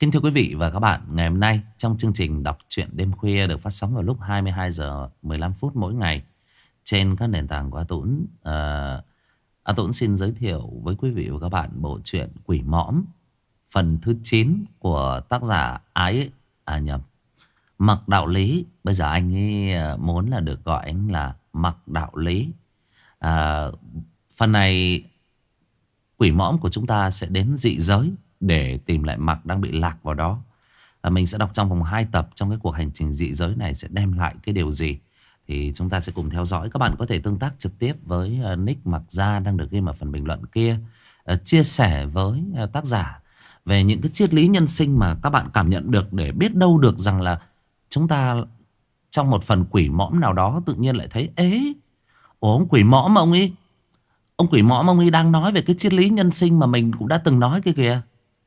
Kính thưa quý vị và các bạn, ngày hôm nay trong chương trình đọc truyện đêm khuya được phát sóng vào lúc 22 giờ 15 phút mỗi ngày trên các nền tảng của A Tũng. Uh, ờ, A Tũng xin giới thiệu với quý vị và các bạn bộ truyện Quỷ Mõm phần thứ 9 của tác giả Ái à nhầm Mặc Đạo Lý. Bây giờ anh ấy ờ, muốn là được gọi anh là Mặc Đạo Lý. À, phần này Quỷ Mõm của chúng ta sẽ đến dị giới để tìm lại mặc đang bị lạc vào đó. À, mình sẽ đọc trong vòng 2 tập trong cái cuộc hành trình dị giới này sẽ đem lại cái điều gì. Thì chúng ta sẽ cùng theo dõi. Các bạn có thể tương tác trực tiếp với ờ, nick mặc ra đang được ghi ở phần bình luận kia. À, chia sẻ với ờ, tác giả về những cái triết lý nhân sinh mà các bạn cảm nhận được để biết đâu được rằng là chúng ta trong một phần quỷ mõm nào đó tự nhiên lại thấy ế. Ủa ông quỷ mõm ông ấy Ông quỷ mõm ông ấy đang nói về cái triết lý nhân sinh mà mình cũng đã từng nói kia kìa.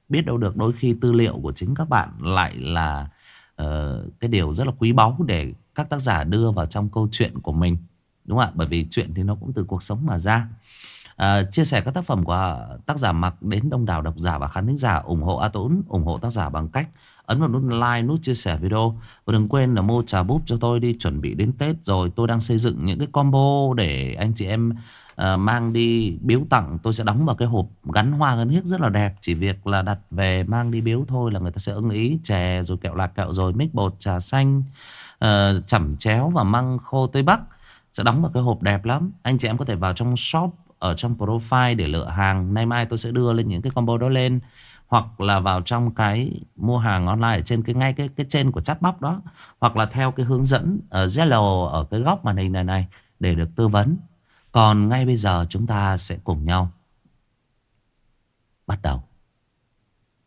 Biết đâu được đôi khi tư liệu của chính các bạn lại là uh, cái điều rất là quý báu để các tác giả đưa vào trong câu chuyện của mình. Đúng không ạ? Bởi vì chuyện thì nó cũng từ cuộc sống mà ra. Uh, chia sẻ các tác phẩm của tác giả mặc đến đông đảo độc giả và khán thính giả ủng hộ A Tốn, ủng hộ tác giả bằng cách ấn vào nút like, nút chia sẻ video và đừng quên là mua trà búp cho tôi đi chuẩn bị đến Tết rồi tôi đang xây dựng những cái combo để anh chị em uh, mang đi biếu tặng tôi sẽ đóng vào cái hộp gắn hoa gắn hiếc rất là đẹp. Chỉ việc là đặt về mang đi biếu thôi là người ta sẽ ưng ý. Chè rồi kẹo lạc kẹo rồi mít bột trà xanh uh, chẩm chéo và măng khô tây bắc. Sẽ đóng vào cái hộp đẹp lắm. Anh chị em có thể vào trong shop ở trong profile để lựa hàng. Nay mai tôi sẽ đưa lên những cái combo đó lên. Hoặc là vào trong cái mua hàng online ở trên cái ngay cái cái trên của chatbox đó. Hoặc là theo cái hướng dẫn ở Zalo ở cái góc màn hình này này để được tư vấn còn ngay bây giờ chúng ta sẽ cùng nhau. Bắt đầu.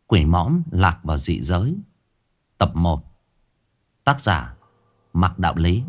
Quỷ mõm lạc vào dị giới. Tập 1 Tác giả Mặc Đạo Lý.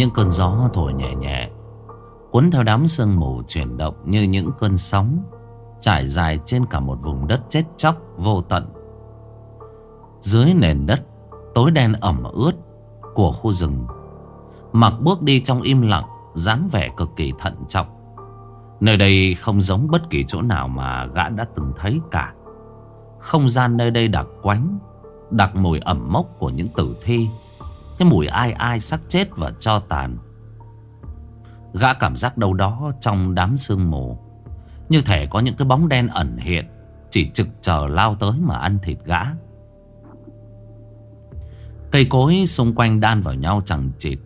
Những cơn gió thổi nhẹ nhẹ, Cuốn theo đám sương mù chuyển động như những cơn sóng, Trải dài trên cả một vùng đất chết chóc vô tận. Dưới nền đất, tối đen ẩm ướt của khu rừng, Mặc bước đi trong im lặng, dáng vẻ cực kỳ thận trọng. Nơi đây không giống bất kỳ chỗ nào mà gã đã từng thấy cả. Không gian nơi đây đặc quánh, Đặc mùi ẩm mốc của những tử thi cái mùi ai ai sắc chết và cho tàn. Gã cảm giác đâu đó trong đám sương mù. Như thể có những cái bóng đen ẩn hiện, Chỉ trực chờ lao tới mà ăn thịt gã. Cây cối xung quanh đan vào nhau chẳng chịt.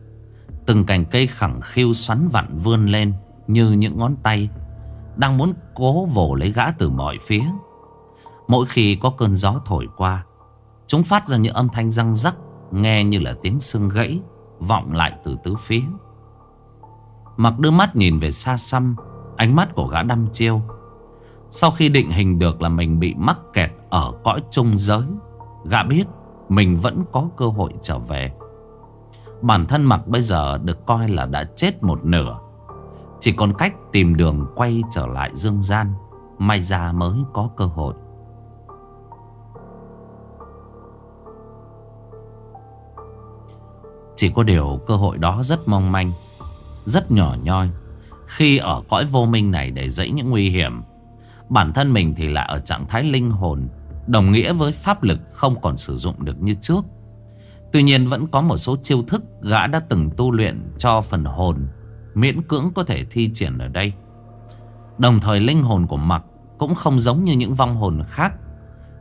Từng cành cây khẳng khiu xoắn vặn vươn lên Như những ngón tay Đang muốn cố vồ lấy gã từ mọi phía. Mỗi khi có cơn gió thổi qua, Chúng phát ra những âm thanh răng rắc Nghe như là tiếng xương gãy, Vọng lại từ tứ phía. Mặc đưa mắt nhìn về xa xăm, Ánh mắt của gã đăm chiêu. Sau khi định hình được là mình bị mắc kẹt Ở cõi trung giới, Gã biết mình vẫn có cơ hội trở về. Bản thân mặc bây giờ được coi là đã chết một nửa. Chỉ còn cách tìm đường quay trở lại dương gian, May ra mới có cơ hội. Chỉ có điều cơ hội đó rất mong manh, Rất nhỏ nhoi. Khi ở cõi vô minh này để dẫy những nguy hiểm, Bản thân mình thì lại ở trạng thái linh hồn, Đồng nghĩa với pháp lực không còn sử dụng được như trước. Tuy nhiên vẫn có một số chiêu thức Gã đã từng tu luyện cho phần hồn Miễn cưỡng có thể thi triển ở đây. Đồng thời linh hồn của mặc Cũng không giống như những vong hồn khác.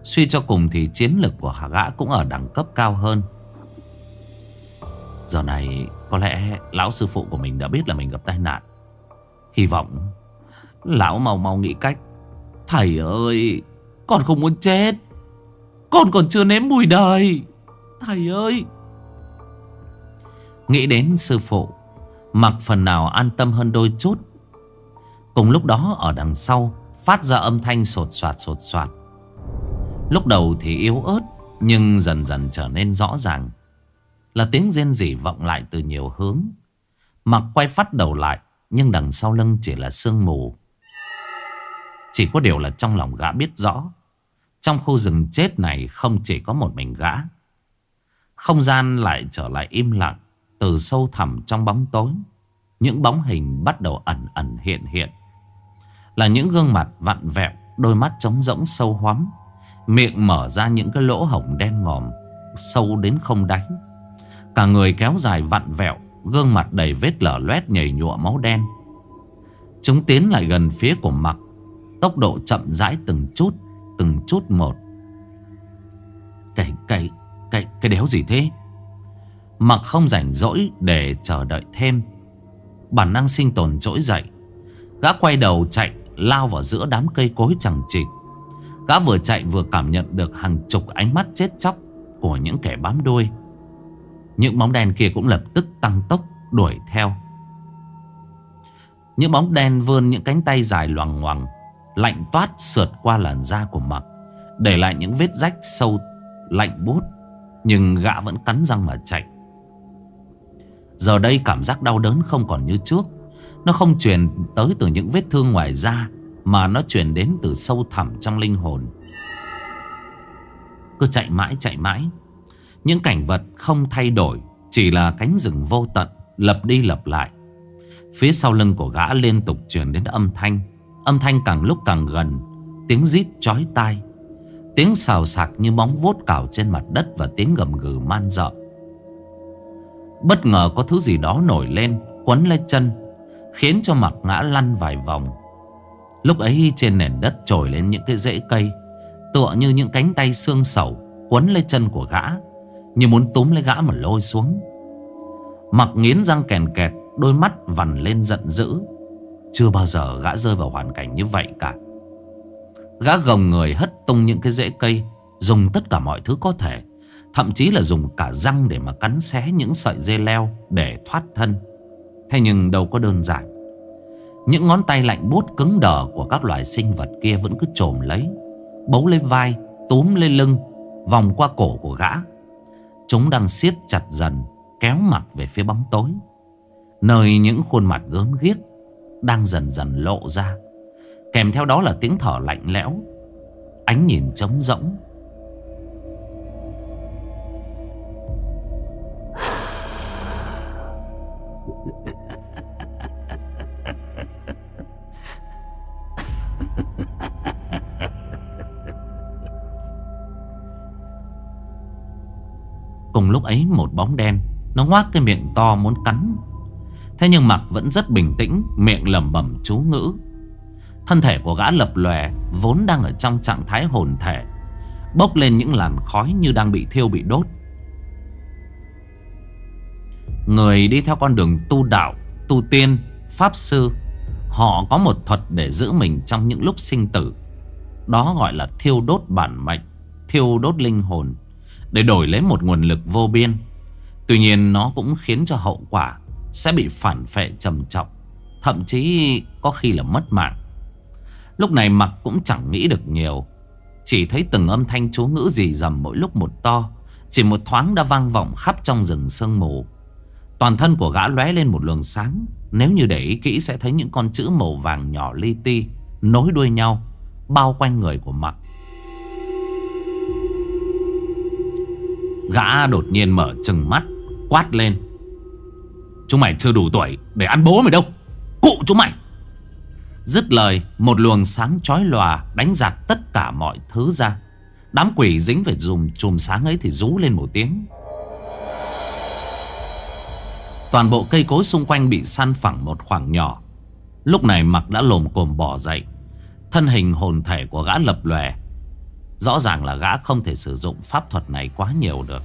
Suy cho cùng thì chiến lực của gã cũng ở đẳng cấp cao hơn. Giờ này có lẽ lão sư phụ của mình đã biết là mình gặp tai nạn. Hy vọng Lão mau mau nghĩ cách. Thầy ơi, Con không muốn chết. Con còn chưa nếm mùi đời. Thầy ơi. Nghĩ đến sư phụ, Mặc phần nào an tâm hơn đôi chút. Cùng lúc đó ở đằng sau Phát ra âm thanh sột soạt sột soạt. Lúc đầu thì yếu ớt, Nhưng dần dần trở nên rõ ràng là tiếng rên rỉ vọng lại từ nhiều hướng. Mặc quay phát đầu lại, Nhưng đằng sau lưng chỉ là sương mù. Chỉ có điều là trong lòng gã biết rõ, Trong khu rừng chết này Không chỉ có một mình gã. Không gian lại trở lại im lặng, Từ sâu thẳm trong bóng tối. Những bóng hình bắt đầu ẩn ẩn hiện hiện. Là những gương mặt vặn vẹo, Đôi mắt trống rỗng sâu hoắm. Miệng mở ra những cái lỗ hổng đen ngòm, Sâu đến không đáy. Cả người kéo dài vặn vẹo Gương mặt đầy vết lở loét nhảy nhụa máu đen. Chúng tiến lại gần phía của mặt Tốc độ chậm rãi từng chút Từng chút một. Cái, cái, cái, cái đéo gì thế? Mặc không rảnh rỗi để chờ đợi thêm. Bản năng sinh tồn trỗi dậy. Gã quay đầu chạy Lao vào giữa đám cây cối chẳng chịt. Gã vừa chạy vừa cảm nhận được hàng chục ánh mắt chết chóc Của những kẻ bám đuôi. Những bóng đen kia cũng lập tức tăng tốc đuổi theo. Những bóng đen vươn những cánh tay dài loằng ngoằng, Lạnh toát sượt qua làn da của mặc Để lại những vết rách sâu, lạnh bút Nhưng gã vẫn cắn răng mà chạy. Giờ đây cảm giác đau đớn không còn như trước. Nó không truyền tới từ những vết thương ngoài da, Mà nó truyền đến từ sâu thẳm trong linh hồn. Cứ chạy mãi chạy mãi những cảnh vật không thay đổi, Chỉ là cánh rừng vô tận Lập đi lập lại. Phía sau lưng của gã liên tục truyền đến âm thanh. Âm thanh càng lúc càng gần, Tiếng rít chói tai. Tiếng xào sạc như móng vuốt cào trên mặt đất Và tiếng gầm gừ man dợ. Bất ngờ có thứ gì đó nổi lên, Quấn lấy chân, Khiến cho mặt ngã lăn vài vòng. Lúc ấy trên nền đất trồi lên những cái rễ cây, Tựa như những cánh tay xương sầu, Quấn lấy chân của gã. Như muốn túm lấy gã mà lôi xuống Mặc nghiến răng kèn kẹt Đôi mắt vằn lên giận dữ Chưa bao giờ gã rơi vào hoàn cảnh như vậy cả Gã gồng người hất tung những cái rễ cây Dùng tất cả mọi thứ có thể Thậm chí là dùng cả răng để mà cắn xé những sợi dây leo để thoát thân. Thế nhưng đâu có đơn giản. Những ngón tay lạnh buốt cứng đờ của các loài sinh vật kia vẫn cứ trồm lấy. Bấu lên vai, túm lên lưng, vòng qua cổ của gã. Chúng đang siết chặt dần, kéo mặt về phía bóng tối. Nơi những khuôn mặt gớm ghiếc đang dần dần lộ ra. Kèm theo đó là tiếng thở lạnh lẽo. Ánh nhìn trống rỗng Cùng lúc ấy một bóng đen. Nó ngoác cái miệng to muốn cắn. Thế nhưng mặt vẫn rất bình tĩnh, Miệng lẩm bẩm chú ngữ. Thân thể của gã lập lòe, Vốn đang ở trong trạng thái hồn thể, Bốc lên những làn khói như đang bị thiêu, bị đốt. Người đi theo con đường tu đạo, Tu tiên, Pháp sư, Họ có một thuật để giữ mình trong những lúc sinh tử. Đó gọi là thiêu đốt bản mệnh Thiêu đốt linh hồn. Để đổi lấy một nguồn lực vô biên. Tuy nhiên nó cũng khiến cho hậu quả Sẽ bị phản phệ trầm trọng, Thậm chí có khi là mất mạng. Lúc này mặc cũng chẳng nghĩ được nhiều, Chỉ thấy từng âm thanh chú ngữ gì dầm mỗi lúc một to, Chỉ một thoáng đã vang vọng khắp trong rừng sương mù. Toàn thân của gã lóe lên một luồng sáng, Nếu như để ý kỹ sẽ thấy những con chữ màu vàng nhỏ li ti Nối đuôi nhau, Bao quanh người của mặc. Gã đột nhiên mở chừng mắt, Quát lên. Chúng mày chưa đủ tuổi để ăn bố mày đâu. Cụ chúng mày. Dứt lời, Một luồng sáng chói lòa Đánh giạt tất cả mọi thứ ra. Đám quỷ dính phải dùng chùm sáng ấy Thì rú lên một tiếng. Toàn bộ cây cối xung quanh bị săn phẳng một khoảng nhỏ. Lúc này mặc đã lồm cồm bỏ dậy. Thân hình hồn thể của gã lập lòe Rõ ràng là gã không thể sử dụng pháp thuật này quá nhiều được.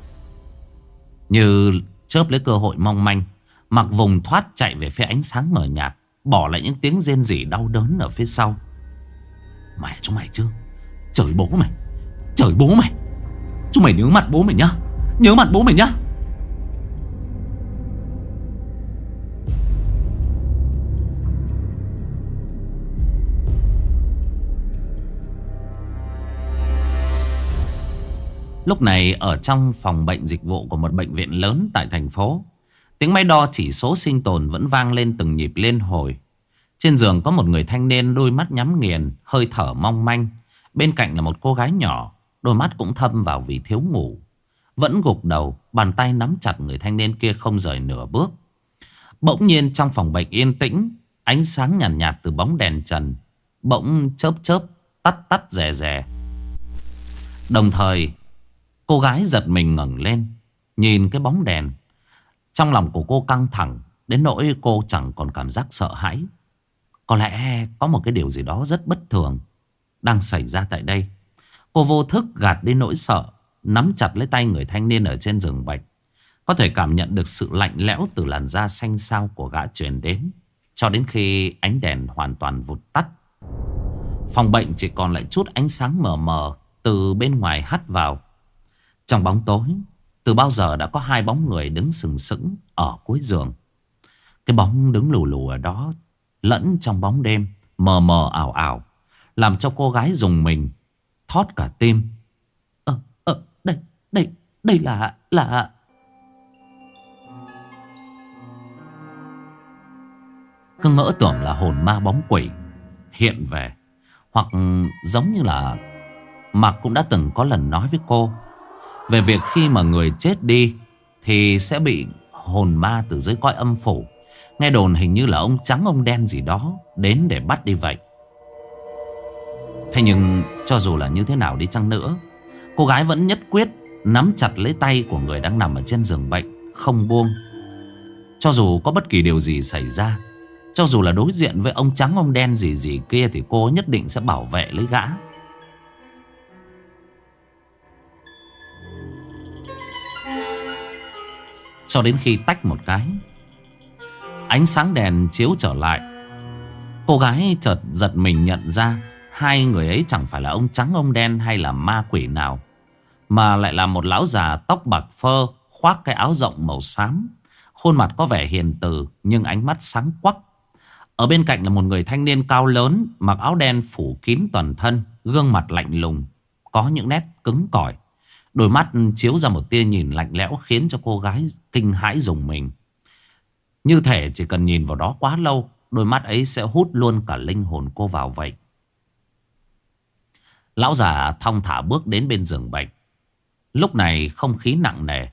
Như chớp lấy cơ hội mong manh, Mặc vùng thoát chạy về phía ánh sáng mờ nhạt, Bỏ lại những tiếng rên rỉ đau đớn ở phía sau. Mày, chúng mày chưa? Trời bố mày, Trời bố mày. Chúng mày nhớ mặt bố mày nhá, Nhớ mặt bố mày nhá. Lúc này ở trong phòng bệnh dịch vụ của một bệnh viện lớn tại thành phố Tiếng máy đo chỉ số sinh tồn vẫn vang lên từng nhịp liên hồi. Trên giường có một người thanh niên đôi mắt nhắm nghiền, hơi thở mong manh. Bên cạnh là một cô gái nhỏ, đôi mắt cũng thâm vào vì thiếu ngủ. Vẫn gục đầu, bàn tay nắm chặt người thanh niên kia không rời nửa bước. Bỗng nhiên trong phòng bệnh yên tĩnh, ánh sáng nhàn nhạt, nhạt từ bóng đèn trần. Bỗng chớp chớp, tắt tắt rè rè. Đồng thời, cô gái giật mình ngẩng lên, nhìn cái bóng đèn. Trong lòng của cô căng thẳng, đến nỗi cô chẳng còn cảm giác sợ hãi. Có lẽ có một cái điều gì đó rất bất thường đang xảy ra tại đây. Cô vô thức gạt đi nỗi sợ, nắm chặt lấy tay người thanh niên ở trên giường bệnh. Có thể cảm nhận được sự lạnh lẽo từ làn da xanh xao của gã truyền đến. Cho đến khi ánh đèn hoàn toàn vụt tắt. Phòng bệnh chỉ còn lại chút ánh sáng mờ mờ từ bên ngoài hắt vào. Trong bóng tối, từ bao giờ đã có hai bóng người đứng sừng sững ở cuối giường. Cái bóng đứng lù lù ở đó lẫn trong bóng đêm mờ mờ ảo ảo làm cho cô gái dùng mình thót cả tim. Ờ, ờ, đây, đây, đây là, là... Cứ ngỡ tưởng là hồn ma bóng quỷ hiện về. Hoặc giống như là Mạc cũng đã từng có lần nói với cô về việc khi mà người chết đi Thì sẽ bị hồn ma từ dưới cõi âm phủ. Nghe đồn hình như là ông trắng ông đen gì đó Đến để bắt đi vậy. Thế nhưng cho dù là như thế nào đi chăng nữa, Cô gái vẫn nhất quyết Nắm chặt lấy tay của người đang nằm ở trên giường bệnh, Không buông. Cho dù có bất kỳ điều gì xảy ra, Cho dù là đối diện với ông trắng ông đen gì gì kia Thì cô nhất định sẽ bảo vệ lấy gã. Cho đến khi tách một cái. Ánh sáng đèn chiếu trở lại. Cô gái chợt giật mình nhận ra Hai người ấy chẳng phải là ông trắng, ông đen hay là ma quỷ nào, Mà lại là một lão già tóc bạc phơ, Khoác cái áo rộng màu xám. Khuôn mặt có vẻ hiền từ, Nhưng ánh mắt sáng quắc. Ở bên cạnh là một người thanh niên cao lớn, Mặc áo đen phủ kín toàn thân, Gương mặt lạnh lùng, Có những nét cứng cỏi. Đôi mắt chiếu ra một tia nhìn lạnh lẽo Khiến cho cô gái kinh hãi dùng mình Như thể chỉ cần nhìn vào đó quá lâu, Đôi mắt ấy sẽ hút luôn cả linh hồn cô vào vậy Lão già thong thả bước đến bên giường bệnh. Lúc này không khí nặng nề.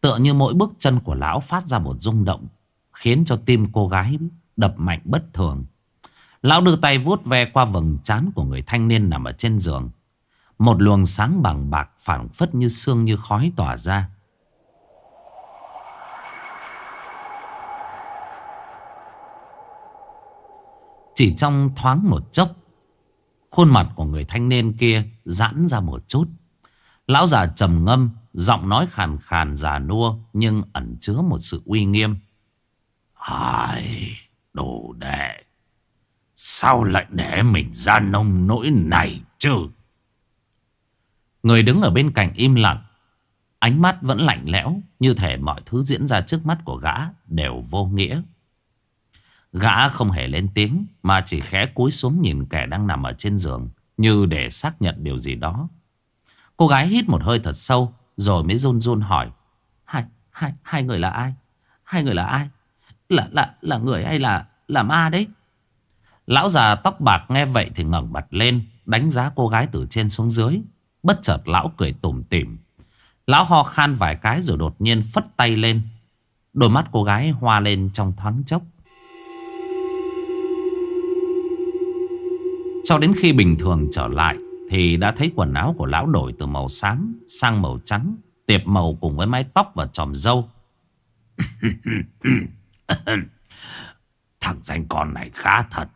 Tựa như mỗi bước chân của lão phát ra một rung động. Khiến cho tim cô gái đập mạnh bất thường. Lão đưa tay vuốt ve qua vầng trán của người thanh niên nằm ở trên giường. Một luồng sáng bằng bạc phản phất như sương như khói tỏa ra. Chỉ trong thoáng một chốc Khuôn mặt của người thanh niên kia giãn ra một chút. Lão già trầm ngâm, giọng nói khàn khàn già nua nhưng ẩn chứa một sự uy nghiêm. Hai, đồ đệ, sao lại để mình ra nông nỗi này chứ? Người đứng ở bên cạnh im lặng, ánh mắt vẫn lạnh lẽo như thể mọi thứ diễn ra trước mắt của gã đều vô nghĩa. Gã không hề lên tiếng mà chỉ khẽ cúi xuống nhìn kẻ đang nằm ở trên giường như để xác nhận điều gì đó. Cô gái hít một hơi thật sâu rồi mới run run hỏi. Hai, hai, hai người là ai? Hai người là ai? Là, là, là người hay là, là ma đấy? Lão già tóc bạc nghe vậy thì ngẩng mặt lên đánh giá cô gái từ trên xuống dưới. Bất chợt lão cười tủm tỉm. Lão ho khan vài cái rồi đột nhiên phất tay lên. Đôi mắt cô gái hoa lên trong thoáng chốc. Cho đến khi bình thường trở lại, Thì đã thấy quần áo của lão đổi từ màu xám sang màu trắng, Tiệp màu cùng với mái tóc và tròm râu Thằng danh con này khá thật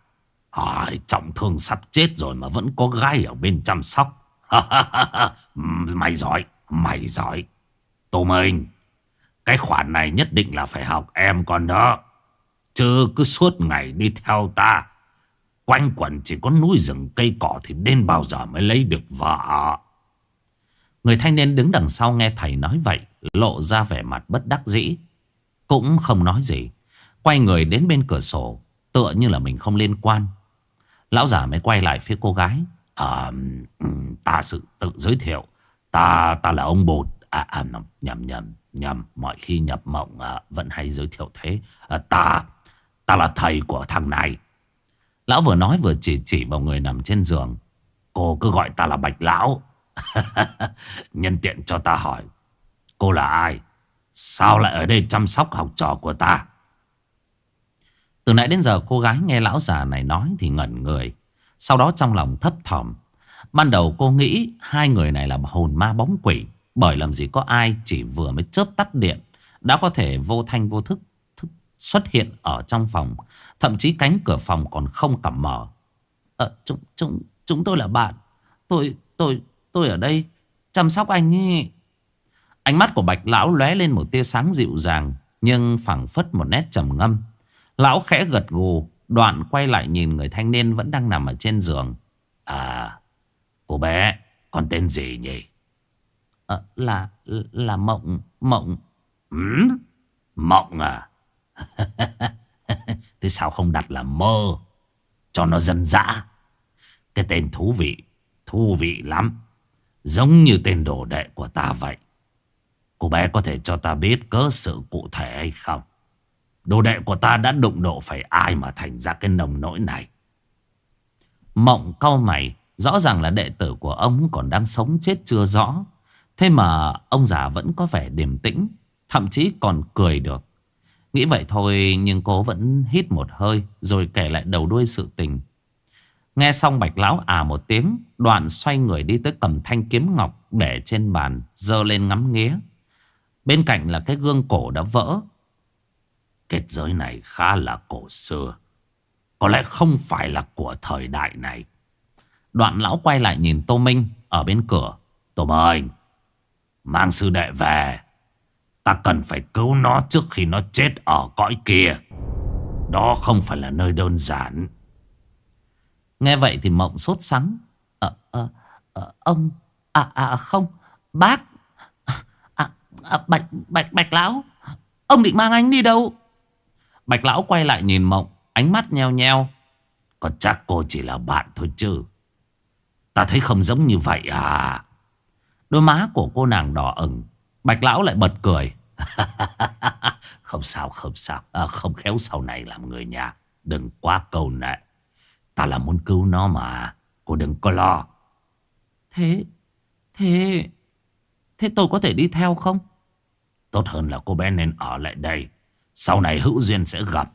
Trọng thương sắp chết rồi mà vẫn có gai ở bên chăm sóc Ừ, mày giỏi Mày giỏi Tô Minh Cái khoản này nhất định là phải học em con đó Chứ cứ suốt ngày đi theo ta Quanh quẩn chỉ có núi rừng cây cỏ thì đến bao giờ mới lấy được vợ. Người thanh niên đứng đằng sau nghe thầy nói vậy, lộ ra vẻ mặt bất đắc dĩ. Cũng không nói gì. Quay người đến bên cửa sổ, tựa như là mình không liên quan. Lão giả mới quay lại phía cô gái. À, ta sự tự giới thiệu. Ta ta là ông Bột, À, à nhầm nhầm nhầm. Mọi khi nhập mộng à, vẫn hay giới thiệu thế. À, Ta Ta là thầy của thằng này. Lão vừa nói vừa chỉ chỉ vào người nằm trên giường. Cô cứ gọi ta là Bạch Lão. Nhân tiện cho ta hỏi Cô là ai? Sao lại ở đây chăm sóc học trò của ta? Từ nãy đến giờ cô gái nghe lão già này nói Thì ngẩn người. Sau đó trong lòng thấp thỏm. Ban đầu cô nghĩ hai người này là hồn ma bóng quỷ Bởi làm gì có ai chỉ vừa mới chớp tắt điện Đã có thể vô thanh vô thức, thức xuất hiện ở trong phòng. Thậm chí cánh cửa phòng còn không cầm mở. À, chúng, chúng, chúng tôi là bạn. Tôi, tôi, tôi ở đây chăm sóc anh ấy Ánh mắt của bạch lão lóe lên một tia sáng dịu dàng Nhưng phẳng phất một nét trầm ngâm. Lão khẽ gật gù Đoạn quay lại nhìn người thanh niên vẫn đang nằm ở trên giường. À Cô bé Con tên gì nhỉ? À, Là là Mộng Mộng. Ừ? Mộng à? Thế sao không đặt là mơ? Cho nó dân dã. Cái tên thú vị Thú vị lắm. Giống như tên đồ đệ của ta vậy. Cô bé có thể cho ta biết cớ sự cụ thể hay không? Đồ đệ của ta đã đụng độ phải ai mà thành ra cái nồng nỗi này? Mộng cau mày, Rõ ràng là đệ tử của ông còn đang sống chết chưa rõ. Thế mà ông già vẫn có vẻ điềm tĩnh, Thậm chí còn cười được. Nghĩ vậy thôi, nhưng cô vẫn hít một hơi, Rồi kể lại đầu đuôi sự tình. Nghe xong bạch lão à một tiếng, Đoạn xoay người đi tới cầm thanh kiếm ngọc Để trên bàn Dơ lên ngắm nghía. Bên cạnh là cái gương cổ đã vỡ Kết giới này khá là cổ xưa. Có lẽ không phải là của thời đại này. Đoạn lão quay lại nhìn Tô Minh Ở bên cửa. Tô Minh Mang sư đệ về. Ta cần phải cứu nó trước khi nó chết ở cõi kia. Đó không phải là nơi đơn giản. Nghe vậy thì mộng sốt sắng. À, à, à, Ông À à không Bác. À, à, Bạch Bạch Bạch Lão Ông định mang anh đi đâu? Bạch Lão quay lại nhìn mộng Ánh mắt nheo nheo. Còn chắc cô chỉ là bạn thôi chứ. Ta thấy không giống như vậy à. Đôi má của cô nàng đỏ ửng. Bạch lão lại bật cười. không sao không sao. À, Không khéo sau này làm người nhà. Đừng quá cầu nệ. Ta là muốn cứu nó mà. Cô đừng có lo. Thế Thế Thế tôi có thể đi theo không? Tốt hơn là cô bé nên ở lại đây sau này hữu duyên sẽ gặp.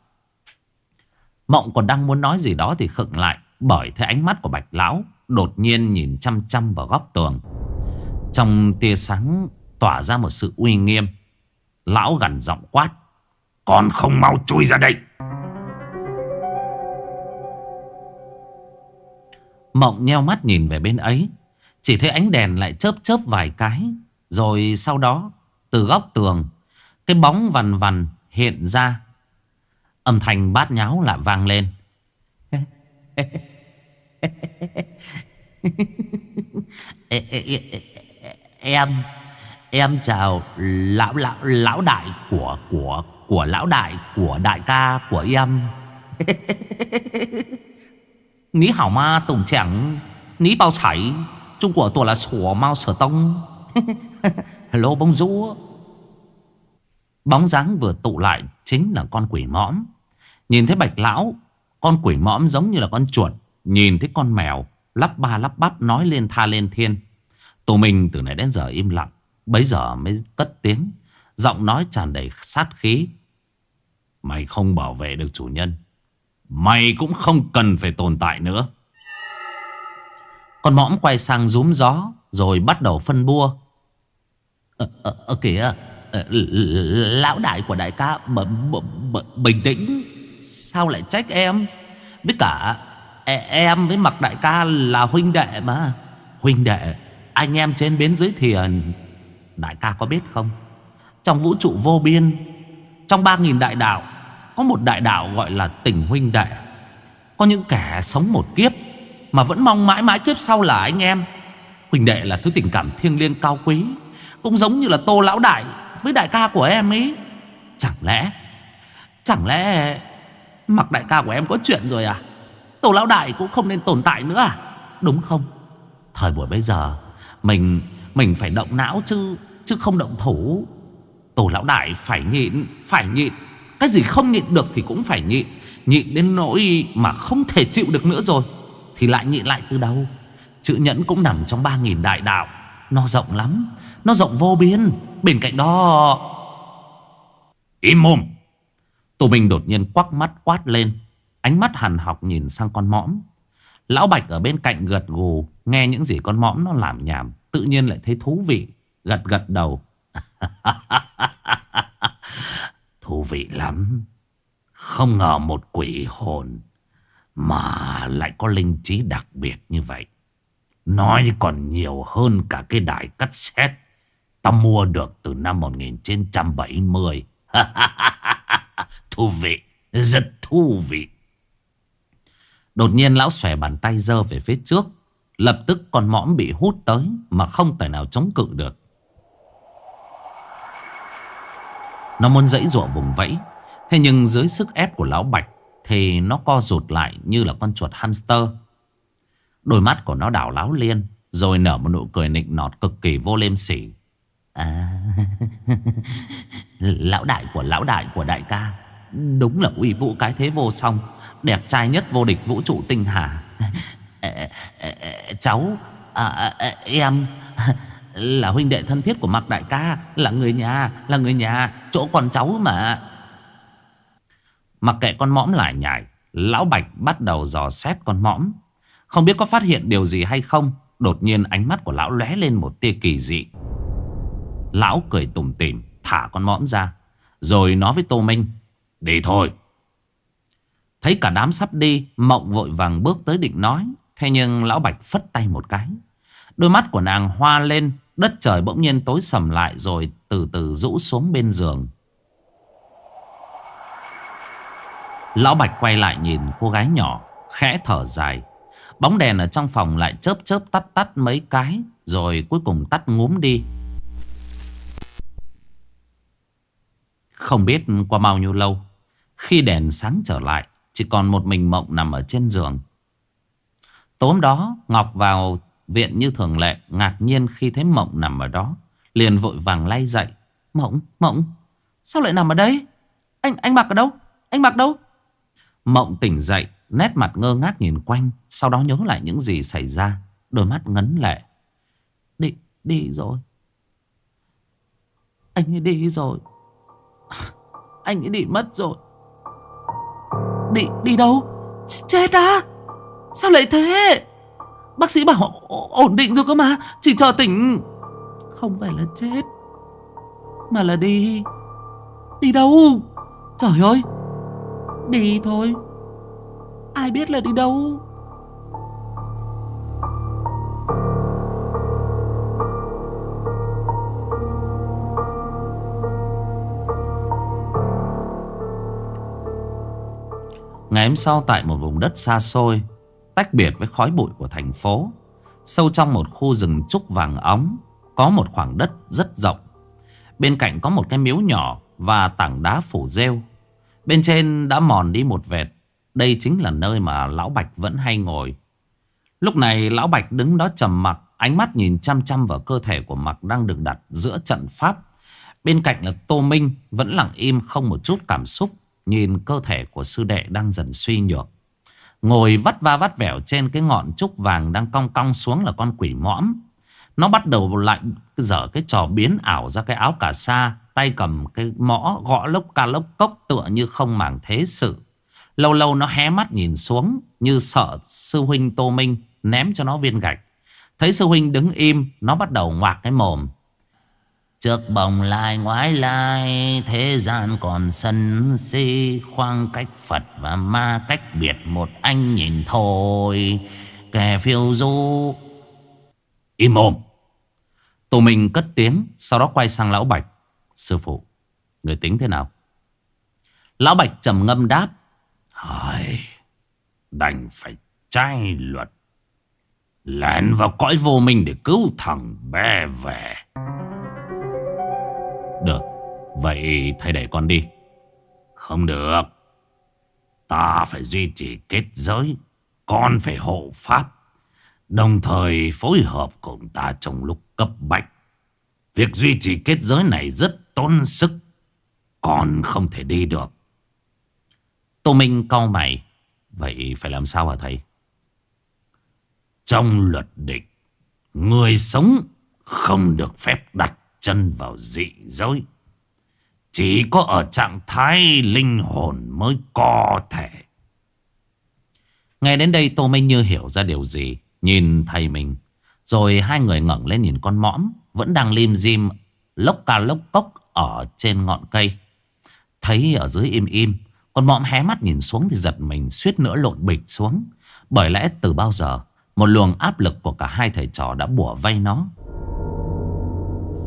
Mộng còn đang muốn nói gì đó Thì khựng lại, Bởi thấy ánh mắt của bạch lão Đột nhiên nhìn chăm chăm vào góc tường. Trong tia sáng Tỏa ra một sự uy nghiêm, Lão gần giọng quát, Con không mau chui ra đây. Mộng nheo mắt nhìn về bên ấy, Chỉ thấy ánh đèn lại chớp chớp vài cái, Rồi sau đó, Từ góc tường, Cái bóng vằn vằn hiện ra. Âm thanh bát nháo lại vang lên. Em em chào lão lão lão đại của của của lão đại, của đại ca của em. Ní hảo ma tổng chẳng Ní bao chảy Trung của tôi là sủa mau sở tông. Hello, bông rúa Bóng dáng vừa tụ lại Chính là con quỷ mõm. Nhìn thấy bạch lão Con quỷ mõm giống như là con chuột. Nhìn thấy con mèo Lắp ba lắp bắp nói lên tha lên thiên. Tù mình từ nãy đến giờ im lặng. Bấy giờ mới cất tiếng Giọng nói tràn đầy sát khí. Mày không bảo vệ được chủ nhân. Mày cũng không cần phải tồn tại nữa. Con mõm quay sang rúm gió Rồi bắt đầu phân bua. Ờ, ờ, ờ kìa. ờ, Ờ, lão đại của đại ca b, b, b, Bình tĩnh. Sao lại trách em? Với cả e, Em với mặc đại ca là huynh đệ mà. Huynh đệ Anh em trên bến dưới thiền Đại ca có biết không? Trong vũ trụ vô biên Trong ba nghìn đại đạo Có một đại đạo gọi là tình huynh đệ. Có những kẻ sống một kiếp Mà vẫn mong mãi mãi kiếp sau là anh em. Huynh đệ là thứ tình cảm thiêng liêng cao quý Cũng giống như là tô lão đại. Với đại ca của em ấy Chẳng lẽ Chẳng lẽ Mặc đại ca của em có chuyện rồi à? Tổ lão đại cũng không nên tồn tại nữa à? Đúng không? Thời buổi bây giờ, Mình mình phải động não chứ Chứ không động thủ. Tổ lão đại phải nhịn Phải nhịn. Cái gì không nhịn được thì cũng phải nhịn. Nhịn đến nỗi mà không thể chịu được nữa rồi, Thì lại nhịn lại từ đâu Chữ nhẫn cũng nằm trong ba nghìn đại đạo, Nó rộng lắm. Nó rộng vô biên. Bên cạnh đó Im mồm. Tô Minh đột nhiên quắc mắt quát lên. Ánh mắt hằn học nhìn sang con mõm. Lão Bạch ở bên cạnh gật gù Nghe những gì con mõm nó làm nhảm Tự nhiên lại thấy thú vị Gật gật đầu. Thú vị lắm. Không ngờ một quỷ hồn Mà lại có linh trí đặc biệt như vậy. Nói còn nhiều hơn cả cái đài cassette Ta mua được từ năm 1970 Thú vị, Rất thú vị. Đột nhiên lão xòe bàn tay dơ về phía trước, Lập tức con mõm bị hút tới Mà không thể nào chống cự được. Nó muốn dãy rụa vùng vẫy, Thế nhưng dưới sức ép của lão Bạch Thì nó co rụt lại như là con chuột hamster. Đôi mắt của nó đảo láo liên, Rồi nở một nụ cười nịnh nọt cực kỳ vô liêm sỉ. À. Lão đại của lão đại của đại ca. Đúng là uy vũ cái thế vô song Đẹp trai nhất vô địch vũ trụ tinh hà. Cháu à, à Em Là huynh đệ thân thiết của Mạc Đại ca Là người nhà Là người nhà Chỗ còn cháu mà. Mặc kệ con mõm lại nhảy Lão Bạch bắt đầu dò xét con mõm. Không biết có phát hiện điều gì hay không Đột nhiên ánh mắt của lão lóe lên một tia kỳ dị. Lão cười tủm tỉm, Thả con mõm ra. Rồi nói với Tô Minh, Đi thôi. Thấy cả đám sắp đi, Mộng vội vàng bước tới định nói. Thế nhưng lão Bạch phất tay một cái. Đôi mắt của nàng hoa lên, Đất trời bỗng nhiên tối sầm lại Rồi từ từ rũ xuống bên giường. Lão Bạch quay lại nhìn cô gái nhỏ, Khẽ thở dài. Bóng đèn ở trong phòng lại chớp chớp tắt tắt mấy cái, Rồi cuối cùng tắt ngúm đi. Không biết qua bao nhiêu lâu Khi đèn sáng trở lại Chỉ còn một mình Mộng nằm ở trên giường. Tối đó Ngọc vào viện như thường lệ Ngạc nhiên khi thấy Mộng nằm ở đó Liền vội vàng lay dậy. Mộng, Mộng Sao lại nằm ở đây? Anh anh mặc ở đâu? Anh mặc đâu? Mộng tỉnh dậy Nét mặt ngơ ngác nhìn quanh Sau đó nhớ lại những gì xảy ra Đôi mắt ngấn lệ. Đi, đi rồi. Anh ấy đi rồi. Anh ấy đi mất rồi. Đi, đi đâu? Chết á? Sao lại thế? Bác sĩ bảo ổn định rồi cơ mà Chỉ chờ tỉnh. Không phải là chết Mà là đi. Đi đâu? Trời ơi! Đi thôi. Ai biết là đi đâu? Ngày hôm sau tại một vùng đất xa xôi, Tách biệt với khói bụi của thành phố. Sâu trong một khu rừng trúc vàng óng, Có một khoảng đất rất rộng. Bên cạnh có một cái miếu nhỏ Và tảng đá phủ rêu. Bên trên đã mòn đi một vệt, Đây chính là nơi mà Lão Bạch vẫn hay ngồi. Lúc này, Lão Bạch đứng đó trầm mặc, Ánh mắt nhìn chăm chăm vào cơ thể của Mặc đang được đặt giữa trận pháp. Bên cạnh là Tô Minh, Vẫn lặng im, không một chút cảm xúc. Nhìn cơ thể của sư đệ đang dần suy nhược Ngồi vắt va vắt vẻo trên cái ngọn trúc vàng đang cong cong xuống là con quỷ mõm. Nó bắt đầu lại dở cái trò biến ảo ra cái áo cà sa. Tay cầm cái mõ, gõ lốc ca lốc cốc tựa như không màng thế sự. Lâu lâu nó hé mắt nhìn xuống, như sợ sư huynh Tô Minh ném cho nó viên gạch. Thấy sư huynh đứng im, nó bắt đầu ngoạc cái mồm. Trước bồng lai ngoái lai, Thế gian còn sân si. Khoang cách Phật và ma cách biệt Một anh nhìn thôi. Kẻ phiêu du Im mồm Tù mình cất tiếng, Sau đó quay sang Lão Bạch. Sư phụ, Người tính thế nào? Lão Bạch trầm ngâm đáp. Hời, Đành phải trai luật. Lén vào cõi vô minh để cứu thằng bé về. Vậy thầy để con đi Không được Ta phải duy trì kết giới Con phải hộ pháp Đồng thời phối hợp cùng ta trong lúc cấp bách Việc duy trì kết giới này rất tốn sức. Còn không thể đi được. Tô Minh cau mày. Vậy phải làm sao hả thầy? Trong luật định, người sống không được phép đặt chân vào dị giới. Chỉ có ở trạng thái linh hồn mới có thể. Nghe đến đây Tô Minh như hiểu ra điều gì. Nhìn thầy mình. Rồi hai người ngẩng lên nhìn con mõm. Vẫn đang lim dim lốc ca lốc cốc ở trên ngọn cây. Thấy ở dưới im im. Con mõm hé mắt nhìn xuống thì giật mình suýt nữa lộn bịch xuống. Bởi lẽ từ bao giờ một luồng áp lực của cả hai thầy trò đã bủa vây nó.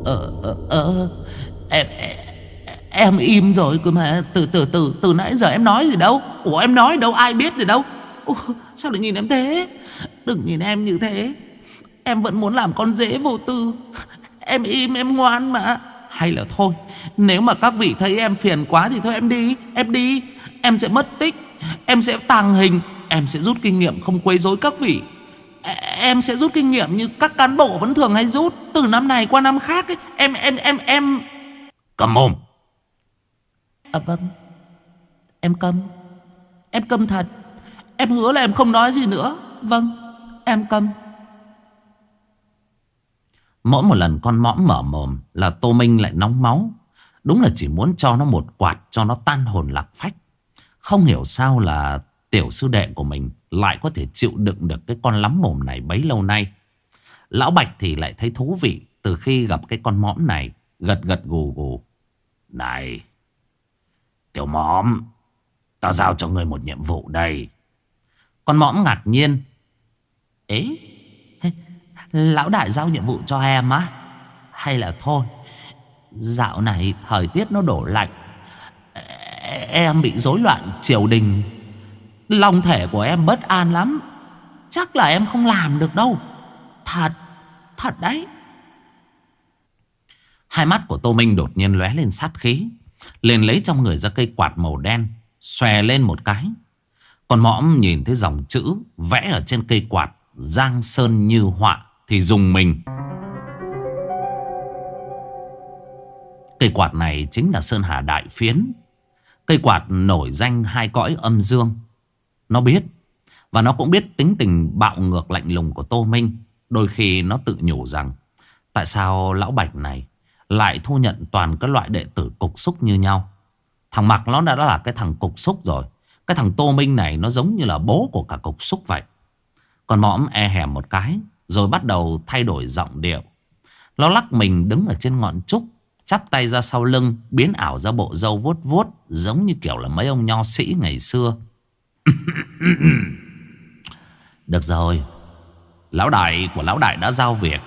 Ờ, ờ, ờ, em, em, em im rồi cơ mà. Từ từ từ từ nãy giờ em nói gì đâu? Ủa em nói đâu? Ai biết gì đâu? Ủa, sao lại nhìn em thế? Đừng nhìn em như thế. Em vẫn muốn làm con dễ vô tư. Em im em ngoan mà. Hay là thôi nếu mà các vị thấy em phiền quá thì thôi em đi em đi. Em sẽ mất tích em sẽ tàng hình em sẽ rút kinh nghiệm không quấy rối các vị. Em sẽ rút kinh nghiệm như các cán bộ vẫn thường hay rút. Từ năm này qua năm khác ấy. em em em em. Cầm mồm. À vâng. Em câm. Em câm thật. Em hứa là em không nói gì nữa. Vâng Em câm. Mỗi một lần con mõm mở mồm Là Tô Minh lại nóng máu. Đúng là chỉ muốn cho nó một quạt, Cho nó tan hồn lạc phách. Không hiểu sao là tiểu sư đệ của mình Lại có thể chịu đựng được Cái con lắm mồm này bấy lâu nay. Lão Bạch thì lại thấy thú vị Từ khi gặp cái con mõm này, Gật gật gù gù. Này Tiểu mõm, Tao giao cho ngươi một nhiệm vụ đây. Con mõm ngạc nhiên. Ế? Lão đại giao nhiệm vụ cho em á? Hay là thôi, Dạo này thời tiết nó đổ lạnh e, Em bị rối loạn triều đình, Lòng thể của em bất an lắm, Chắc là em không làm được đâu. Thật Thật đấy. Hai mắt của Tô Minh đột nhiên lóe lên sát khí liền lấy trong người ra cây quạt màu đen, Xòe lên một cái. Còn mõm nhìn thấy dòng chữ Vẽ ở trên cây quạt, Giang sơn như họa Thì dùng mình. Cây quạt này chính là Sơn Hà Đại Phiến. Cây quạt nổi danh hai cõi âm dương. Nó biết, Và nó cũng biết tính tình bạo ngược lạnh lùng của Tô Minh. Đôi khi nó tự nhủ rằng, Tại sao lão Bạch này lại thu nhận toàn các loại đệ tử cục xúc như nhau. Thằng Mặc nó đã là cái thằng cục xúc rồi. Cái thằng Tô Minh này nó giống như là bố của cả cục xúc vậy. Còn mõm e hèm một cái, rồi bắt đầu thay đổi giọng điệu. Nó lắc mình đứng ở trên ngọn trúc, chắp tay ra sau lưng, biến ảo ra bộ dâu vuốt vuốt, giống như kiểu là mấy ông nho sĩ ngày xưa. Được rồi. Lão đại của lão đại đã giao việc.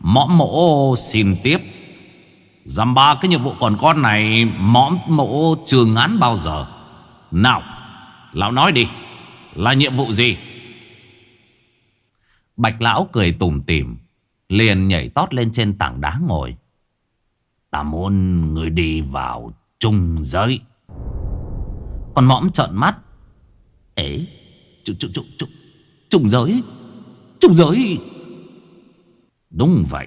Mõm mộ xin tiếp Dằm ba cái nhiệm vụ còn con này Mõm mộ trường án bao giờ? Nào Lão nói đi Là nhiệm vụ gì? Bạch lão cười tủm tỉm Liền nhảy tót lên trên tảng đá ngồi. Ta muốn người đi vào trung giới. Con mõm trợn mắt. Ế Trung, trung, trung, trung, trung giới Trung giới. Đúng vậy.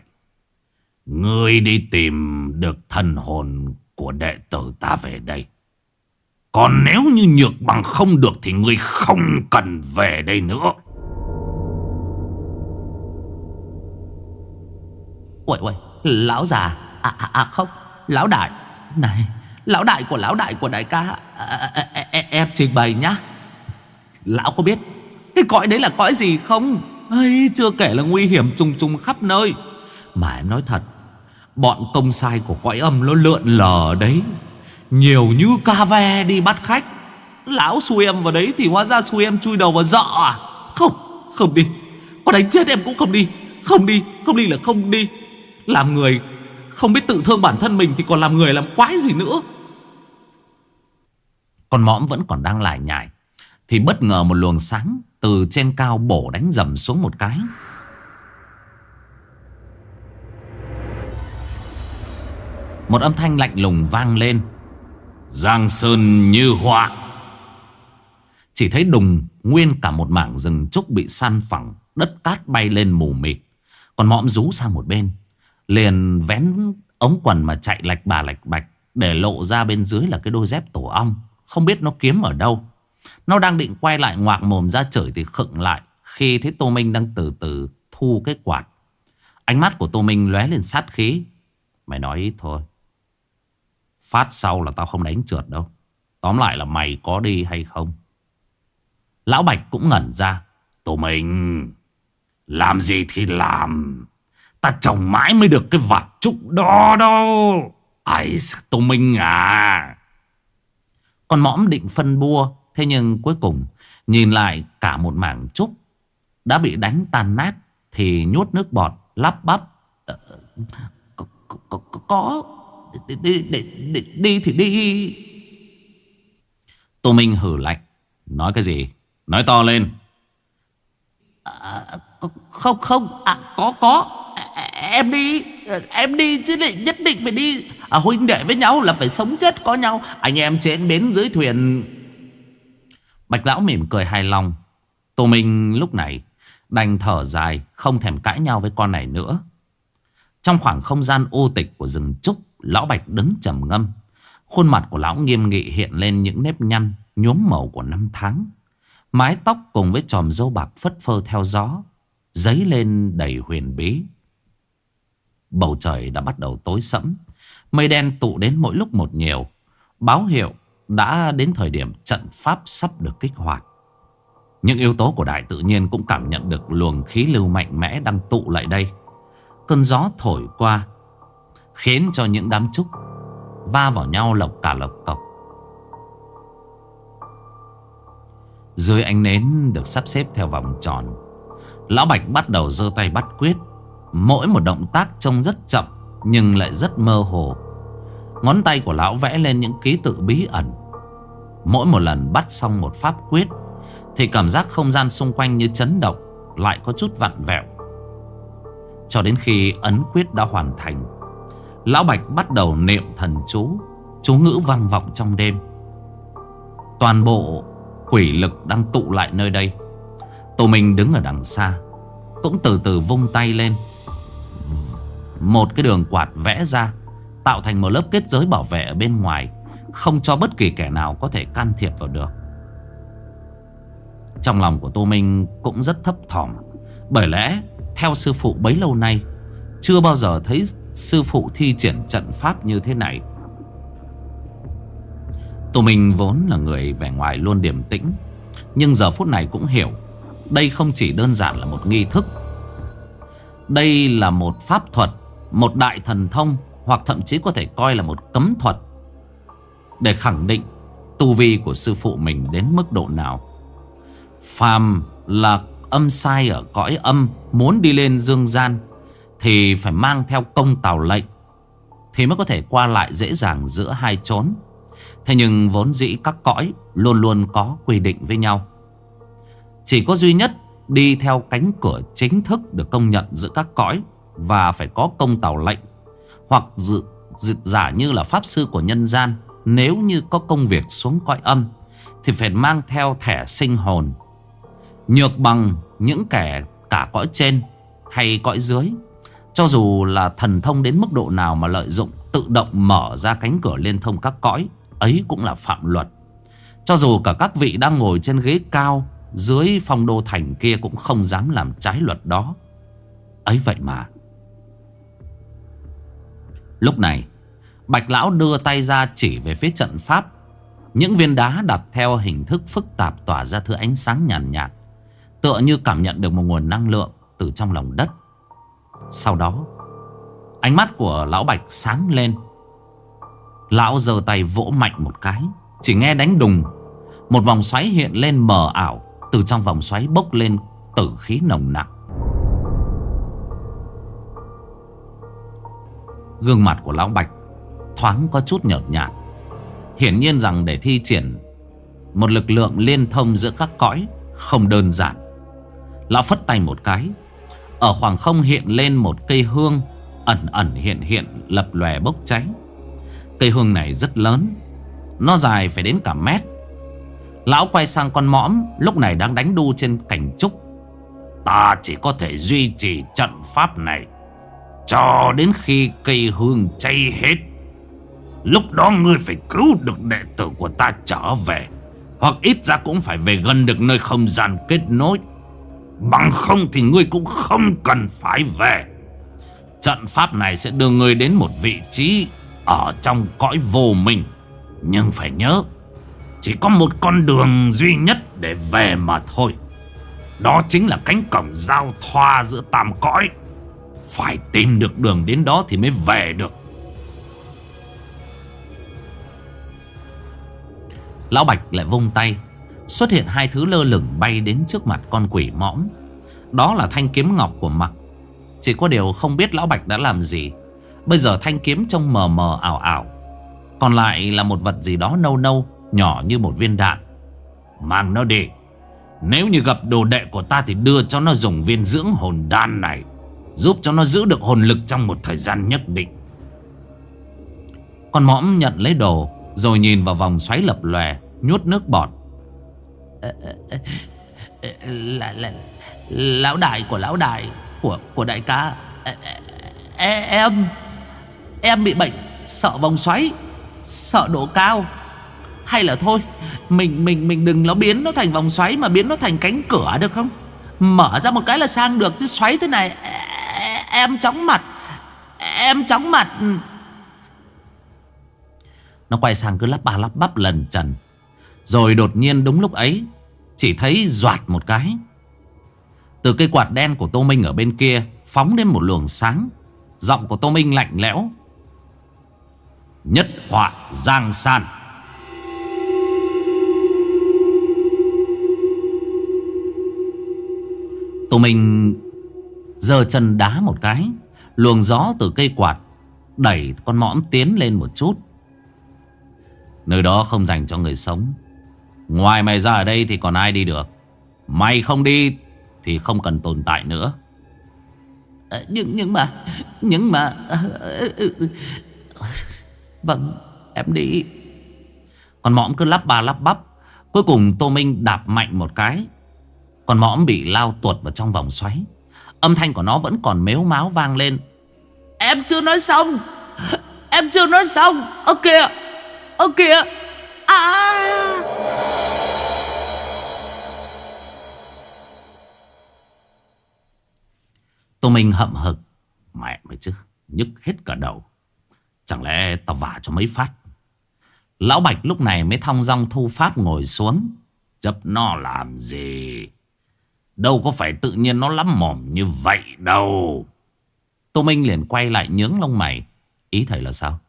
Ngươi đi tìm được thần hồn của đệ tử ta về đây. Còn nếu như nhược bằng không được thì ngươi không cần về đây nữa. Ôi ôi, lão già, à, à, à không, lão đại, này, lão đại của lão đại của đại ca, à, à, à, à, em trình bày nhá. Lão có biết cái cõi đấy là cõi gì không? Ây, chưa kể là nguy hiểm trùng trùng khắp nơi. Mà em nói thật, Bọn công sai của cõi âm nó lượn lờ đấy. Nhiều như ca ve đi bắt khách. Lão xui em vào đấy Thì hóa ra xui em chui đầu vào dọ à? Không, không đi. Có đánh chết em cũng không đi. Không đi, không đi là không đi. Làm người không biết tự thương bản thân mình Thì còn làm người làm quái gì nữa. Con mõm vẫn còn đang lại nhải. Thì bất ngờ một luồng sáng Từ trên cao bổ đánh dầm xuống một cái. Một âm thanh lạnh lùng vang lên. Giang sơn như họa Chỉ thấy đùng, Nguyên cả một mảng rừng trúc bị san phẳng, Đất cát bay lên mù mịt. Còn mõm rú sang một bên. Liền vén ống quần mà chạy lạch bà lạch bạch, Để lộ ra bên dưới là cái đôi dép tổ ong. Không biết nó kiếm ở đâu. Nó đang định quay lại ngoạc mồm ra chửi thì khựng lại, Khi thấy Tô Minh đang từ từ thu cái quạt. Ánh mắt của Tô Minh lóe lên sát khí. Mày nói ít thôi. Phát sau là tao không đánh trượt đâu. Tóm lại là mày có đi hay không? Lão Bạch cũng ngẩn ra. Tô Minh Làm gì thì làm. Ta trồng mãi mới được cái vạt trúc đó đâu. Ai Tô Minh à. Con mõm định phân bua Thế nhưng cuối cùng Nhìn lại cả một mảng trúc Đã bị đánh tan nát Thì nhốt nước bọt lắp bắp. Ờ, có, có, có, có đi, đi, đi, đi, thì đi. Tô Minh hử lạnh. Nói cái gì? Nói to lên. À, Không không. À, Có có. Em đi. Em đi chứ lại nhất định phải đi. À, Huynh đệ với nhau là phải sống chết có nhau. Anh em trên bến dưới thuyền. Bạch lão mỉm cười hài lòng. Tô Minh lúc này Đành thở dài Không thèm cãi nhau với con này nữa. Trong khoảng không gian ô tịch của rừng trúc Lão Bạch đứng trầm ngâm. Khuôn mặt của lão nghiêm nghị hiện lên những nếp nhăn, Nhuốm màu của năm tháng. Mái tóc cùng với tròm dâu bạc phất phơ theo gió, Dấy lên đầy huyền bí. Bầu trời đã bắt đầu tối sẫm. Mây đen tụ đến mỗi lúc một nhiều. Báo hiệu đã đến thời điểm trận pháp sắp được kích hoạt. Những yếu tố của đại tự nhiên cũng cảm nhận được luồng khí lưu mạnh mẽ đang tụ lại đây. Cơn gió thổi qua khiến cho những đám trúc va vào nhau lộc cả lộc cọc. Dưới ánh nến được sắp xếp theo vòng tròn. Lão Bạch bắt đầu giơ tay bắt quyết. Mỗi một động tác trông rất chậm, nhưng lại rất mơ hồ. Ngón tay của lão vẽ lên những ký tự bí ẩn. Mỗi một lần bắt xong một pháp quyết, thì cảm giác không gian xung quanh như chấn động, Lại có chút vặn vẹo Cho đến khi ấn quyết đã hoàn thành Lão Bạch bắt đầu niệm thần chú. Chú ngữ vang vọng trong đêm. Toàn bộ quỷ lực đang tụ lại nơi đây. Tô Minh đứng ở đằng xa, Cũng từ từ vung tay lên. Một cái đường quạt vẽ ra, Tạo thành một lớp kết giới bảo vệ ở bên ngoài, Không cho bất kỳ kẻ nào có thể can thiệp vào được. Trong lòng của Tô Minh cũng rất thấp thỏm, Bởi lẽ theo sư phụ bấy lâu nay, Chưa bao giờ thấy sư phụ thi triển trận pháp như thế này. Tụi mình vốn là người vẻ ngoài luôn điềm tĩnh, Nhưng giờ phút này cũng hiểu, Đây không chỉ đơn giản là một nghi thức. Đây là một pháp thuật, Một đại thần thông, Hoặc thậm chí có thể coi là một cấm thuật, Để khẳng định Tu vi của sư phụ mình đến mức độ nào. Phàm là âm sai ở cõi âm Muốn đi lên dương gian thì phải mang theo công tàu lệnh Thì mới có thể qua lại dễ dàng giữa hai chốn. Thế nhưng vốn dĩ các cõi Luôn luôn có quy định với nhau. Chỉ có duy nhất Đi theo cánh cửa chính thức Được công nhận giữa các cõi Và phải có công tàu lệnh Hoặc dự, dự giả như là pháp sư của nhân gian. Nếu như có công việc xuống cõi âm Thì phải mang theo thẻ sinh hồn Nhược bằng những kẻ cả cõi trên hay cõi dưới. Cho dù là thần thông đến mức độ nào mà lợi dụng Tự động mở ra cánh cửa liên thông các cõi Ấy cũng là phạm luật. Cho dù cả các vị đang ngồi trên ghế cao Dưới phong đô thành kia cũng không dám làm trái luật đó. Ấy vậy mà. Lúc này Bạch Lão đưa tay ra chỉ về phía trận pháp. Những viên đá đặt theo hình thức phức tạp tỏa ra thứ ánh sáng nhàn nhạt, nhạt Tựa như cảm nhận được một nguồn năng lượng Từ trong lòng đất. Sau đó, Ánh mắt của lão Bạch sáng lên. Lão giơ tay vỗ mạnh một cái, Chỉ nghe đánh đùng. Một vòng xoáy hiện lên mờ ảo, Từ trong vòng xoáy bốc lên tử khí nồng nặc. Gương mặt của lão Bạch Thoáng có chút nhợt nhạt. Hiển nhiên rằng để thi triển Một lực lượng liên thông giữa các cõi Không đơn giản. Lão phất tay một cái ở khoảng không hiện lên một cây hương, Ẩn ẩn hiện hiện lập lòe bốc cháy. Cây hương này rất lớn, Nó dài phải đến cả mét. Lão quay sang con mõm, Lúc này đang đánh đu trên cành trúc. Ta chỉ có thể duy trì trận pháp này Cho đến khi cây hương cháy hết. Lúc đó ngươi phải cứu được đệ tử của ta trở về, Hoặc ít ra cũng phải về gần được nơi không gian kết nối. Bằng không thì ngươi cũng không cần phải về. Trận pháp này sẽ đưa ngươi đến một vị trí Ở trong cõi vô minh. Nhưng phải nhớ, Chỉ có một con đường duy nhất để về mà thôi. Đó chính là cánh cổng giao thoa giữa tam cõi. Phải tìm được đường đến đó thì mới về được. Lão Bạch lại vung tay. Xuất hiện hai thứ lơ lửng bay đến trước mặt con quỷ mõm. Đó là thanh kiếm ngọc của mặc. Chỉ có điều không biết Lão Bạch đã làm gì. Bây giờ thanh kiếm trông mờ mờ ảo ảo. Còn lại là một vật gì đó nâu nâu, Nhỏ như một viên đạn. Mang nó đi. Nếu như gặp đồ đệ của ta Thì đưa cho nó dùng viên dưỡng hồn đan này. Giúp cho nó giữ được hồn lực trong một thời gian nhất định. Con mõm nhận lấy đồ, Rồi nhìn vào vòng xoáy lập lòe, Nhút nước bọt là, là, Lão đại của lão đại Của của đại ca. Em Em bị bệnh Sợ vòng xoáy Sợ độ cao. Hay là thôi Mình mình mình đừng nó biến nó thành vòng xoáy Mà biến nó thành cánh cửa được không? Mở ra một cái là sang được Chứ xoáy thế này Em chóng mặt Em chóng mặt. Ừ. Nó quay sang cứ lắp ba lắp bắp lần trần. Rồi đột nhiên đúng lúc ấy, Chỉ thấy doạt một cái. Từ cây quạt đen của Tô Minh ở bên kia Phóng lên một luồng sáng. Giọng của Tô Minh lạnh lẽo. Nhất họa giang san. Tô Minh giơ chân đá một cái. Luồng gió từ cây quạt Đẩy con mõm tiến lên một chút. Nơi đó không dành cho người sống. Ngoài mày ra ở đây thì còn ai đi được? Mày không đi Thì không cần tồn tại nữa. À, Nhưng nhưng mà Nhưng mà ờ, ừ, ừ. Vâng em đi. Còn mõm cứ lắp ba lắp bắp. Cuối cùng Tô Minh đạp mạnh một cái. Còn mõm bị lao tuột vào trong vòng xoáy. Âm thanh của nó vẫn còn mếu máu vang lên. Em chưa nói xong. Em chưa nói xong. Ơ kìa Ơ kìa. À Tô Minh hậm hực, Mẹ mày chứ, Nhức hết cả đầu. Chẳng lẽ tao vả cho mấy phát? Lão Bạch lúc này mới thong dong thu pháp ngồi xuống, Chấp nó làm gì? Đâu có phải tự nhiên nó lắm mồm như vậy đâu. Tô Minh liền quay lại nhướng lông mày. Ý thầy là sao?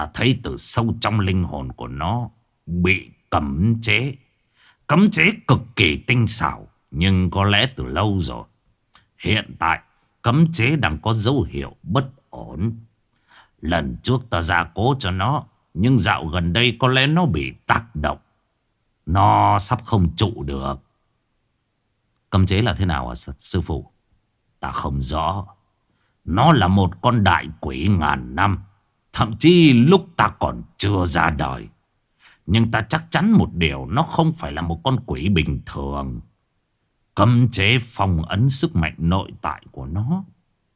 Ta thấy từ sâu trong linh hồn của nó Bị cấm chế. Cấm chế cực kỳ tinh xảo, Nhưng có lẽ từ lâu rồi. Hiện tại, cấm chế đang có dấu hiệu bất ổn. Lần trước ta ra cố cho nó, Nhưng dạo gần đây có lẽ nó bị tác động. Nó sắp không trụ được. Cấm chế là thế nào à sư phụ? Ta không rõ. Nó là một con đại quỷ ngàn năm. Thậm chí lúc ta còn chưa ra đời. Nhưng ta chắc chắn một điều, Nó không phải là một con quỷ bình thường. Cấm chế phong ấn sức mạnh nội tại của nó.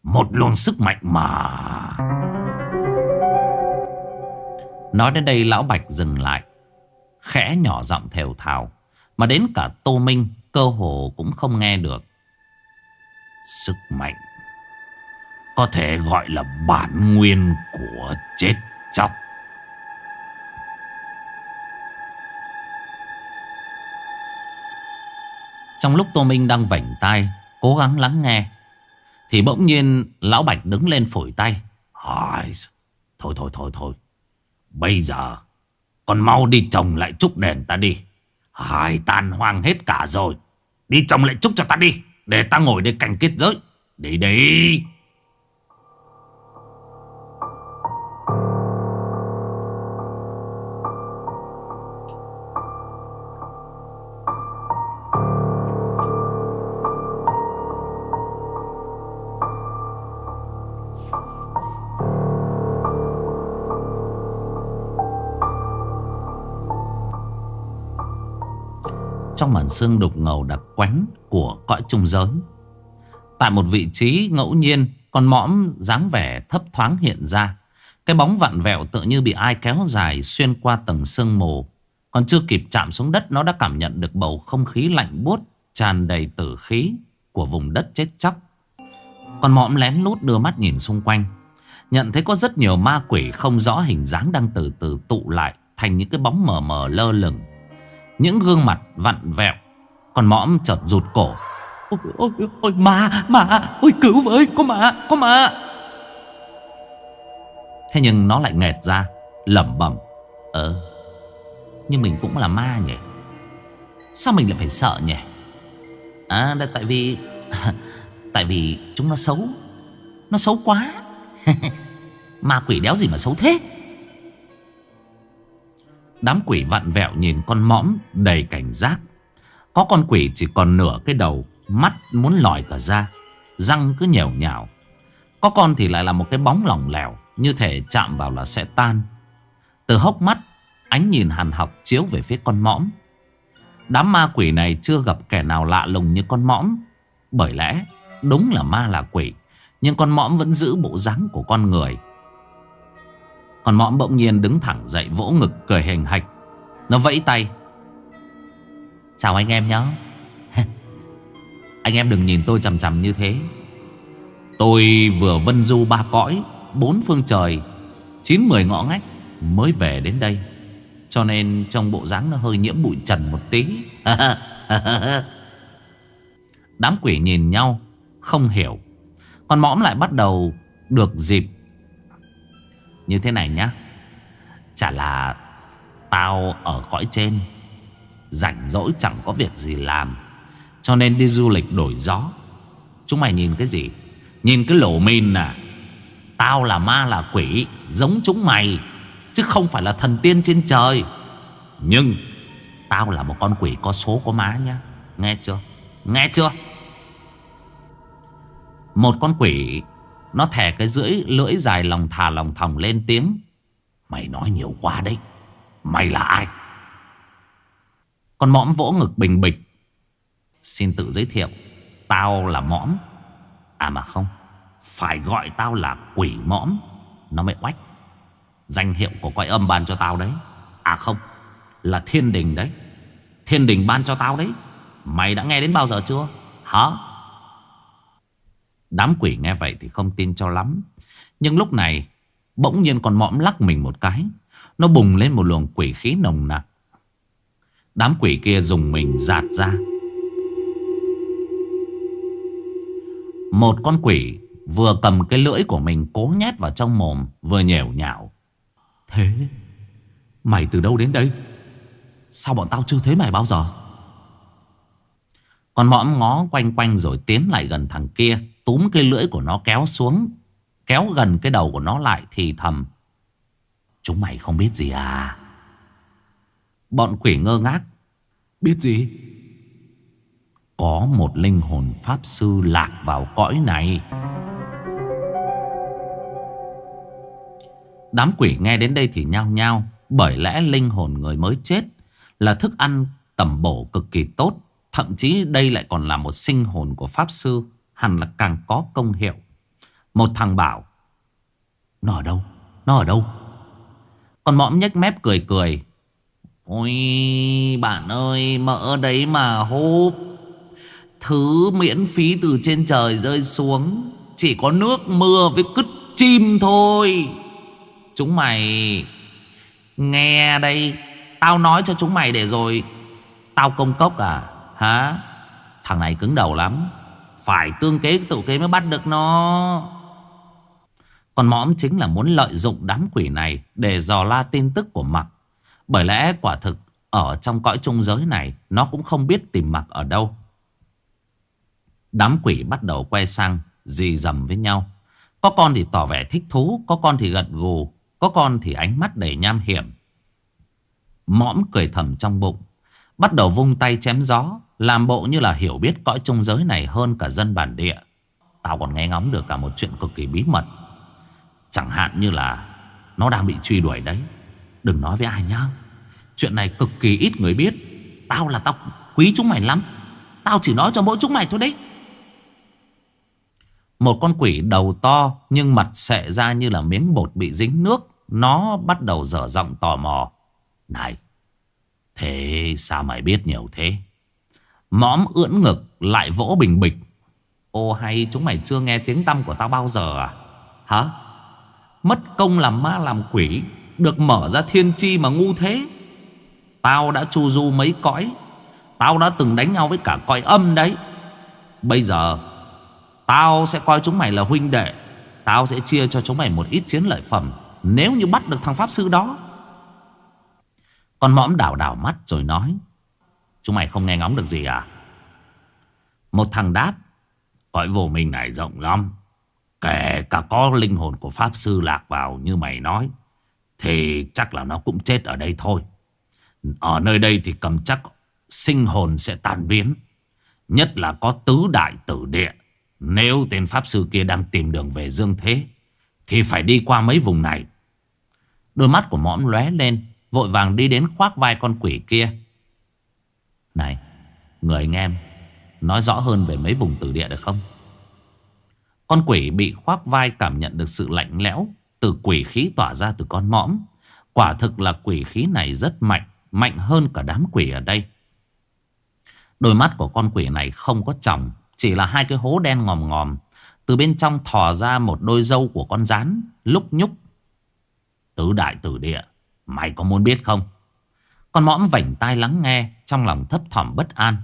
Một luồng sức mạnh mà. Nói đến đây, lão Bạch dừng lại, Khẽ nhỏ giọng thều thào. Mà đến cả Tô Minh, Cơ hồ cũng không nghe được. Sức mạnh. Có thể gọi là bản nguyên của chết chóc. Trong lúc Tô Minh đang vảnh tai Cố gắng lắng nghe, Thì bỗng nhiên Lão Bạch đứng lên phổi tay. Thôi thôi thôi thôi. Bây giờ, Con mau đi trồng lại trúc đèn ta đi. Hai tan hoang hết cả rồi. Đi trồng lại trúc cho ta đi, Để ta ngồi đây cảnh kết giới. Đi đi. Màn xương đục ngầu đặc quánh của cõi trung giới. Tại một vị trí ngẫu nhiên, Con mõm dáng vẻ thấp thoáng hiện ra. Cái bóng vặn vẹo tự như bị ai kéo dài Xuyên qua tầng sương mù. Còn chưa kịp chạm xuống đất, Nó đã cảm nhận được bầu không khí lạnh buốt Tràn đầy tử khí Của vùng đất chết chóc. Con mõm lén lút đưa mắt nhìn xung quanh. Nhận thấy có rất nhiều ma quỷ không rõ hình dáng đang từ từ tụ lại Thành những cái bóng mờ mờ lơ lửng. Những gương mặt vặn vẹo Còn mõm chợt rụt cổ. Ôi, ôi, ôi ma, ma, ôi cứu với, có ma, có ma Thế nhưng nó lại nghẹt ra lẩm bẩm Ờ Nhưng mình cũng là ma nhỉ? Sao mình lại phải sợ nhỉ? À là tại vì Tại vì chúng nó xấu. Nó xấu quá. Ma quỷ đéo gì mà xấu thế Đám quỷ vặn vẹo nhìn con mõm đầy cảnh giác. Có con quỷ chỉ còn nửa cái đầu, Mắt muốn lòi cả ra Răng cứ nhèo nhào. Có con thì lại là một cái bóng lỏng lẻo, Như thể chạm vào là sẽ tan. Từ hốc mắt, Ánh nhìn hàn học chiếu về phía con mõm. Đám ma quỷ này chưa gặp kẻ nào lạ lùng như con mõm, Bởi lẽ đúng là ma là quỷ, Nhưng con mõm vẫn giữ bộ dáng của con người còn mõm bỗng nhiên đứng thẳng dậy vỗ ngực cười hình hạch. Nó vẫy tay. Chào anh em nhé. Anh em đừng nhìn tôi chằm chằm như thế. Tôi vừa vân du ba cõi, Bốn phương trời, Chín mười ngõ ngách Mới về đến đây. Cho nên trong bộ dáng nó hơi nhiễm bụi trần một tí. Đám quỷ nhìn nhau, Không hiểu. Còn mõm lại bắt đầu được dịp như thế này nhá. Chả là Tao ở cõi trên, Rảnh rỗi chẳng có việc gì làm, Cho nên đi du lịch đổi gió. Chúng mày nhìn cái gì? Nhìn cái lỗ min à? Tao là ma là quỷ, Giống chúng mày, Chứ không phải là thần tiên trên trời. Nhưng Tao là một con quỷ có số có má nhá. Nghe chưa? Nghe chưa? Một con quỷ nó thè cái rưỡi lưỡi dài lòng thà lòng thòng lên tiếng. Mày nói nhiều quá đấy. Mày là ai? Con mõm vỗ ngực bình bịch. Xin tự giới thiệu, Tao là mõm. À mà không, Phải gọi tao là quỷ mõm. Nó mới oách. Danh hiệu của quái âm ban cho tao đấy. À không, Là thiên đình đấy. Thiên đình ban cho tao đấy. Mày đã nghe đến bao giờ chưa? Hả? Đám quỷ nghe vậy thì không tin cho lắm. Nhưng lúc này Bỗng nhiên con mõm lắc mình một cái. Nó bùng lên một luồng quỷ khí nồng nặc. Đám quỷ kia dùng mình giạt ra. Một con quỷ vừa cầm cái lưỡi của mình cố nhét vào trong mồm Vừa nhèo nhạo. Thế? Mày từ đâu đến đây? Sao bọn tao chưa thấy mày bao giờ? Con mõm ngó quanh quanh rồi tiến lại gần thằng kia Túm cái lưỡi của nó kéo xuống Kéo gần cái đầu của nó lại thì thầm Chúng mày không biết gì à? Bọn quỷ ngơ ngác Biết gì? Có một linh hồn pháp sư lạc vào cõi này. Đám quỷ nghe đến đây thì nhao nhao Bởi lẽ linh hồn người mới chết Là thức ăn tầm bổ cực kỳ tốt Thậm chí đây lại còn là một sinh hồn của Pháp Sư Hẳn là càng có công hiệu. Một thằng bảo, Nó ở đâu? Nó ở đâu? Còn mõm nhếch mép cười cười, Ôi, bạn ơi, mỡ đấy mà húp. Thứ miễn phí từ trên trời rơi xuống, Chỉ có nước mưa với cứt chim thôi. Chúng mày, Nghe đây, Tao nói cho chúng mày để rồi. Tao công cốc à? Hả? Thằng này cứng đầu lắm. Phải tương kế tự kế mới bắt được nó. Còn mõm chính là muốn lợi dụng đám quỷ này Để dò la tin tức của Mặc Bởi lẽ quả thực, Ở trong cõi trung giới này, Nó cũng không biết tìm Mặc ở đâu. Đám quỷ bắt đầu quay sang, Dì dầm với nhau. Có con thì tỏ vẻ thích thú, Có con thì gật gù, Có con thì ánh mắt đầy nham hiểm. Mõm cười thầm trong bụng. Bắt đầu vung tay chém gió Làm bộ như là hiểu biết cõi trung giới này hơn cả dân bản địa. Tao còn nghe ngóng được cả một chuyện cực kỳ bí mật. Chẳng hạn như là Nó đang bị truy đuổi đấy. Đừng nói với ai nhá. Chuyện này cực kỳ ít người biết. Tao là tao quý chúng mày lắm. Tao chỉ nói cho mỗi chúng mày thôi đấy. Một con quỷ đầu to nhưng mặt xệ ra như là miếng bột bị dính nước. Nó bắt đầu dở giọng tò mò. Này, thế sao mày biết nhiều thế? Mõm ưỡn ngực, lại vỗ bình bịch. Ô hay, chúng mày chưa nghe tiếng tâm của tao bao giờ à? Hả? Mất công làm ma làm quỷ, Được mở ra thiên chi mà ngu thế Tao đã chu du mấy cõi, Tao đã từng đánh nhau với cả cõi âm đấy Bây giờ, Tao sẽ coi chúng mày là huynh đệ Tao sẽ chia cho chúng mày một ít chiến lợi phẩm, Nếu như bắt được thằng Pháp Sư đó con mõm đảo đảo mắt rồi nói, Chúng mày không nghe ngóng được gì à? Một thằng đáp, Cõi vô mình này rộng lắm. Kể cả có linh hồn của Pháp Sư lạc vào như mày nói, Thì chắc là nó cũng chết ở đây thôi. Ở nơi đây thì cầm chắc sinh hồn sẽ tan biến. Nhất là có tứ đại tử địa. Nếu tên Pháp Sư kia đang tìm đường về Dương Thế, Thì phải đi qua mấy vùng này. Đôi mắt của mõm lóe lên. Vội vàng đi đến khoác vai con quỷ kia Này Người anh em Nói rõ hơn về mấy vùng tử địa được không con quỷ bị khoác vai cảm nhận được sự lạnh lẽo từ quỷ khí tỏa ra từ con mõm. Quả thực là quỷ khí này rất mạnh, mạnh hơn cả đám quỷ ở đây. Đôi mắt của con quỷ này không có tròng, chỉ là hai cái hố đen ngòm ngòm. Từ bên trong thò ra một đôi dâu của con rán, lúc nhúc. Tứ đại tử địa, mày có muốn biết không? Con mõm vảnh tai lắng nghe, trong lòng thấp thỏm bất an.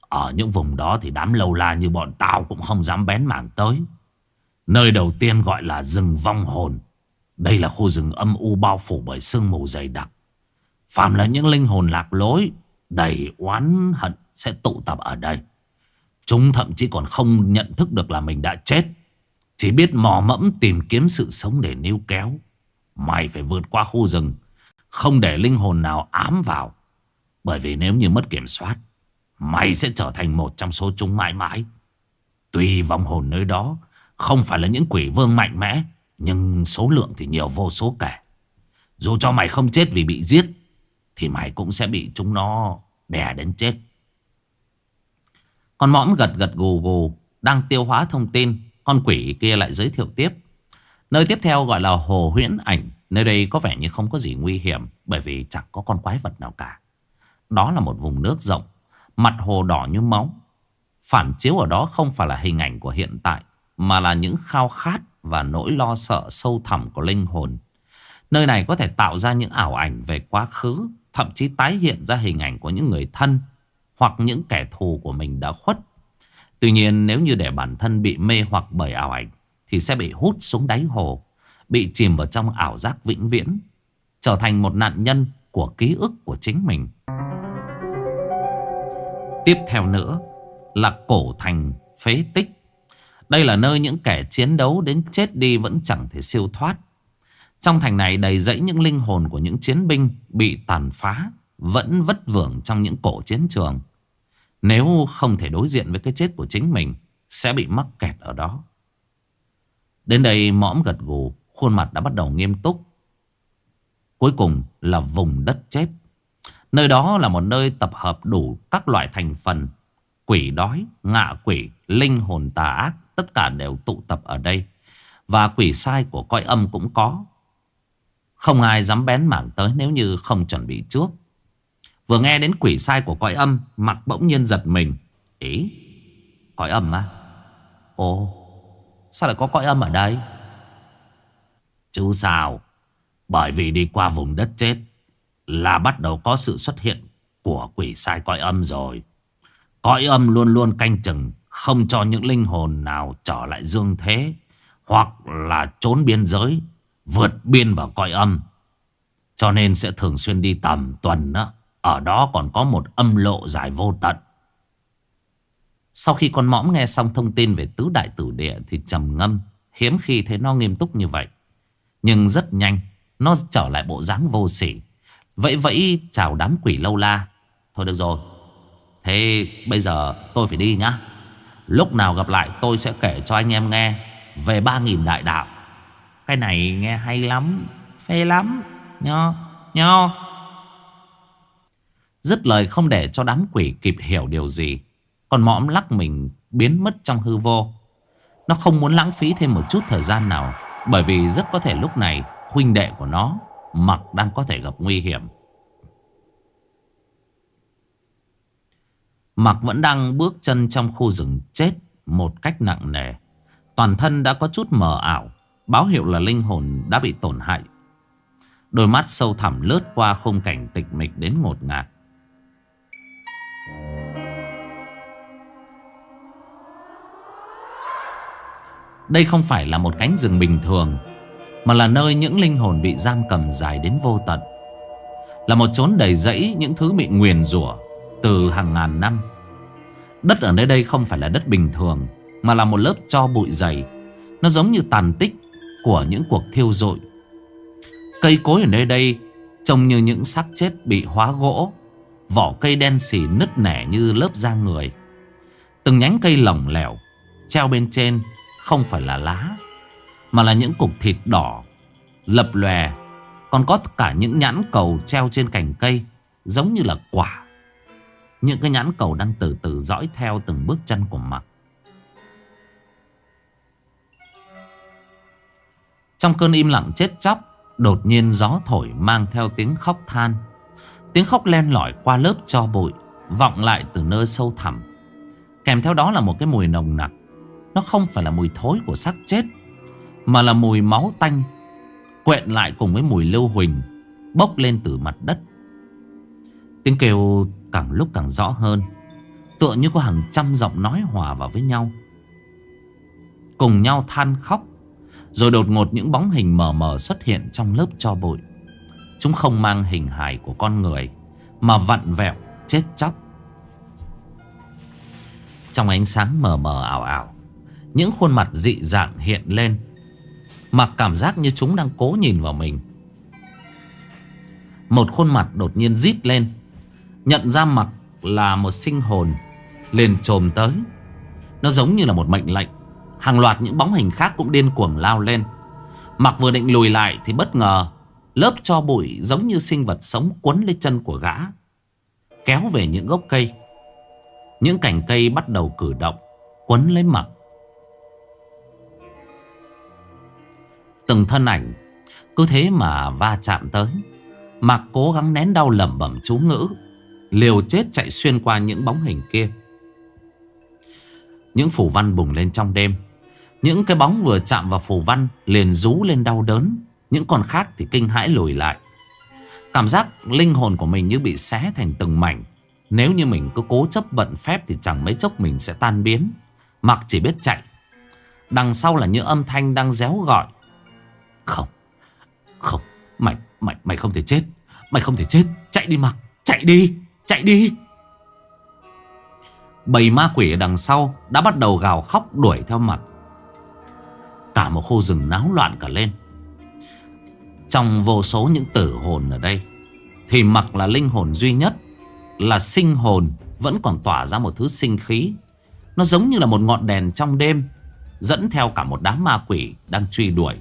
Ở những vùng đó thì đám lâu la như bọn tao cũng không dám bén mảng tới. Nơi đầu tiên gọi là rừng vong hồn. Đây là khu rừng âm u bao phủ bởi sương mù dày đặc. Phạm là những linh hồn lạc lối, đầy oán hận sẽ tụ tập ở đây. Chúng thậm chí còn không nhận thức được là mình đã chết. Chỉ biết mò mẫm tìm kiếm sự sống để níu kéo. Mày phải vượt qua khu rừng, không để linh hồn nào ám vào. Bởi vì nếu như mất kiểm soát, Mày sẽ trở thành một trong số chúng mãi mãi. Tuy vong hồn nơi đó Không phải là những quỷ vương mạnh mẽ Nhưng số lượng thì nhiều vô số kể. Dù cho mày không chết vì bị giết Thì mày cũng sẽ bị chúng nó đè đến chết. Con mõm gật gật gù gù Đang tiêu hóa thông tin Con quỷ kia lại giới thiệu tiếp. Nơi tiếp theo gọi là hồ huyễn ảnh. Nơi đây có vẻ như không có gì nguy hiểm, Bởi vì chẳng có con quái vật nào cả. Đó là một vùng nước rộng, Mặt hồ đỏ như máu. Phản chiếu ở đó không phải là hình ảnh của hiện tại, Mà là những khao khát Và nỗi lo sợ sâu thẳm của linh hồn. Nơi này có thể tạo ra những ảo ảnh về quá khứ, Thậm chí tái hiện ra hình ảnh của những người thân Hoặc những kẻ thù của mình đã khuất. Tuy nhiên, nếu như để bản thân bị mê hoặc bởi ảo ảnh thì sẽ bị hút xuống đáy hồ Bị chìm vào trong ảo giác vĩnh viễn Trở thành một nạn nhân của ký ức của chính mình Tiếp theo nữa là cổ thành phế tích. Đây là nơi những kẻ chiến đấu đến chết đi vẫn chẳng thể siêu thoát. Trong thành này đầy dẫy những linh hồn của những chiến binh bị tàn phá, vẫn vất vưởng trong những cổ chiến trường. Nếu không thể đối diện với cái chết của chính mình, sẽ bị mắc kẹt ở đó. Đến đây mõm gật gù, khuôn mặt đã bắt đầu nghiêm túc. Cuối cùng là vùng đất chết. Nơi đó là một nơi tập hợp đủ các loại thành phần Quỷ đói, ngạ quỷ, linh hồn tà ác Tất cả đều tụ tập ở đây. Và quỷ sai của coi âm cũng có. Không ai dám bén mảng tới nếu như không chuẩn bị trước. Vừa nghe đến quỷ sai của cõi âm Mặt bỗng nhiên giật mình. Ý Cõi âm á? Ồ. Sao lại có cõi âm ở đây Chứ sao Bởi vì đi qua vùng đất chết là bắt đầu có sự xuất hiện của quỷ sai cõi âm rồi. Cõi âm luôn luôn canh chừng không cho những linh hồn nào trở lại dương thế hoặc là trốn biên giới, vượt biên vào cõi âm. Cho nên sẽ thường xuyên đi tầm tuần đó. Ở đó còn có một âm lộ dài vô tận. Sau khi con mõm nghe xong thông tin về tứ đại tử địa thì trầm ngâm, hiếm khi thấy nó nghiêm túc như vậy. Nhưng rất nhanh, nó trở lại bộ dáng vô sỉ. Vẫy vẫy chào đám quỷ lâu la. Thôi được rồi Thế bây giờ tôi phải đi nhá. Lúc nào gặp lại tôi sẽ kể cho anh em nghe Về ba nghìn đại đạo. Cái này nghe hay lắm Phê lắm Nho Nho Dứt lời không để cho đám quỷ kịp hiểu điều gì còn mõm lắc mình biến mất trong hư vô. Nó không muốn lãng phí thêm một chút thời gian nào, Bởi vì rất có thể lúc này Huynh đệ của nó Mặc đang có thể gặp nguy hiểm. Mặc vẫn đang bước chân trong khu rừng chết Một cách nặng nề. Toàn thân đã có chút mờ ảo, Báo hiệu là linh hồn đã bị tổn hại. Đôi mắt sâu thẳm lướt qua khung cảnh tịch mịch đến ngột ngạt. Đây không phải là một cánh rừng bình thường, Mà là nơi những linh hồn bị giam cầm dài đến vô tận. Là một chốn đầy rẫy những thứ bị nguyền rủa Từ hàng ngàn năm. Đất ở nơi đây không phải là đất bình thường, Mà là một lớp cho bụi dày. Nó giống như tàn tích của những cuộc thiêu rụi. Cây cối ở nơi đây Trông như những xác chết bị hóa gỗ, Vỏ cây đen xỉ nứt nẻ như lớp da người. Từng nhánh cây lỏng lẻo Treo bên trên không phải là lá, Mà là những cục thịt đỏ, Lập lòe, Còn có cả những nhãn cầu treo trên cành cây, Giống như là quả. Những cái nhãn cầu đang từ từ dõi theo từng bước chân của mặt. Trong cơn im lặng chết chóc, Đột nhiên gió thổi mang theo tiếng khóc than. Tiếng khóc len lỏi qua lớp cho bụi, Vọng lại từ nơi sâu thẳm. Kèm theo đó là một cái mùi nồng nặc nó không phải là mùi thối của xác chết, Mà là mùi máu tanh Quện lại cùng với mùi lưu huỳnh, Bốc lên từ mặt đất. Tiếng kêu càng lúc càng rõ hơn, Tựa như có hàng trăm giọng nói hòa vào với nhau. Cùng nhau than khóc, Rồi đột ngột những bóng hình mờ mờ xuất hiện trong lớp cho bụi. Chúng không mang hình hài của con người, Mà vặn vẹo, chết chóc. Trong ánh sáng mờ mờ ảo ảo những khuôn mặt dị dạng hiện lên, Mặc cảm giác như chúng đang cố nhìn vào mình. Một khuôn mặt đột nhiên rít lên, Nhận ra mặc là một sinh hồn, Liền trồm tới. Nó giống như là một mệnh lệnh, Hàng loạt những bóng hình khác cũng điên cuồng lao lên. Mặc vừa định lùi lại thì bất ngờ, Lớp cho bụi giống như sinh vật sống quấn lấy chân của gã, Kéo về những gốc cây. Những cành cây bắt đầu cử động, Quấn lấy mặc. Từng thân ảnh. Cứ thế mà va chạm tới. Mạc cố gắng nén đau lẩm bẩm chú ngữ. Liều chết chạy xuyên qua những bóng hình kia. Những phủ văn bùng lên trong đêm. Những cái bóng vừa chạm vào phủ văn Liền rú lên đau đớn. Những con khác thì kinh hãi lùi lại. Cảm giác linh hồn của mình như bị xé thành từng mảnh. Nếu như mình cứ cố chấp bận phép Thì chẳng mấy chốc mình sẽ tan biến. Mặc chỉ biết chạy. Đằng sau là những âm thanh đang réo gọi không. Không. Mày mày mày không thể chết. Mày không thể chết. Chạy đi mặc Chạy đi. Chạy đi. Bầy ma quỷ ở đằng sau Đã bắt đầu gào khóc đuổi theo mặt. Cả một khu rừng náo loạn cả lên. Trong vô số những tử hồn ở đây, Thì mặc là linh hồn duy nhất, Là sinh hồn Vẫn còn tỏa ra một thứ sinh khí. Nó giống như là một ngọn đèn trong đêm, Dẫn theo cả một đám ma quỷ Đang truy đuổi.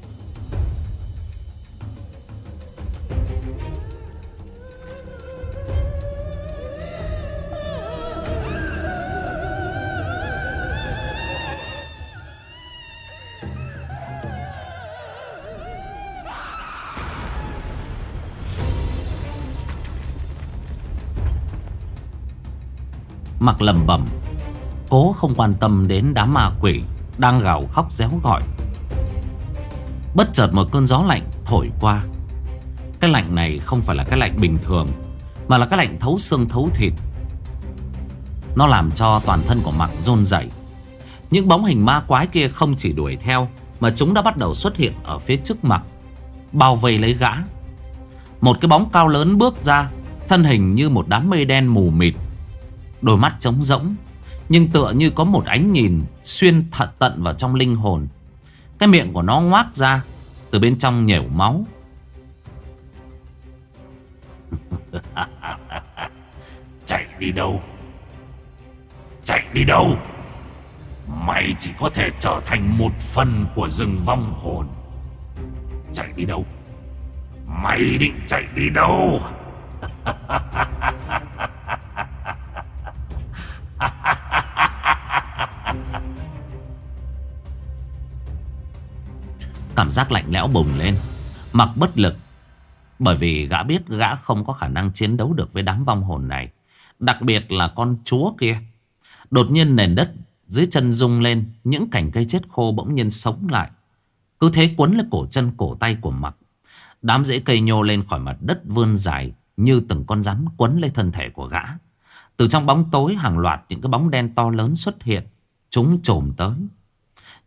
Mặc lầm bẩm, Cố không quan tâm đến đám ma quỷ Đang gào khóc réo gọi. Bất chợt một cơn gió lạnh thổi qua. Cái lạnh này không phải là cái lạnh bình thường, Mà là cái lạnh thấu xương thấu thịt. Nó làm cho toàn thân của Mặc rôn dậy Những bóng hình ma quái kia không chỉ đuổi theo, Mà chúng đã bắt đầu xuất hiện ở phía trước mặt, Bao vây lấy gã. Một cái bóng cao lớn bước ra, Thân hình như một đám mây đen mù mịt. Đôi mắt trống rỗng, Nhưng tựa như có một ánh nhìn Xuyên thật tận vào trong linh hồn. Cái miệng của nó ngoác ra Từ bên trong nhểu máu. Chạy đi đâu? Chạy đi đâu? Mày chỉ có thể trở thành một phần của rừng vong hồn. Chạy đi đâu? Mày định chạy đi đâu? cảm giác lạnh lẽo bùng lên, Mặc bất lực. Bởi vì gã biết gã không có khả năng chiến đấu được với đám vong hồn này, Đặc biệt là con chúa kia. Đột nhiên nền đất dưới chân rung lên, Những cành cây chết khô bỗng nhiên sống lại. Cứ thế quấn lấy cổ chân, cổ tay của mặc. Đám rễ cây nhô lên khỏi mặt đất vươn dài Như từng con rắn quấn lấy thân thể của gã. Từ trong bóng tối hàng loạt những cái bóng đen to lớn xuất hiện, Chúng trồm tới.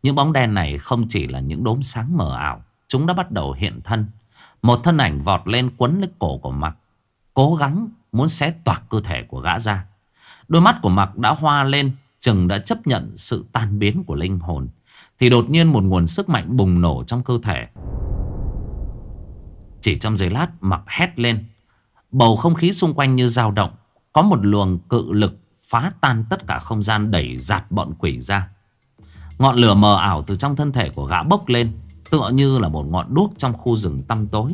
Những bóng đen này không chỉ là những đốm sáng mờ ảo, Chúng đã bắt đầu hiện thân. Một thân ảnh vọt lên quấn lấy cổ của mặc Cố gắng muốn xé toạc cơ thể của gã ra. Đôi mắt của mặc đã hoa lên, Chừng đã chấp nhận sự tan biến của linh hồn, Thì đột nhiên một nguồn sức mạnh bùng nổ trong cơ thể. Chỉ trong giây lát mặc hét lên. Bầu không khí xung quanh như dao động có một luồng cự lực phá tan tất cả không gian đẩy giạt bọn quỷ ra. Ngọn lửa mờ ảo từ trong thân thể của gã bốc lên, Tựa như là một ngọn đuốc trong khu rừng tăm tối.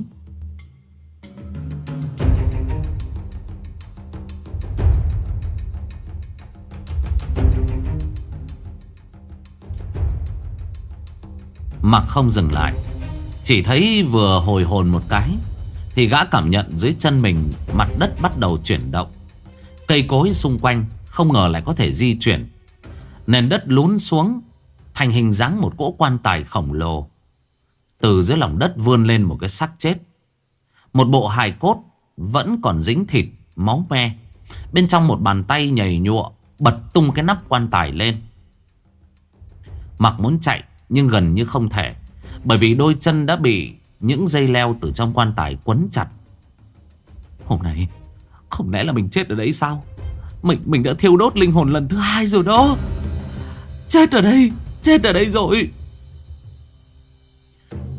Mặc không dừng lại, Chỉ thấy vừa hồi hồn một cái, Thì gã cảm nhận dưới chân mình Mặt đất bắt đầu chuyển động. Cây cối xung quanh Không ngờ lại có thể di chuyển. Nền đất lún xuống, Thành hình dáng một cỗ quan tài khổng lồ. Từ dưới lòng đất vươn lên một cái xác chết. Một bộ hài cốt Vẫn còn dính thịt, Máu me. Bên trong một bàn tay nhảy nhụa, Bật tung cái nắp quan tài lên. Mặc muốn chạy, nhưng gần như không thể, Bởi vì đôi chân đã bị Những dây leo từ trong quan tài quấn chặt. Hôm nay không lẽ là mình chết ở đấy sao? Mình mình đã thiêu đốt linh hồn lần thứ hai rồi đó. Chết ở đây, Chết ở đây rồi.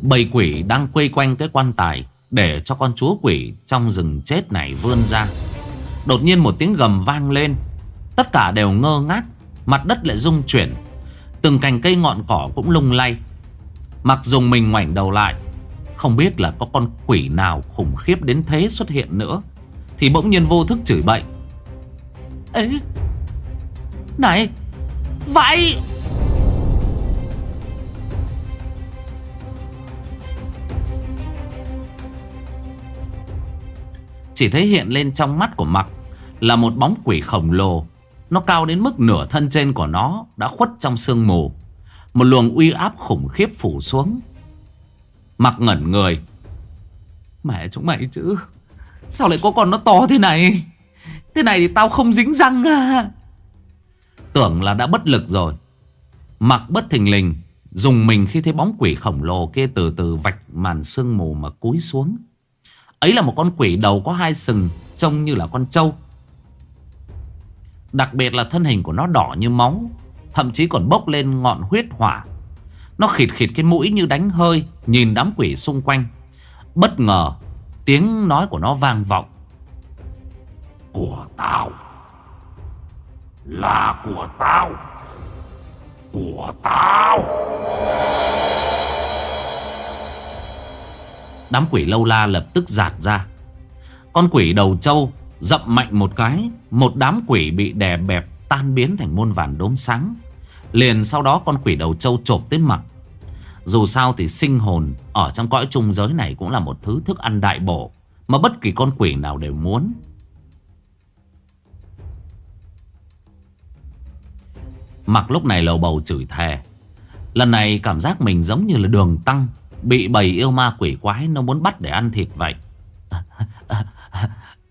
Bầy quỷ đang quây quanh cái quan tài Để cho con chúa quỷ Trong rừng chết này vươn ra. Đột nhiên một tiếng gầm vang lên. Tất cả đều ngơ ngác, Mặt đất lại rung chuyển. Từng cành cây ngọn cỏ cũng lung lay. Mặc dùng mình ngoảnh đầu lại, Không biết là có con quỷ nào khủng khiếp đến thế xuất hiện nữa. Thì bỗng nhiên vô thức chửi bậy. Ê, Này, Vậy Chỉ thấy hiện lên trong mắt của Mặc Là một bóng quỷ khổng lồ. Nó cao đến mức nửa thân trên của nó Đã khuất trong sương mù. Một luồng uy áp khủng khiếp phủ xuống. Mặc ngẩn người. Mẹ chúng mày chứ. Sao lại có con nó to thế này? Thế này thì tao không dính răng à Tưởng là đã bất lực rồi. Mặc bất thình lình, Dùng mình khi thấy bóng quỷ khổng lồ kia từ từ vạch màn sương mù mà cúi xuống. Ấy là một con quỷ đầu có hai sừng, Trông như là con trâu. Đặc biệt là thân hình của nó đỏ như máu, Thậm chí còn bốc lên ngọn huyết hỏa. Nó khịt khịt cái mũi như đánh hơi, Nhìn đám quỷ xung quanh. Bất ngờ Tiếng nói của nó vang vọng. Của tao. Là của tao. Của tao. Đám quỷ lâu la lập tức giạt ra. Con quỷ đầu trâu Dậm mạnh một cái, Một đám quỷ bị đè bẹp Tan biến thành muôn vàn đốm sáng. Liền sau đó con quỷ đầu trâu chộp tới mặt. Dù sao thì sinh hồn ở trong cõi trung giới này Cũng là một thứ thức ăn đại bổ Mà bất kỳ con quỷ nào đều muốn. Mặc lúc này lầu bầu chửi thề. Lần này cảm giác mình giống như là đường tăng, Bị bầy yêu ma quỷ quái Nó muốn bắt để ăn thịt vậy.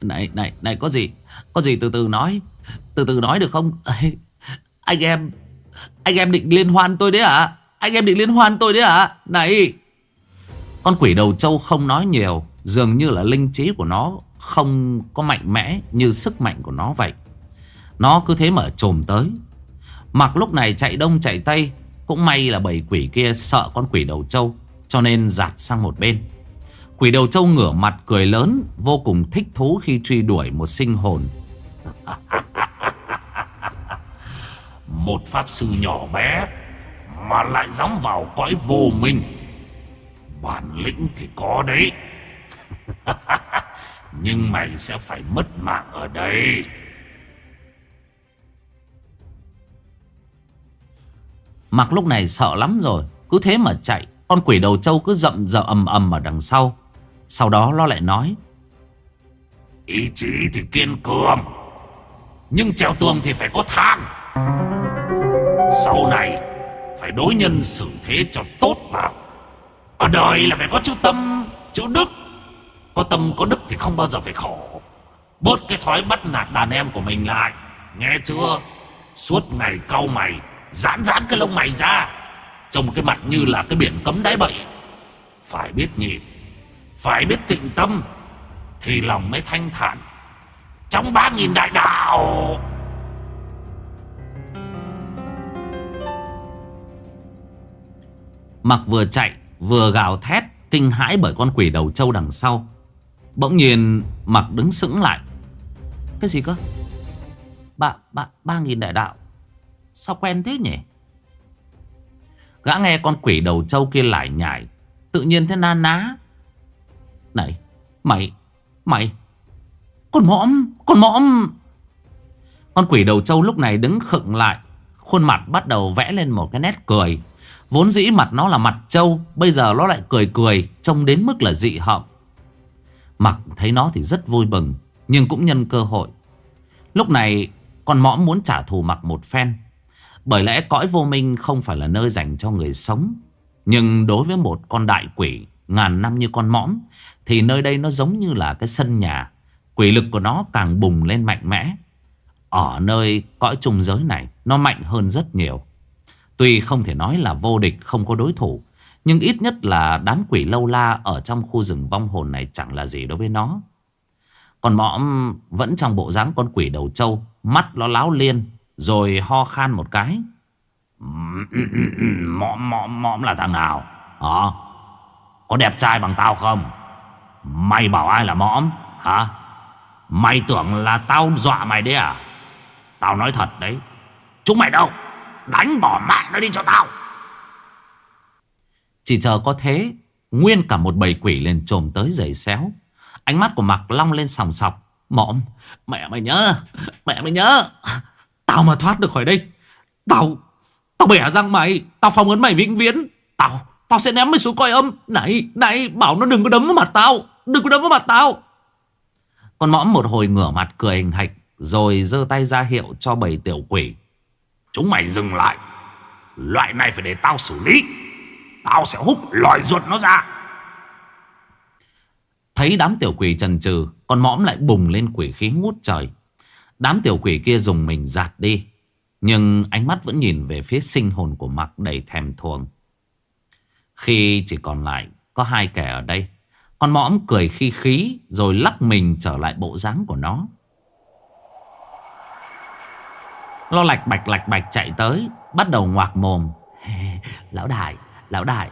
Này này này, có gì Có gì từ từ nói, Từ từ nói được không? Anh em Anh em định liên hoan tôi đấy à Anh em định liên hoan tôi đấy à Này! Con quỷ đầu trâu không nói nhiều, Dường như là linh trí của nó Không có mạnh mẽ như sức mạnh của nó vậy. Nó cứ thế mở trồm tới. Mặc lúc này chạy đông chạy tây, Cũng may là bầy quỷ kia sợ con quỷ đầu trâu, Cho nên giạt sang một bên. Quỷ đầu trâu ngửa mặt cười lớn, Vô cùng thích thú khi truy đuổi một sinh hồn. Một pháp sư nhỏ bé, Mà lại dám vào cõi vô minh. Bản lĩnh thì có đấy. Nhưng mày sẽ phải mất mạng ở đây. Mặc lúc này sợ lắm rồi. Cứ thế mà chạy Con quỷ đầu trâu cứ rậm rậm ầm ầm ở đằng sau. Sau đó nó lại nói Ý chí thì kiên cường Nhưng treo tường thì phải có thang. Sau này Phải đối nhân xử thế cho tốt vào ở đời là phải có chữ tâm Chữ đức. Có tâm có đức thì không bao giờ phải khổ. Bớt cái thói bắt nạt đàn em của mình lại. Nghe chưa? Suốt ngày cau mày Giãn giãn cái lông mày ra. Trông cái mặt như là cái biển cấm đáy bậy Phải biết nhịp, Phải biết tịnh tâm Thì lòng mới thanh thản. Trong ba nghìn đại đạo. Mặc vừa chạy vừa gào thét Kinh hãi bởi con quỷ đầu trâu đằng sau. Bỗng nhiên Mặc đứng sững lại. Cái gì cơ? Ba, ba, ba nghìn đại đạo. Sao quen thế nhỉ? Gã nghe con quỷ đầu trâu kia lại nhảy Tự nhiên thế na ná. Này Mày Mày Con mõm Con mõm. Con quỷ đầu trâu lúc này đứng khựng lại Khuôn mặt bắt đầu vẽ lên một cái nét cười. Vốn dĩ mặt nó là mặt trâu, Bây giờ nó lại cười cười, Trông đến mức là dị hợm. Mặc thấy nó thì rất vui mừng, Nhưng cũng nhân cơ hội. Lúc này, con mõm muốn trả thù mặc một phen. Bởi lẽ cõi vô minh không phải là nơi dành cho người sống. Nhưng đối với một con đại quỷ, Ngàn năm như con mõm, Thì nơi đây nó giống như là cái sân nhà. Quỷ lực của nó càng bùng lên mạnh mẽ. Ở nơi cõi trùng giới này, Nó mạnh hơn rất nhiều. Tuy không thể nói là vô địch, không có đối thủ, Nhưng ít nhất là đám quỷ lâu la Ở trong khu rừng vong hồn này chẳng là gì đối với nó. Còn mõm vẫn trong bộ dáng con quỷ đầu trâu, Mắt nó láo liên, Rồi ho khan một cái. Mõm mõm mõm là thằng nào? Hả? Có đẹp trai bằng tao không? Mày bảo ai là mõm? Hả? Mày tưởng là tao dọa mày đấy à? Tao nói thật đấy. Chúng mày đâu? Đánh bỏ mẹ nó đi cho tao. Chỉ chờ có thế, Nguyên cả một bầy quỷ lên trồm tới giày xéo. Ánh mắt của Mạc long lên sòng sọc. Mõm Mẹ mày nhớ, Mẹ mày nhớ. Tao mà thoát được khỏi đây, Tao Tao bẻ răng mày, Tao phong ấn mày vĩnh viễn. Tao Tao sẽ ném mày xuống coi âm. Này Này, Bảo nó đừng có đấm vào mặt tao, Đừng có đấm vào mặt tao. Con mõm một hồi ngửa mặt cười hình hạch, Rồi giơ tay ra hiệu cho bầy tiểu quỷ. Chúng mày dừng lại. Loại này phải để tao xử lý. Tao sẽ hút lòi ruột nó ra. Thấy đám tiểu quỷ trần trừ Con mõm lại bùng lên quỷ khí ngút trời. Đám tiểu quỷ kia dùng mình giạt đi, Nhưng ánh mắt vẫn nhìn về phía sinh hồn của mặc đầy thèm thuồng. Khi chỉ còn lại có hai kẻ ở đây, Con mõm cười khi khí Rồi lắc mình trở lại bộ dáng của nó. Lo lạch bạch lạch bạch chạy tới, Bắt đầu ngoạc mồm. Lão đại Lão đại,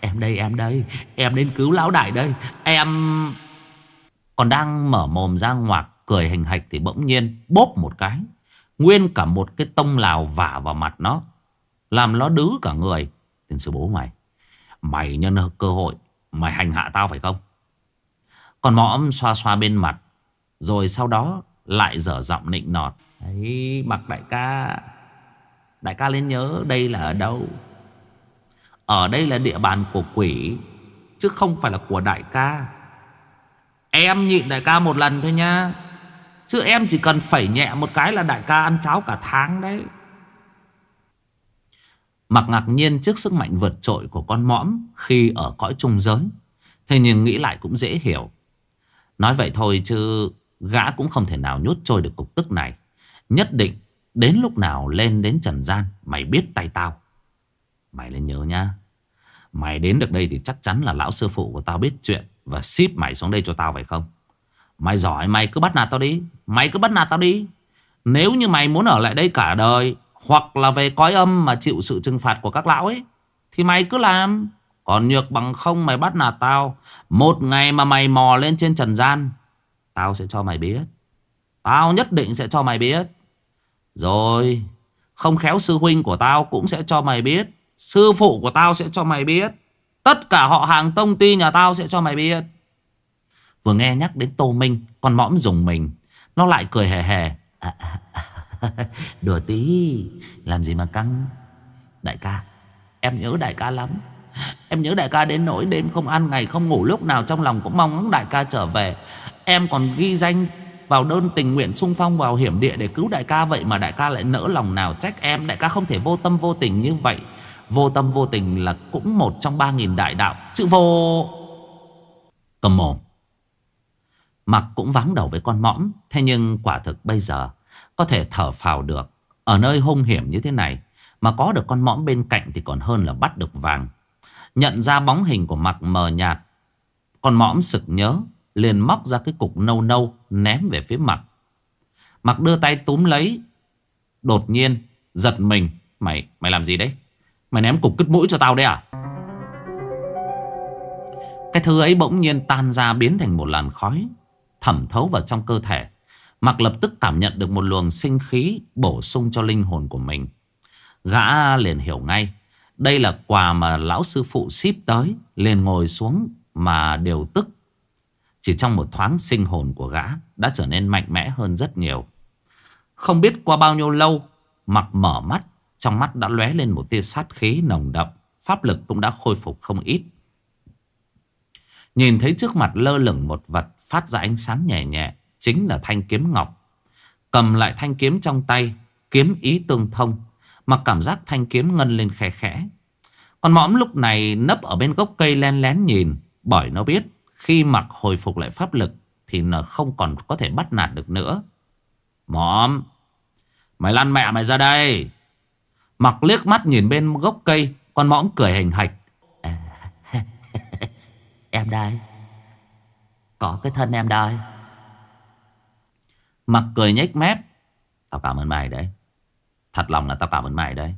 Em đây em đây, Em đến cứu lão đại đây, Em Còn đang mở mồm ra ngoạc, Cười hình hạch thì bỗng nhiên Bốp một cái. Nguyên cả một cái tông lào vả vào mặt nó, Làm nó đứ cả người. Tiền sư bố mày Mày nhân cơ hội, Mày hành hạ tao phải không? Còn mõm xoa xoa bên mặt, Rồi sau đó lại dở giọng nịnh nọt. Đấy mặc đại ca Đại ca lên nhớ đây là ở đâu Ở đây là địa bàn của quỷ, Chứ không phải là của đại ca Em nhịn đại ca một lần thôi nha Chứ em chỉ cần phẩy nhẹ một cái là đại ca ăn cháo cả tháng đấy Mặc ngạc nhiên trước sức mạnh vượt trội của con mõm khi ở cõi trung giới. Thế nhưng nghĩ lại cũng dễ hiểu. Nói vậy thôi chứ gã cũng không thể nào nhốt trôi được cục tức này. Nhất định đến lúc nào lên đến trần gian, mày biết tay tao. Mày lên nhớ nha. Mày đến được đây thì chắc chắn là lão sư phụ của tao biết chuyện và ship mày xuống đây cho tao, phải không? Mày giỏi, mày cứ bắt nạt tao đi. Mày cứ bắt nạt tao đi. Nếu như mày muốn ở lại đây cả đời, hoặc là về cõi âm mà chịu sự trừng phạt của các lão ấy, Thì mày cứ làm Còn nhược bằng không, mày bắt nạt tao Một ngày mà mày mò lên trên trần gian, Tao sẽ cho mày biết Tao nhất định sẽ cho mày biết rồi Không khéo sư huynh của tao cũng sẽ cho mày biết. Sư phụ của tao sẽ cho mày biết. Tất cả họ hàng tông ty nhà tao sẽ cho mày biết. Vừa nghe nhắc đến Tô Minh Con mõm dùng mình. Nó lại cười hề hề. À, à, à. Đùa tí Làm gì mà căng? Đại ca Em nhớ đại ca lắm. Em nhớ đại ca đến nỗi đêm không ăn ngày không ngủ Lúc nào trong lòng cũng mong ngóng đại ca trở về. Em còn ghi danh vào đơn tình nguyện sung phong vào hiểm địa để cứu đại ca Vậy mà đại ca lại nỡ lòng nào trách em? Đại ca không thể vô tâm vô tình như vậy. Vô tâm vô tình là cũng một trong ba nghìn đại đạo. Chữ vô. Cầm mồm. Mặc cũng vắng đầu với con mõm. Thế nhưng quả thực bây giờ Có thể thở phào được. Ở nơi hung hiểm như thế này, Mà có được con mõm bên cạnh thì còn hơn là bắt được vàng. Nhận ra bóng hình của mặc mờ nhạt, Con mõm sực nhớ. Liền móc ra cái cục nâu nâu Ném về phía mặt Mặc đưa tay túm lấy, Đột nhiên giật mình. Mày mày làm gì đấy? Mày ném cục cứt mũi cho tao đấy à? Cái thứ ấy bỗng nhiên tan ra biến thành một làn khói Thẩm thấu vào trong cơ thể. Mặc lập tức cảm nhận được một luồng sinh khí Bổ sung cho linh hồn của mình. Gã liền hiểu ngay, Đây là quà mà lão sư phụ ship tới, Liền ngồi xuống mà điều tức. Chỉ trong một thoáng sinh hồn của gã Đã trở nên mạnh mẽ hơn rất nhiều. Không biết qua bao nhiêu lâu Mặc mở mắt, Trong mắt đã lóe lên một tia sát khí nồng đậm, Pháp lực cũng đã khôi phục không ít. Nhìn thấy trước mặt lơ lửng một vật Phát ra ánh sáng nhẹ nhẹ, Chính là thanh kiếm ngọc. Cầm lại thanh kiếm trong tay, Kiếm ý tương thông, Mà cảm giác thanh kiếm ngân lên khẽ khẽ. Còn mõm lúc này nấp ở bên gốc cây len lén nhìn, Bởi nó biết khi mặc hồi phục lại pháp lực Thì nó không còn có thể bắt nạt được nữa. Mõm, Mày lăn mẹ mày ra đây. Mặc liếc mắt nhìn bên gốc cây, Con mõm cười hình hạch. À, em đây. Có cái thân em đây. Mặc cười nhếch mép. Tao cảm ơn mày đấy. Thật lòng là tao cảm ơn mày đấy.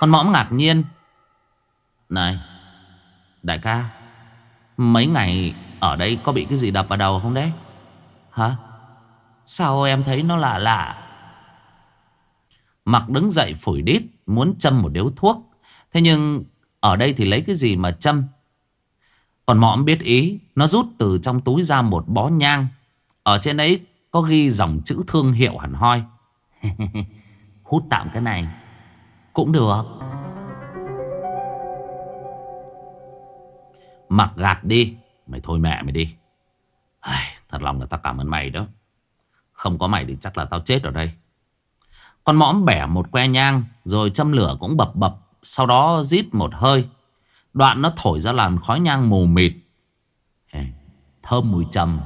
Con mõm ngạc nhiên. Này, Đại ca. Mấy ngày ở đây có bị cái gì đập vào đầu không đấy? Hả? Sao em thấy nó lạ lạ? Mặc đứng dậy phủi đít, Muốn châm một điếu thuốc. Thế nhưng ở đây thì lấy cái gì mà châm? Còn mõm biết ý, Nó rút từ trong túi ra một bó nhang. Ở trên ấy có ghi dòng chữ thương hiệu hẳn hoi. Hút tạm cái này. Cũng được. Mặc gạt đi. Mày thôi mẹ mày đi. Ai, Thật lòng là tao cảm ơn mày đó. Không có mày thì chắc là tao chết ở đây. Con mõm bẻ một que nhang Rồi châm lửa cũng bập bập Sau đó rít một hơi. Đoạn nó thổi ra làn khói nhang mù mịt. Thơm mùi trầm.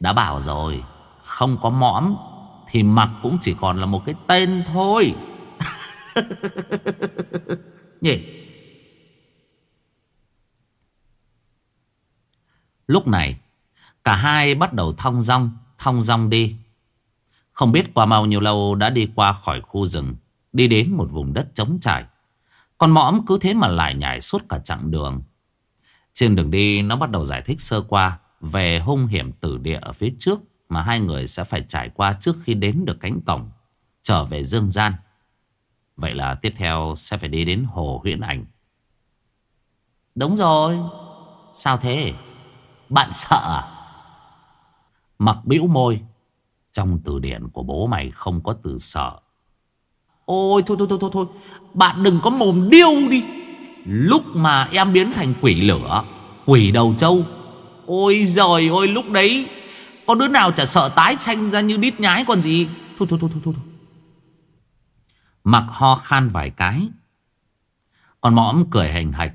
Đã bảo rồi Không có mõm Thì mặc cũng chỉ còn là một cái tên thôi. Nhỉ? Lúc này, Cả hai bắt đầu thong dong Thong dong đi. Không biết qua bao nhiêu lâu đã đi qua khỏi khu rừng, Đi đến một vùng đất trống trải. Con mõm cứ thế mà lại nhảy suốt cả chặng đường. Trên đường đi, nó bắt đầu giải thích sơ qua Về hung hiểm tử địa ở phía trước Mà hai người sẽ phải trải qua trước khi đến được cánh cổng, Trở về dương gian. Vậy là tiếp theo sẽ phải đi đến hồ huyễn ảnh. Đúng rồi. Sao thế? Bạn sợ à? Mặc bĩu môi. Trong từ điển của bố mày không có từ sợ. Ôi, thôi thôi thôi thôi thôi. Bạn đừng có mồm điêu đi. Lúc mà em biến thành quỷ lửa, Quỷ đầu trâu. Ôi giời ôi lúc đấy, Có đứa nào chả sợ tái tranh ra như đít nhái còn gì? Thôi thôi thôi thôi thôi Mặc ho khan vài cái. Còn mõm cười hành hạch.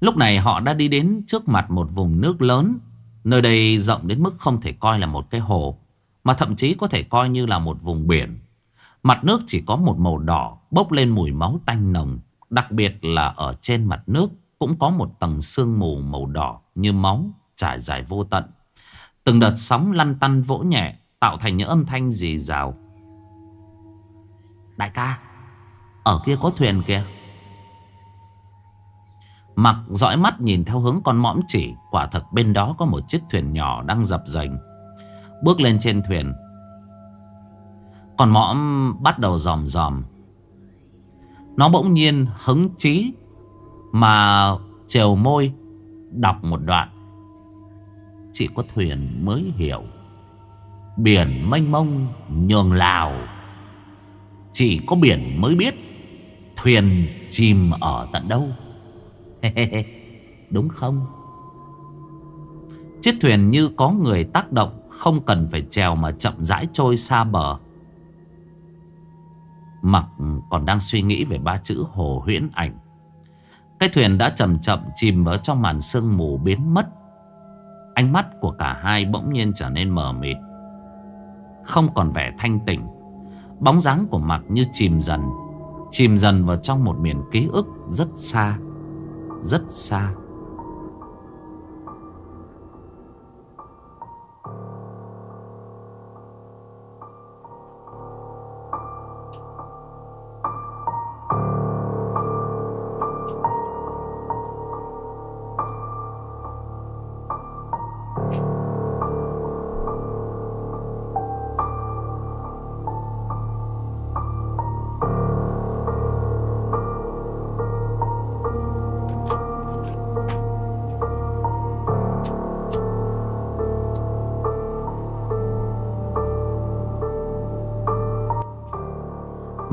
Lúc này họ đã đi đến trước mặt một vùng nước lớn. Nơi đây rộng đến mức không thể coi là một cái hồ Mà thậm chí có thể coi như là một vùng biển. Mặt nước chỉ có một màu đỏ Bốc lên mùi máu tanh nồng Đặc biệt là ở trên mặt nước Cũng có một tầng sương mù màu đỏ Như máu trải dài vô tận. Từng đợt sóng lăn tăn vỗ nhẹ Tạo thành những âm thanh rì rào. Đại ca Ở kia có thuyền kìa Mặc dõi mắt nhìn theo hướng con mõm chỉ, Quả thật bên đó có một chiếc thuyền nhỏ đang dập dành Bước lên trên thuyền, Con mõm bắt đầu dòm dòm. Nó bỗng nhiên hứng chí Mà trều môi, Đọc một đoạn. Chỉ có thuyền mới hiểu. Biển mênh mông, nhường lào. Chỉ có biển mới biết, Thuyền chìm ở tận đâu. Đúng không? Chiếc thuyền như có người tác động, Không cần phải trèo mà chậm rãi trôi xa bờ. Mặc còn đang suy nghĩ về ba chữ hồ huyễn ảnh. Cái thuyền đã chậm chậm chìm vào trong màn sương mù biến mất. Ánh mắt của cả hai bỗng nhiên trở nên mờ mịt. Không còn vẻ thanh tỉnh Bóng dáng của Mặc như chìm dần Chìm dần vào trong một miền ký ức rất xa. Rất xa.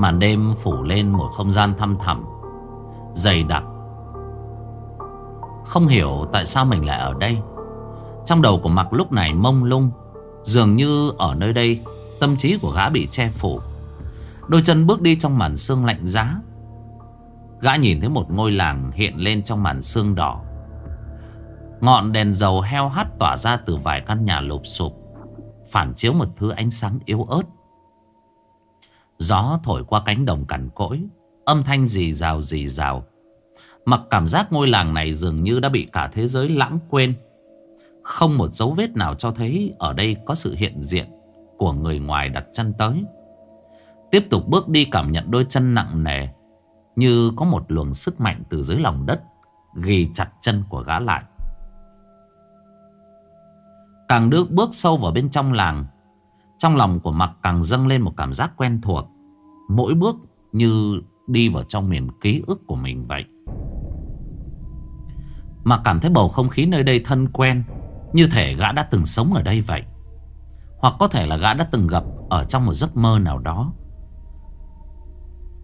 Màn đêm phủ lên một không gian thăm thẳm, Dày đặc. Không hiểu tại sao mình lại ở đây. Trong đầu của Mặc lúc này mông lung, Dường như ở nơi đây Tâm trí của gã bị che phủ. Đôi chân bước đi trong màn sương lạnh giá. Gã nhìn thấy một ngôi làng hiện lên trong màn sương đỏ. Ngọn đèn dầu heo hắt tỏa ra từ vài căn nhà lụp sụp, Phản chiếu một thứ ánh sáng yếu ớt. Gió thổi qua cánh đồng cằn cỗi, Âm thanh rì rào rì rào. Mặc cảm giác ngôi làng này dường như đã bị cả thế giới lãng quên. Không một dấu vết nào cho thấy ở đây có sự hiện diện của người ngoài đặt chân tới. Tiếp tục bước đi cảm nhận đôi chân nặng nề, Như có một luồng sức mạnh từ dưới lòng đất Ghi chặt chân của gã lại. Càng được bước sâu vào bên trong làng trong lòng của Mặc càng dâng lên một cảm giác quen thuộc. Mỗi bước như đi vào trong miền ký ức của mình vậy. Mặc cảm thấy bầu không khí nơi đây thân quen, Như thể gã đã từng sống ở đây vậy. Hoặc có thể là gã đã từng gặp Ở trong một giấc mơ nào đó.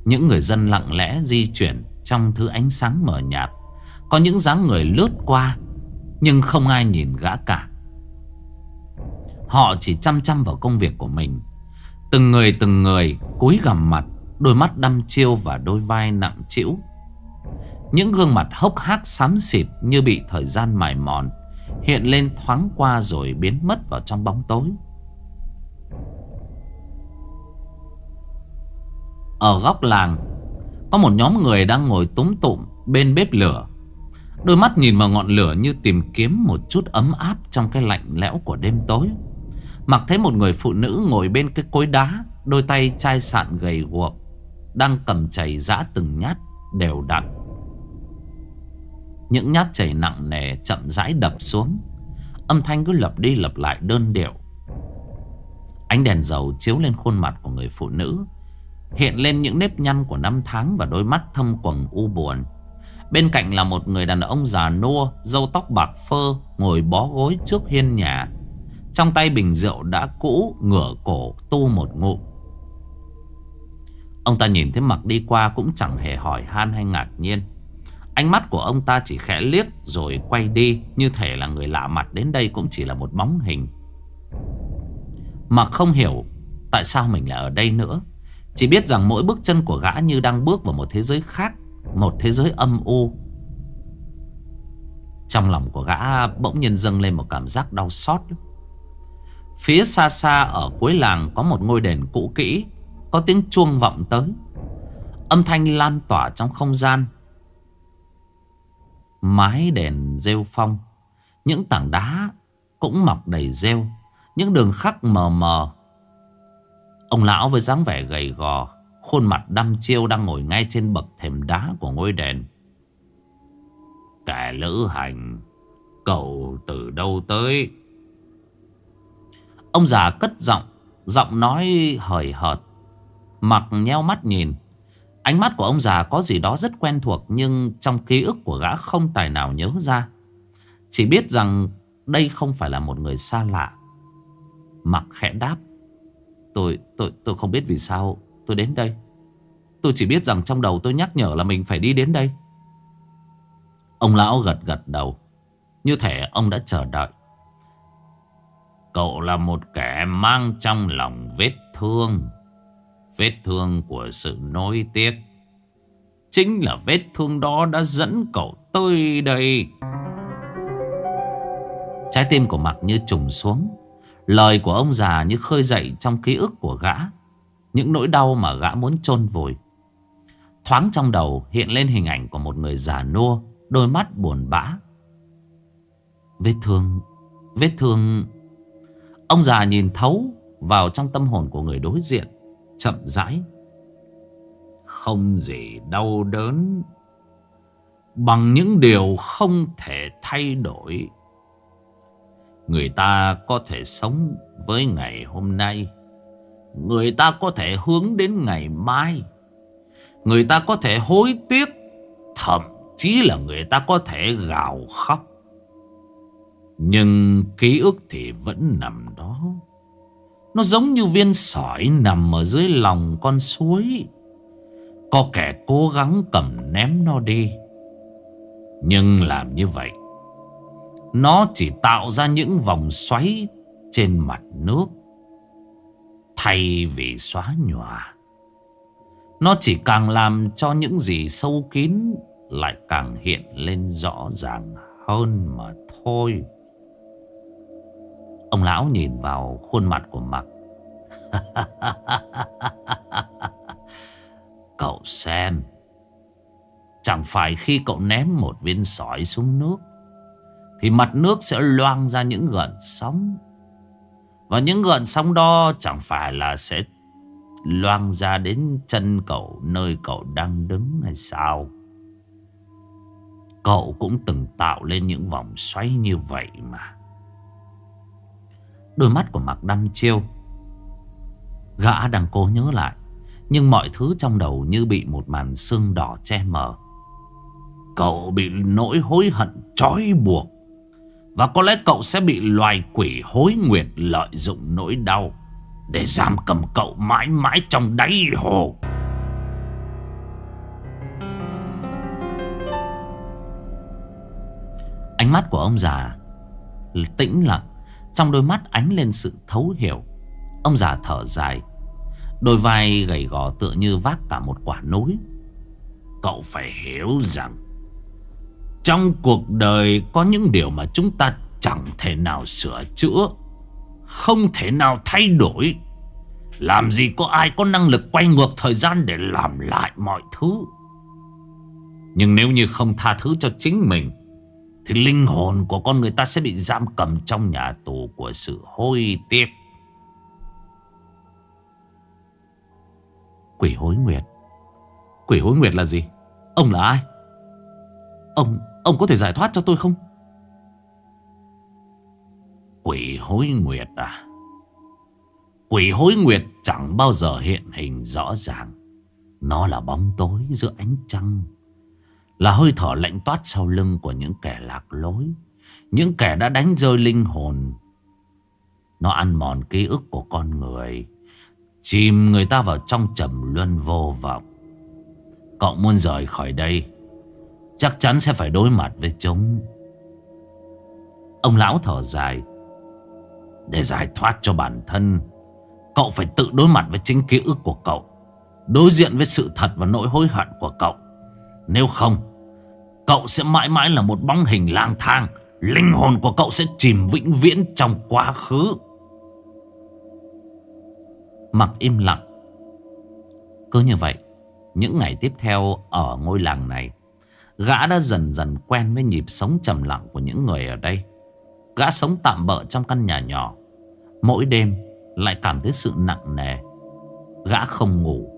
Những người dân lặng lẽ di chuyển Trong thứ ánh sáng mờ nhạt, Có những dáng người lướt qua, Nhưng không ai nhìn gã cả. Họ chỉ chăm chăm vào công việc của mình. Từng người từng người cúi gằm mặt, Đôi mắt đăm chiêu và đôi vai nặng trĩu. Những gương mặt hốc hác xám xịt như bị thời gian mài mòn Hiện lên thoáng qua rồi biến mất vào trong bóng tối. Ở góc làng, Có một nhóm người đang ngồi túm tụm bên bếp lửa. Đôi mắt nhìn vào ngọn lửa như tìm kiếm một chút ấm áp trong cái lạnh lẽo của đêm tối. Mặc thấy một người phụ nữ ngồi bên cái cối đá, Đôi tay chai sạn gầy guộc, Đang cầm chảy giã từng nhát, đều đặn. Những nhát chảy nặng nề chậm rãi đập xuống. Âm thanh cứ lặp đi lặp lại đơn điệu. Ánh đèn dầu chiếu lên khuôn mặt của người phụ nữ, Hiện lên những nếp nhăn của năm tháng Và đôi mắt thâm quầng u buồn. Bên cạnh là một người đàn ông già nua Dâu tóc bạc phơ, Ngồi bó gối trước hiên nhà trong tay bình rượu đã cũ ngửa cổ tu một ngụm. Ông ta nhìn thấy mặc đi qua cũng chẳng hề hỏi han hay ngạc nhiên. Ánh mắt của ông ta chỉ khẽ liếc rồi quay đi, Như thể là người lạ mặt đến đây cũng chỉ là một bóng hình. Mặc không hiểu tại sao mình lại ở đây nữa. Chỉ biết rằng mỗi bước chân của gã như đang bước vào một thế giới khác, Một thế giới âm u. Trong lòng của gã bỗng nhiên dâng lên một cảm giác đau xót. Phía xa xa ở cuối làng có một ngôi đền cũ kỹ, Có tiếng chuông vọng tới. Âm thanh lan tỏa trong không gian. Mái đèn rêu phong, Những tảng đá cũng mọc đầy rêu, Những đường khắc mờ mờ. Ông lão với dáng vẻ gầy gò, Khuôn mặt đăm chiêu đang ngồi ngay trên bậc thềm đá của ngôi đền. Kẻ lữ hành, Cậu từ đâu tới? Ông già cất giọng Giọng nói hời hợt. Mặc nheo mắt nhìn, Ánh mắt của ông già có gì đó rất quen thuộc Nhưng trong ký ức của gã không tài nào nhớ ra. Chỉ biết rằng Đây không phải là một người xa lạ. Mặc khẽ đáp, Tôi tôi tôi không biết vì sao tôi đến đây. Tôi chỉ biết rằng trong đầu tôi nhắc nhở là mình phải đi đến đây. Ông lão gật gật đầu, Như thể ông đã chờ đợi. Cậu là một kẻ mang trong lòng vết thương. Vết thương của sự nối tiếc. Chính là vết thương đó đã dẫn cậu tới đây. Trái tim của Mặc như trùng xuống. Lời của ông già như khơi dậy trong ký ức của gã. Những nỗi đau mà gã muốn chôn vùi. Thoáng trong đầu hiện lên hình ảnh của một người già nua, Đôi mắt buồn bã. Vết thương Vết thương Ông già nhìn thấu vào trong tâm hồn của người đối diện, Chậm rãi. Không gì đau đớn, Bằng những điều không thể thay đổi. Người ta có thể sống với ngày hôm nay. Người ta có thể hướng đến ngày mai. Người ta có thể hối tiếc, Thậm chí là người ta có thể gào khóc. Nhưng ký ức thì vẫn nằm đó. Nó giống như viên sỏi nằm ở dưới lòng con suối. Có kẻ cố gắng cầm ném nó đi. Nhưng làm như vậy, Nó chỉ tạo ra những vòng xoáy trên mặt nước. Thay vì xóa nhòa, Nó chỉ càng làm cho những gì sâu kín Lại càng hiện lên rõ ràng hơn mà thôi. Ông lão nhìn vào khuôn mặt của Mặc Cậu xem, Chẳng phải khi cậu ném một viên sỏi xuống nước, Thì mặt nước sẽ loang ra những gợn sóng. Và những gợn sóng đó chẳng phải là sẽ loang ra đến chân cậu nơi cậu đang đứng hay sao? Cậu cũng từng tạo lên những vòng xoáy như vậy mà. Đôi mắt của Mạc đăm chiêu. Gã đang cố nhớ lại, Nhưng mọi thứ trong đầu như bị một màn sương đỏ che mờ. Cậu bị nỗi hối hận trói buộc, Và có lẽ cậu sẽ bị loài quỷ hối nguyện lợi dụng nỗi đau Để giam cầm cậu mãi mãi trong đáy hồ. Ánh mắt của ông già Tĩnh lặng trong đôi mắt ánh lên sự thấu hiểu, Ông già thở dài, Đôi vai gầy gò tựa như vác cả một quả núi. Cậu phải hiểu rằng, Trong cuộc đời có những điều mà chúng ta chẳng thể nào sửa chữa, Không thể nào thay đổi. Làm gì có ai có năng lực quay ngược thời gian để làm lại mọi thứ. Nhưng nếu như không tha thứ cho chính mình thì linh hồn của con người ta sẽ bị giam cầm trong nhà tù của sự hôi tiếc. Quỷ hối nguyệt. Quỷ hối nguyệt là gì? Ông là ai? Ông ông có thể giải thoát cho tôi không? Quỷ hối nguyệt à? Quỷ hối nguyệt chẳng bao giờ hiện hình rõ ràng. Nó là bóng tối giữa ánh trăng. Là hơi thở lạnh toát sau lưng của những kẻ lạc lối. Những kẻ đã đánh rơi linh hồn. Nó ăn mòn ký ức của con người. Chìm người ta vào trong trầm luân vô vọng. Cậu muốn rời khỏi đây, Chắc chắn sẽ phải đối mặt với chúng. Ông lão thở dài. Để giải thoát cho bản thân, Cậu phải tự đối mặt với chính ký ức của cậu. Đối diện với sự thật và nỗi hối hận của cậu. Nếu không Cậu sẽ mãi mãi là một bóng hình lang thang. Linh hồn của cậu sẽ chìm vĩnh viễn trong quá khứ. Mặc im lặng. Cứ như vậy, Những ngày tiếp theo ở ngôi làng này, Gã đã dần dần quen với nhịp sống trầm lặng của những người ở đây. Gã sống tạm bợ trong căn nhà nhỏ. Mỗi đêm lại cảm thấy sự nặng nề. Gã không ngủ.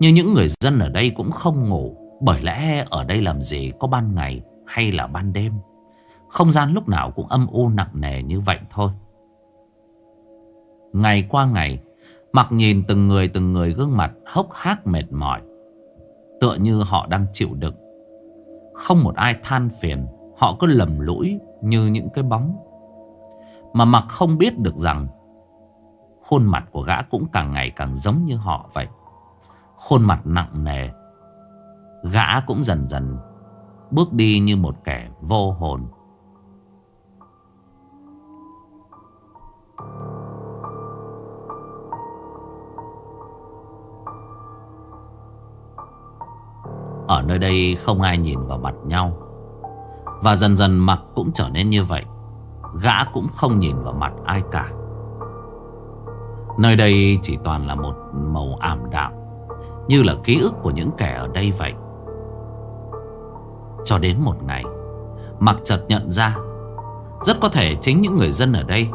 Như những người dân ở đây cũng không ngủ. Bởi lẽ ở đây làm gì có ban ngày hay là ban đêm? Không gian lúc nào cũng âm u nặng nề như vậy thôi. Ngày qua ngày, Mặc nhìn từng người từng người gương mặt hốc hác mệt mỏi, Tựa như họ đang chịu đựng. Không một ai than phiền, Họ cứ lầm lũi như những cái bóng. Mà mặc không biết được rằng, Khuôn mặt của gã cũng càng ngày càng giống như họ vậy. Khuôn mặt nặng nề Gã cũng dần dần Bước đi như một kẻ vô hồn. Ở nơi đây không ai nhìn vào mặt nhau, Và dần dần mặt cũng trở nên như vậy, Gã cũng không nhìn vào mặt ai cả. Nơi đây chỉ toàn là một màu ảm đạm, Như là ký ức của những kẻ ở đây vậy. Cho đến một ngày. Mặc chợt nhận ra, Rất có thể chính những người dân ở đây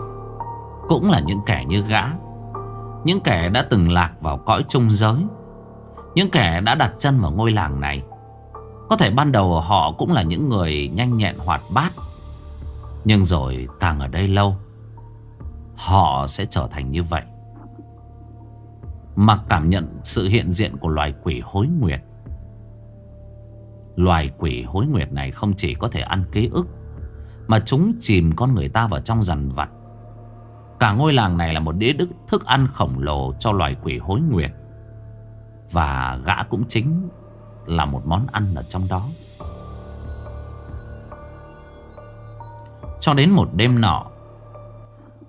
Cũng là những kẻ như gã, Những kẻ đã từng lạc vào cõi trung giới, Những kẻ đã đặt chân vào ngôi làng này. Có thể ban đầu họ cũng là những người nhanh nhẹn hoạt bát, Nhưng rồi càng ở đây lâu, Họ sẽ trở thành như vậy. Mặc cảm nhận sự hiện diện của loài quỷ hối nguyệt Loài quỷ hối nguyệt này không chỉ có thể ăn ký ức, Mà chúng chìm con người ta vào trong rằn vặt. Cả ngôi làng này là một đĩa đức thức ăn khổng lồ cho loài quỷ hối nguyệt. Và gã cũng chính là một món ăn ở trong đó. Cho đến một đêm nọ,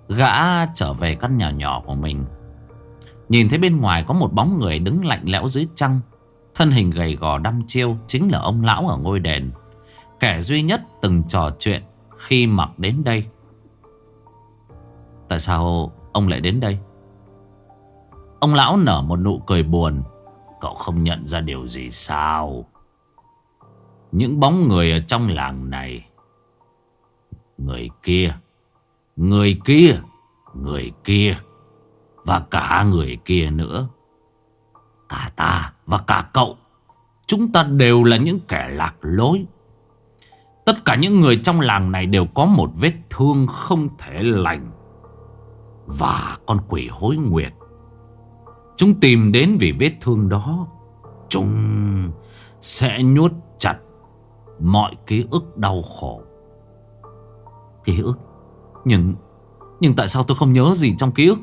Gã trở về căn nhà nhỏ của mình. Nhìn thấy bên ngoài có một bóng người đứng lạnh lẽo dưới trăng. Thân hình gầy gò đăm chiêu Chính là ông lão ở ngôi đền. Kẻ duy nhất từng trò chuyện Khi mặc đến đây. Tại sao ông lại đến đây? Ông lão nở một nụ cười buồn. Cậu không nhận ra điều gì sao? Những bóng người ở trong làng này. Người kia Người kia Người kia. Và cả người kia nữa. Cả ta và cả cậu. Chúng ta đều là những kẻ lạc lối. Tất cả những người trong làng này đều có một vết thương không thể lành. Và con quỷ hối nguyệt. Chúng tìm đến vì vết thương đó, Chúng sẽ nhốt chặt mọi ký ức đau khổ. Ký ức? Nhưng Nhưng tại sao tôi không nhớ gì trong ký ức?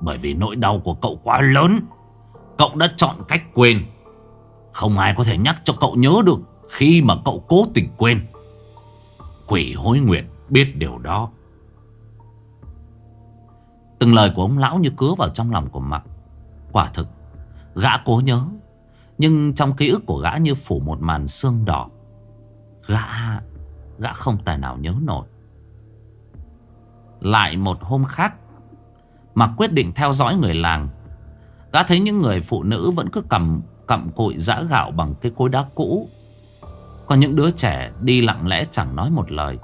Bởi vì nỗi đau của cậu quá lớn. Cậu đã chọn cách quên. Không ai có thể nhắc cho cậu nhớ được Khi mà cậu cố tình quên. Quỷ hối nguyện biết điều đó. Từng lời của ông lão như cứa vào trong lòng của Mặc Quả thực, Gã cố nhớ, Nhưng trong ký ức của gã như phủ một màn xương đỏ, Gã Gã không tài nào nhớ nổi. Lại một hôm khác Mặc quyết định theo dõi người làng. Gã thấy những người phụ nữ vẫn cứ cầm cặm cụi giã gạo bằng cái cối đá cũ. Còn những đứa trẻ đi lặng lẽ chẳng nói một lời.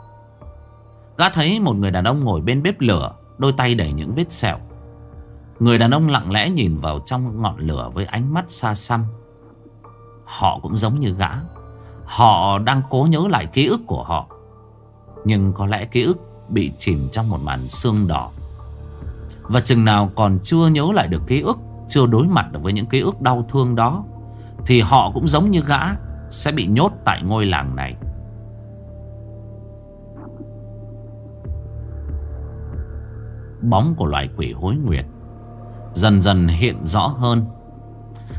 Gã thấy một người đàn ông ngồi bên bếp lửa, Đôi tay đầy những vết sẹo. Người đàn ông lặng lẽ nhìn vào trong ngọn lửa với ánh mắt xa xăm. Họ cũng giống như gã. Họ đang cố nhớ lại ký ức của họ. Nhưng có lẽ ký ức bị chìm trong một màn sương đỏ. Và chừng nào còn chưa nhớ lại được ký ức chưa đối mặt được với những ký ức đau thương đó, Thì họ cũng giống như gã Sẽ bị nhốt tại ngôi làng này. Bóng của loài quỷ hối nguyệt Dần dần hiện rõ hơn.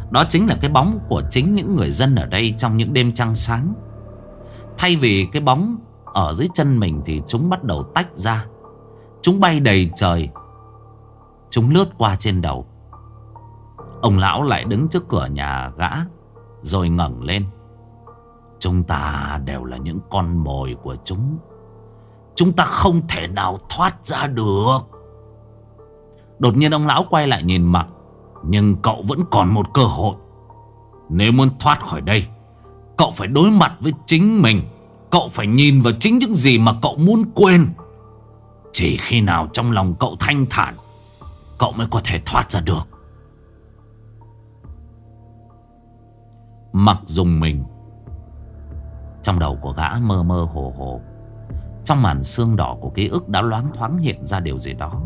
Đó chính là cái bóng của chính những người dân ở đây Trong những đêm trăng sáng. Thay vì cái bóng ở dưới chân mình Thì chúng bắt đầu tách ra. Chúng bay đầy trời, Chúng lướt qua trên đầu. Ông lão lại đứng trước cửa nhà gã, Rồi ngẩng lên. Chúng ta đều là những con mồi của chúng. Chúng ta không thể nào thoát ra được. Đột nhiên ông lão quay lại nhìn mặt, Nhưng cậu vẫn còn một cơ hội. Nếu muốn thoát khỏi đây, Cậu phải đối mặt với chính mình. Cậu phải nhìn vào chính những gì mà cậu muốn quên. Chỉ khi nào trong lòng cậu thanh thản, Cậu mới có thể thoát ra được. Mặc dùng mình. Trong đầu của gã mơ mơ hồ hồ, Trong màn xương đỏ của ký ức đã loáng thoáng hiện ra điều gì đó.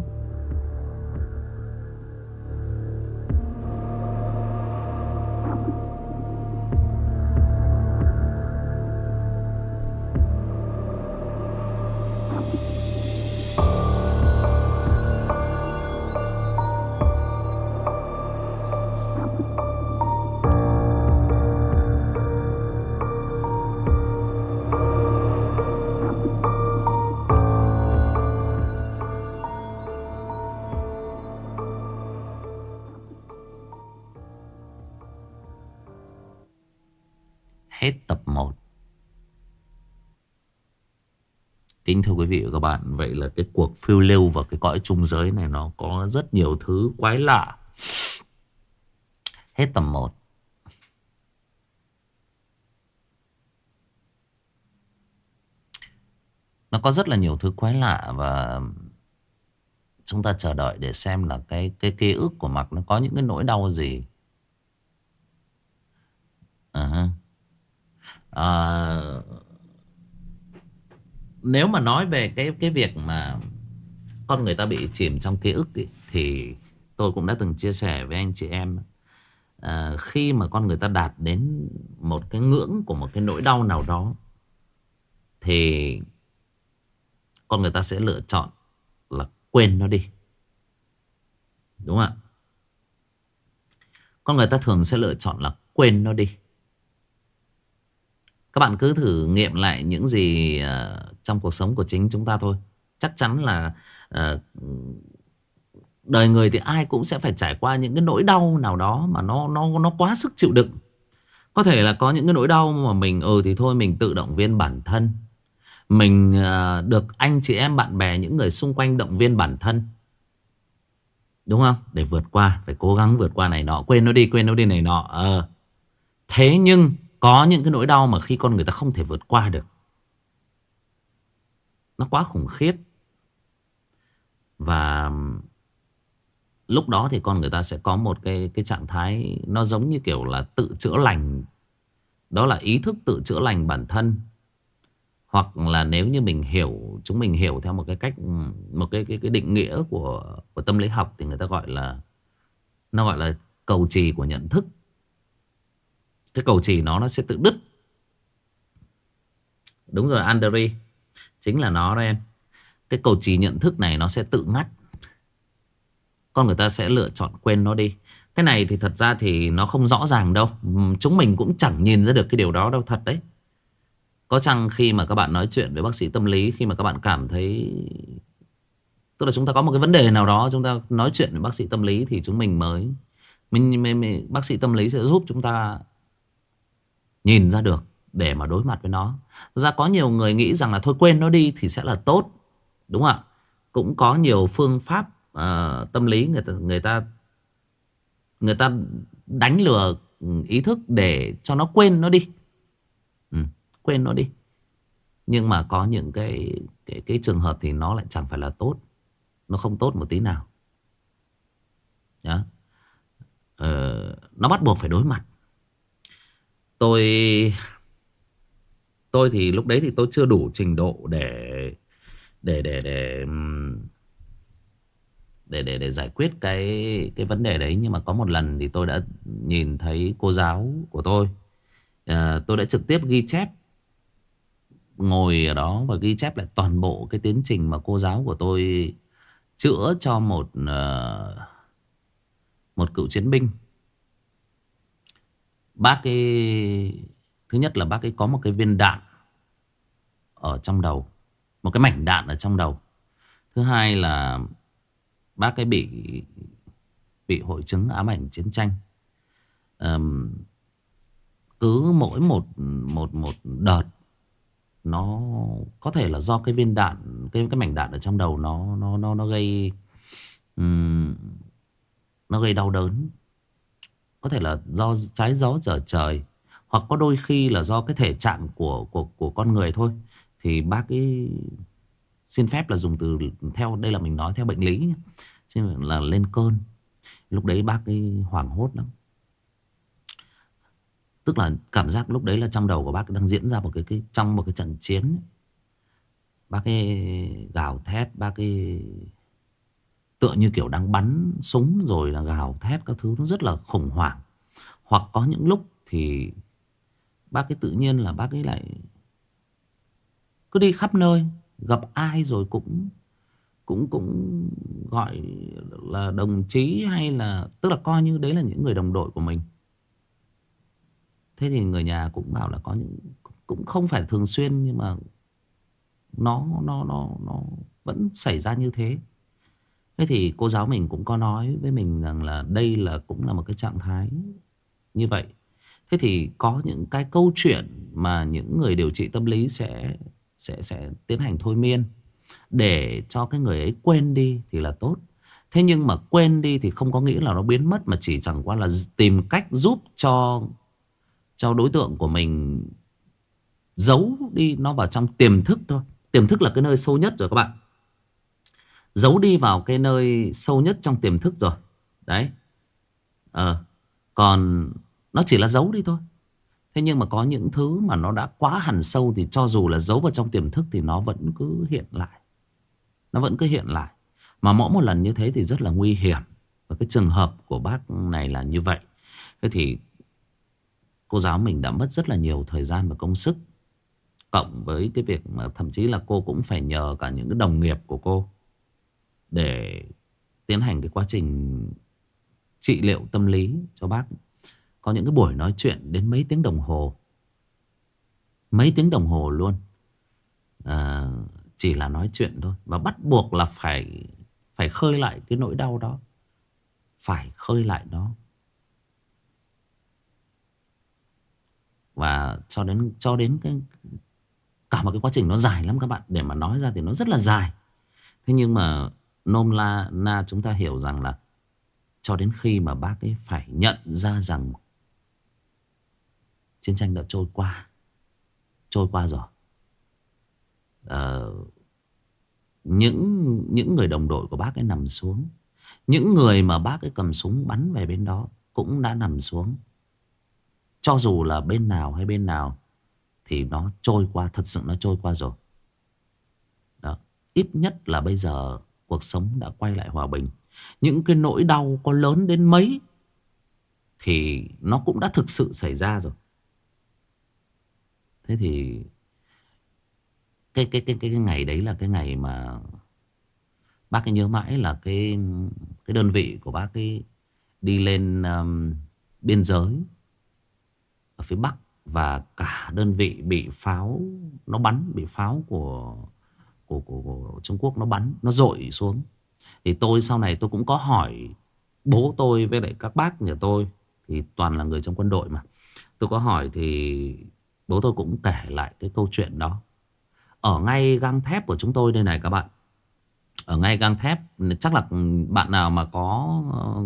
Kính thưa quý vị và các bạn. Vậy là cái cuộc phiêu lưu vào cái cõi trung giới này Nó có rất nhiều thứ quái lạ. Hết tập 1 Nó có rất là nhiều thứ quái lạ Và chúng ta chờ đợi để xem là cái cái ký ức của Mạc nó có những cái nỗi đau gì. À, à, nếu mà nói về cái cái việc mà con người ta bị chìm trong ký ức ý, thì tôi cũng đã từng chia sẻ với anh chị em à, khi mà con người ta đạt đến một cái ngưỡng của một cái nỗi đau nào đó thì con người ta sẽ lựa chọn là quên nó đi. Đúng không ạ? Con người ta thường sẽ lựa chọn là quên nó đi. Các bạn cứ thử nghiệm lại những gì uh, trong cuộc sống của chính chúng ta thôi. Chắc chắn là uh, đời người thì ai cũng sẽ phải trải qua những cái nỗi đau nào đó mà nó nó nó quá sức chịu đựng. Có thể là có những cái nỗi đau mà mình ừ thì thôi mình tự động viên bản thân. Mình uh, được anh chị em bạn bè những người xung quanh động viên bản thân. Đúng không? Để vượt qua, phải cố gắng vượt qua này nọ, quên nó đi, quên nó đi này nọ. Ờ. Thế nhưng có những cái nỗi đau mà khi con người ta không thể vượt qua được. Nó quá khủng khiếp. Và lúc đó thì con người ta sẽ có một cái cái trạng thái nó giống như kiểu là tự chữa lành. Đó là ý thức tự chữa lành bản thân. Hoặc là nếu như mình hiểu, chúng mình hiểu theo một cái cách, một cái cái cái định nghĩa của của tâm lý học thì người ta gọi là, nó gọi là cầu trì của nhận thức. Cái cầu chỉ nó nó sẽ tự đứt. Đúng rồi Andri Chính là nó đó em. Cái cầu chỉ nhận thức này nó sẽ tự ngắt. Con người ta sẽ lựa chọn quên nó đi. Cái này thì thật ra thì nó không rõ ràng đâu. Chúng mình cũng chẳng nhìn ra được cái điều đó đâu thật đấy. Có chăng khi mà các bạn nói chuyện với bác sĩ tâm lý Khi mà các bạn cảm thấy Tức là chúng ta có một cái vấn đề nào đó Chúng ta nói chuyện với bác sĩ tâm lý Thì chúng mình mới mình, mình, mình Bác sĩ tâm lý sẽ giúp chúng ta Nhìn ra được để mà đối mặt với nó. Ra có nhiều người nghĩ rằng là thôi quên nó đi thì sẽ là tốt. Đúng không ạ? Cũng có nhiều phương pháp uh, tâm lý người ta người ta người ta đánh lừa ừ, ý thức để cho nó quên nó đi. Ừ, quên nó đi. Nhưng mà có những cái, cái cái trường hợp thì nó lại chẳng phải là tốt. Nó không tốt một tí nào. Đó. Ờ, nó bắt buộc phải đối mặt. Tôi tôi thì lúc đấy thì tôi chưa đủ trình độ để để để để để để để giải quyết cái cái vấn đề đấy. Nhưng mà có một lần thì tôi đã nhìn thấy cô giáo của tôi à, tôi đã trực tiếp ghi chép ngồi ở đó và ghi chép lại toàn bộ cái tiến trình mà cô giáo của tôi chữa cho một uh, một cựu chiến binh bác ấy Thứ nhất là bác ấy có một cái viên đạn Ở trong đầu Một cái mảnh đạn ở trong đầu. Thứ hai là Bác ấy bị Bị hội chứng ám ảnh chiến tranh. Um, Cứ mỗi một Một một đợt Nó có thể là do cái viên đạn Cái cái mảnh đạn ở trong đầu Nó nó nó nó gây um, Nó gây đau đớn. Có thể là do trái gió trở trời hoặc có đôi khi là do cái thể trạng của của của con người thôi. Thì bác ấy xin phép là dùng từ theo đây là mình nói theo bệnh lý nhé. Xin là lên cơn. Lúc đấy bác ấy hoảng hốt lắm. Tức là cảm giác lúc đấy là trong đầu của bác đang diễn ra một cái, cái trong một cái trận chiến. Bác ấy gào thét bác ấy tựa như kiểu đang bắn súng rồi là gào thét các thứ, nó rất là khủng hoảng. Hoặc có những lúc thì Bác ấy tự nhiên là bác ấy lại Cứ đi khắp nơi, Gặp ai rồi cũng Cũng cũng gọi là đồng chí hay là, Tức là coi như đấy là những người đồng đội của mình. Thế thì người nhà cũng bảo là có những, Cũng không phải thường xuyên nhưng mà Nó nó nó nó vẫn xảy ra như thế. Thế thì cô giáo mình cũng có nói với mình rằng là đây là cũng là một cái trạng thái như vậy Thế thì có những cái câu chuyện mà những người điều trị tâm lý sẽ sẽ sẽ tiến hành thôi miên để cho cái người ấy quên đi thì là tốt. Thế nhưng mà quên đi thì không có nghĩa là nó biến mất, mà chỉ chẳng qua là tìm cách giúp cho cho đối tượng của mình giấu đi nó vào trong tiềm thức thôi. Tiềm thức là cái nơi sâu nhất rồi các bạn. Giấu đi vào cái nơi sâu nhất trong tiềm thức rồi. Đấy. Ờ. Còn nó chỉ là giấu đi thôi. Thế nhưng mà có những thứ mà nó đã quá hẳn sâu thì cho dù là giấu vào trong tiềm thức thì nó vẫn cứ hiện lại. Nó vẫn cứ hiện lại. Mà mỗi một lần như thế thì rất là nguy hiểm. Và cái trường hợp của bác này là như vậy. Thế thì cô giáo mình đã mất rất là nhiều thời gian và công sức. Cộng với cái việc mà thậm chí là cô cũng phải nhờ cả những cái đồng nghiệp của cô. Để tiến hành cái quá trình trị liệu tâm lý cho bác. Có những cái buổi nói chuyện đến mấy tiếng đồng hồ. Mấy tiếng đồng hồ luôn. À, chỉ là nói chuyện thôi. Và bắt buộc là phải phải khơi lại cái nỗi đau đó. Phải khơi lại nó. Và cho đến cho đến cái cả một cái quá trình nó dài lắm các bạn để mà nói ra thì nó rất là dài. Thế nhưng mà nôm la na chúng ta hiểu rằng là cho đến khi mà bác ấy phải nhận ra rằng chiến tranh đã trôi qua. Trôi qua rồi. Ờ, những những người đồng đội của bác ấy nằm xuống. Những người mà bác ấy cầm súng bắn về bên đó cũng đã nằm xuống. Cho dù là bên nào hay bên nào thì nó trôi qua, thật sự nó trôi qua rồi. Đó. Ít nhất là bây giờ cuộc sống đã quay lại hòa bình. Những cái nỗi đau có lớn đến mấy thì nó cũng đã thực sự xảy ra rồi. Thế thì cái cái cái cái, cái ngày đấy là cái ngày mà bác ấy nhớ mãi là cái cái đơn vị của bác ấy đi lên um, biên giới ở phía bắc và cả đơn vị bị pháo nó bắn bị pháo của của của, của Trung Quốc nó bắn nó dội xuống. Thì tôi sau này tôi cũng có hỏi bố tôi với lại các bác nhà tôi thì toàn là người trong quân đội mà. Tôi có hỏi thì bố tôi cũng kể lại cái câu chuyện đó. Ở ngay gang thép của chúng tôi đây này các bạn. Ở ngay gang thép chắc là bạn nào mà có ờ,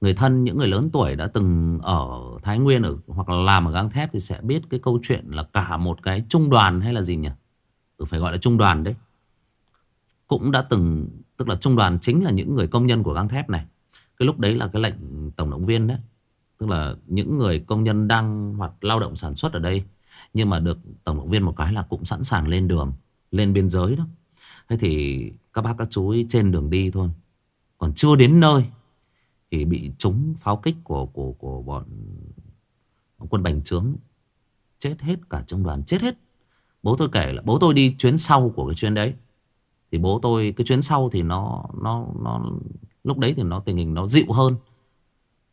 người thân những người lớn tuổi đã từng ở Thái Nguyên ở hoặc là làm ở gang thép thì sẽ biết cái câu chuyện là cả một cái trung đoàn hay là gì nhỉ? Ừ, phải gọi là trung đoàn đấy. Cũng đã từng tức là trung đoàn chính là những người công nhân của gang thép này. Cái lúc đấy là cái lệnh tổng động viên đấy. Tức là những người công nhân đang hoặc lao động sản xuất ở đây nhưng mà được tổng động viên một cái là cũng sẵn sàng lên đường, lên biên giới đó. Thế thì các bác các chú ấy trên đường đi thôi. Còn chưa đến nơi thì bị trúng pháo kích của của của bọn quân bành trướng chết hết cả trung đoàn chết hết bố tôi kể là bố tôi đi chuyến sau của cái chuyến đấy. Thì bố tôi, cái chuyến sau thì nó nó nó, lúc đấy thì nó, tình hình nó dịu hơn.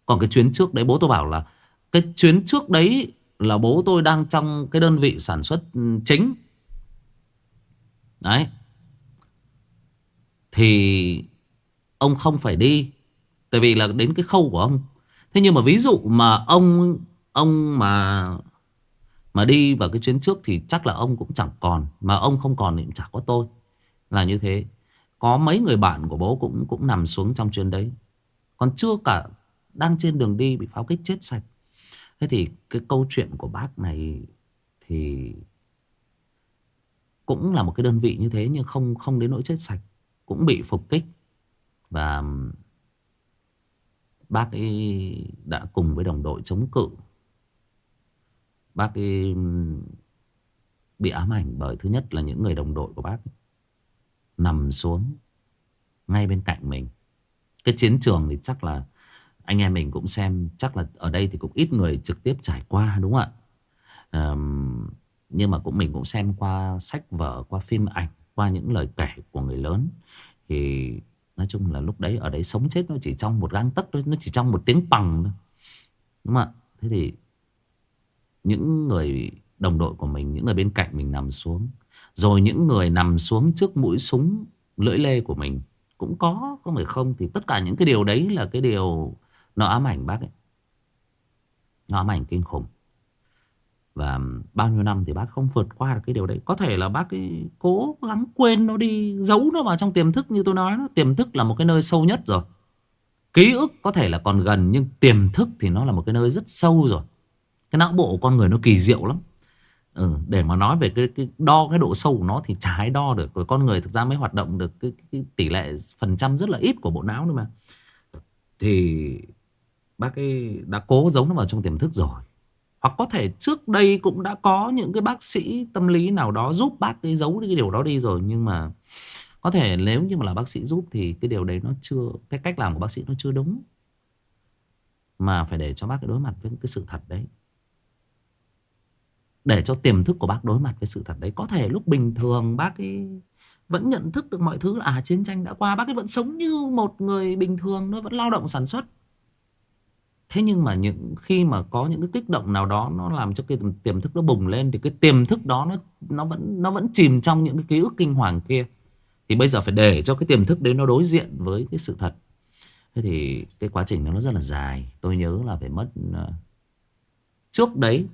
Còn cái chuyến trước đấy, bố tôi bảo là cái chuyến trước đấy là bố tôi đang trong cái đơn vị sản xuất ừ, chính. Đấy. Thì ông không phải đi, Tại vì là đến cái khâu của ông. Thế nhưng mà ví dụ mà ông Ông mà mà đi vào cái chuyến trước thì chắc là ông cũng chẳng còn. Mà ông không còn thì cũng chẳng có tôi. Là như thế. Có mấy người bạn của bố cũng cũng nằm xuống trong chuyến đấy. Còn chưa cả Đang trên đường đi bị pháo kích chết sạch. Thế thì cái câu chuyện của bác này Thì Cũng là một cái đơn vị như thế Nhưng không không đến nỗi chết sạch. Cũng bị phục kích. Và Bác ấy đã cùng với đồng đội chống cự. Bác ấy bị ám ảnh bởi thứ nhất là những người đồng đội của bác nằm xuống ngay bên cạnh mình. Cái chiến trường thì chắc là anh em mình cũng xem chắc là ở đây thì cũng ít người trực tiếp trải qua đúng không ạ? um, nhưng mà cũng mình cũng xem qua sách vở, qua phim ảnh, qua những lời kể của người lớn thì Nói chung là lúc đấy ở đấy sống chết nó chỉ trong một gang tấc thôi Nó chỉ trong một tiếng bằng thôi Đúng không ạ Thế thì những người đồng đội của mình Những người bên cạnh mình nằm xuống. Rồi những người nằm xuống trước mũi súng Lưỡi lê của mình Cũng có, không phải không? Thì tất cả những cái điều đấy là cái điều Nó ám ảnh bác ấy. Nó ám ảnh kinh khủng. Và bao nhiêu năm thì bác không vượt qua được cái điều đấy. Có thể là bác ấy cố gắng quên nó đi Giấu nó vào trong tiềm thức như tôi nói Tiềm thức là một cái nơi sâu nhất rồi. Ký ức có thể là còn gần Nhưng tiềm thức thì nó là một cái nơi rất sâu rồi. Cái não bộ con người nó kỳ diệu lắm. Ừ, Để mà nói về cái, cái đo cái độ sâu của nó Thì chả ai đo được. Rồi con người thực ra mới hoạt động được cái, cái, cái tỷ lệ phần trăm rất là ít của bộ não nữa mà. Thì bác ấy đã cố giấu nó vào trong tiềm thức rồi. Hoặc có thể trước đây cũng đã có những cái bác sĩ tâm lý nào đó giúp bác ấy giấu cái điều đó đi rồi. Nhưng mà có thể nếu như mà là bác sĩ giúp thì cái điều đấy nó chưa cái cách làm của bác sĩ nó chưa đúng. Mà phải để cho bác ấy đối mặt với cái sự thật đấy để cho tiềm thức của bác đối mặt với sự thật đấy có thể lúc bình thường bác ấy vẫn nhận thức được mọi thứ là à chiến tranh đã qua, bác ấy vẫn sống như một người bình thường nó vẫn lao động sản xuất Thế nhưng mà những, khi mà có những cái kích động nào đó, nó làm cho cái tiềm thức nó bùng lên, thì cái tiềm thức đó nó nó vẫn nó vẫn chìm trong những cái ký ức kinh hoàng kia. Thì bây giờ phải để cho cái tiềm thức đấy nó đối diện với cái sự thật. Thế thì cái quá trình nó rất là dài. Tôi nhớ là phải mất ờ, trước đấy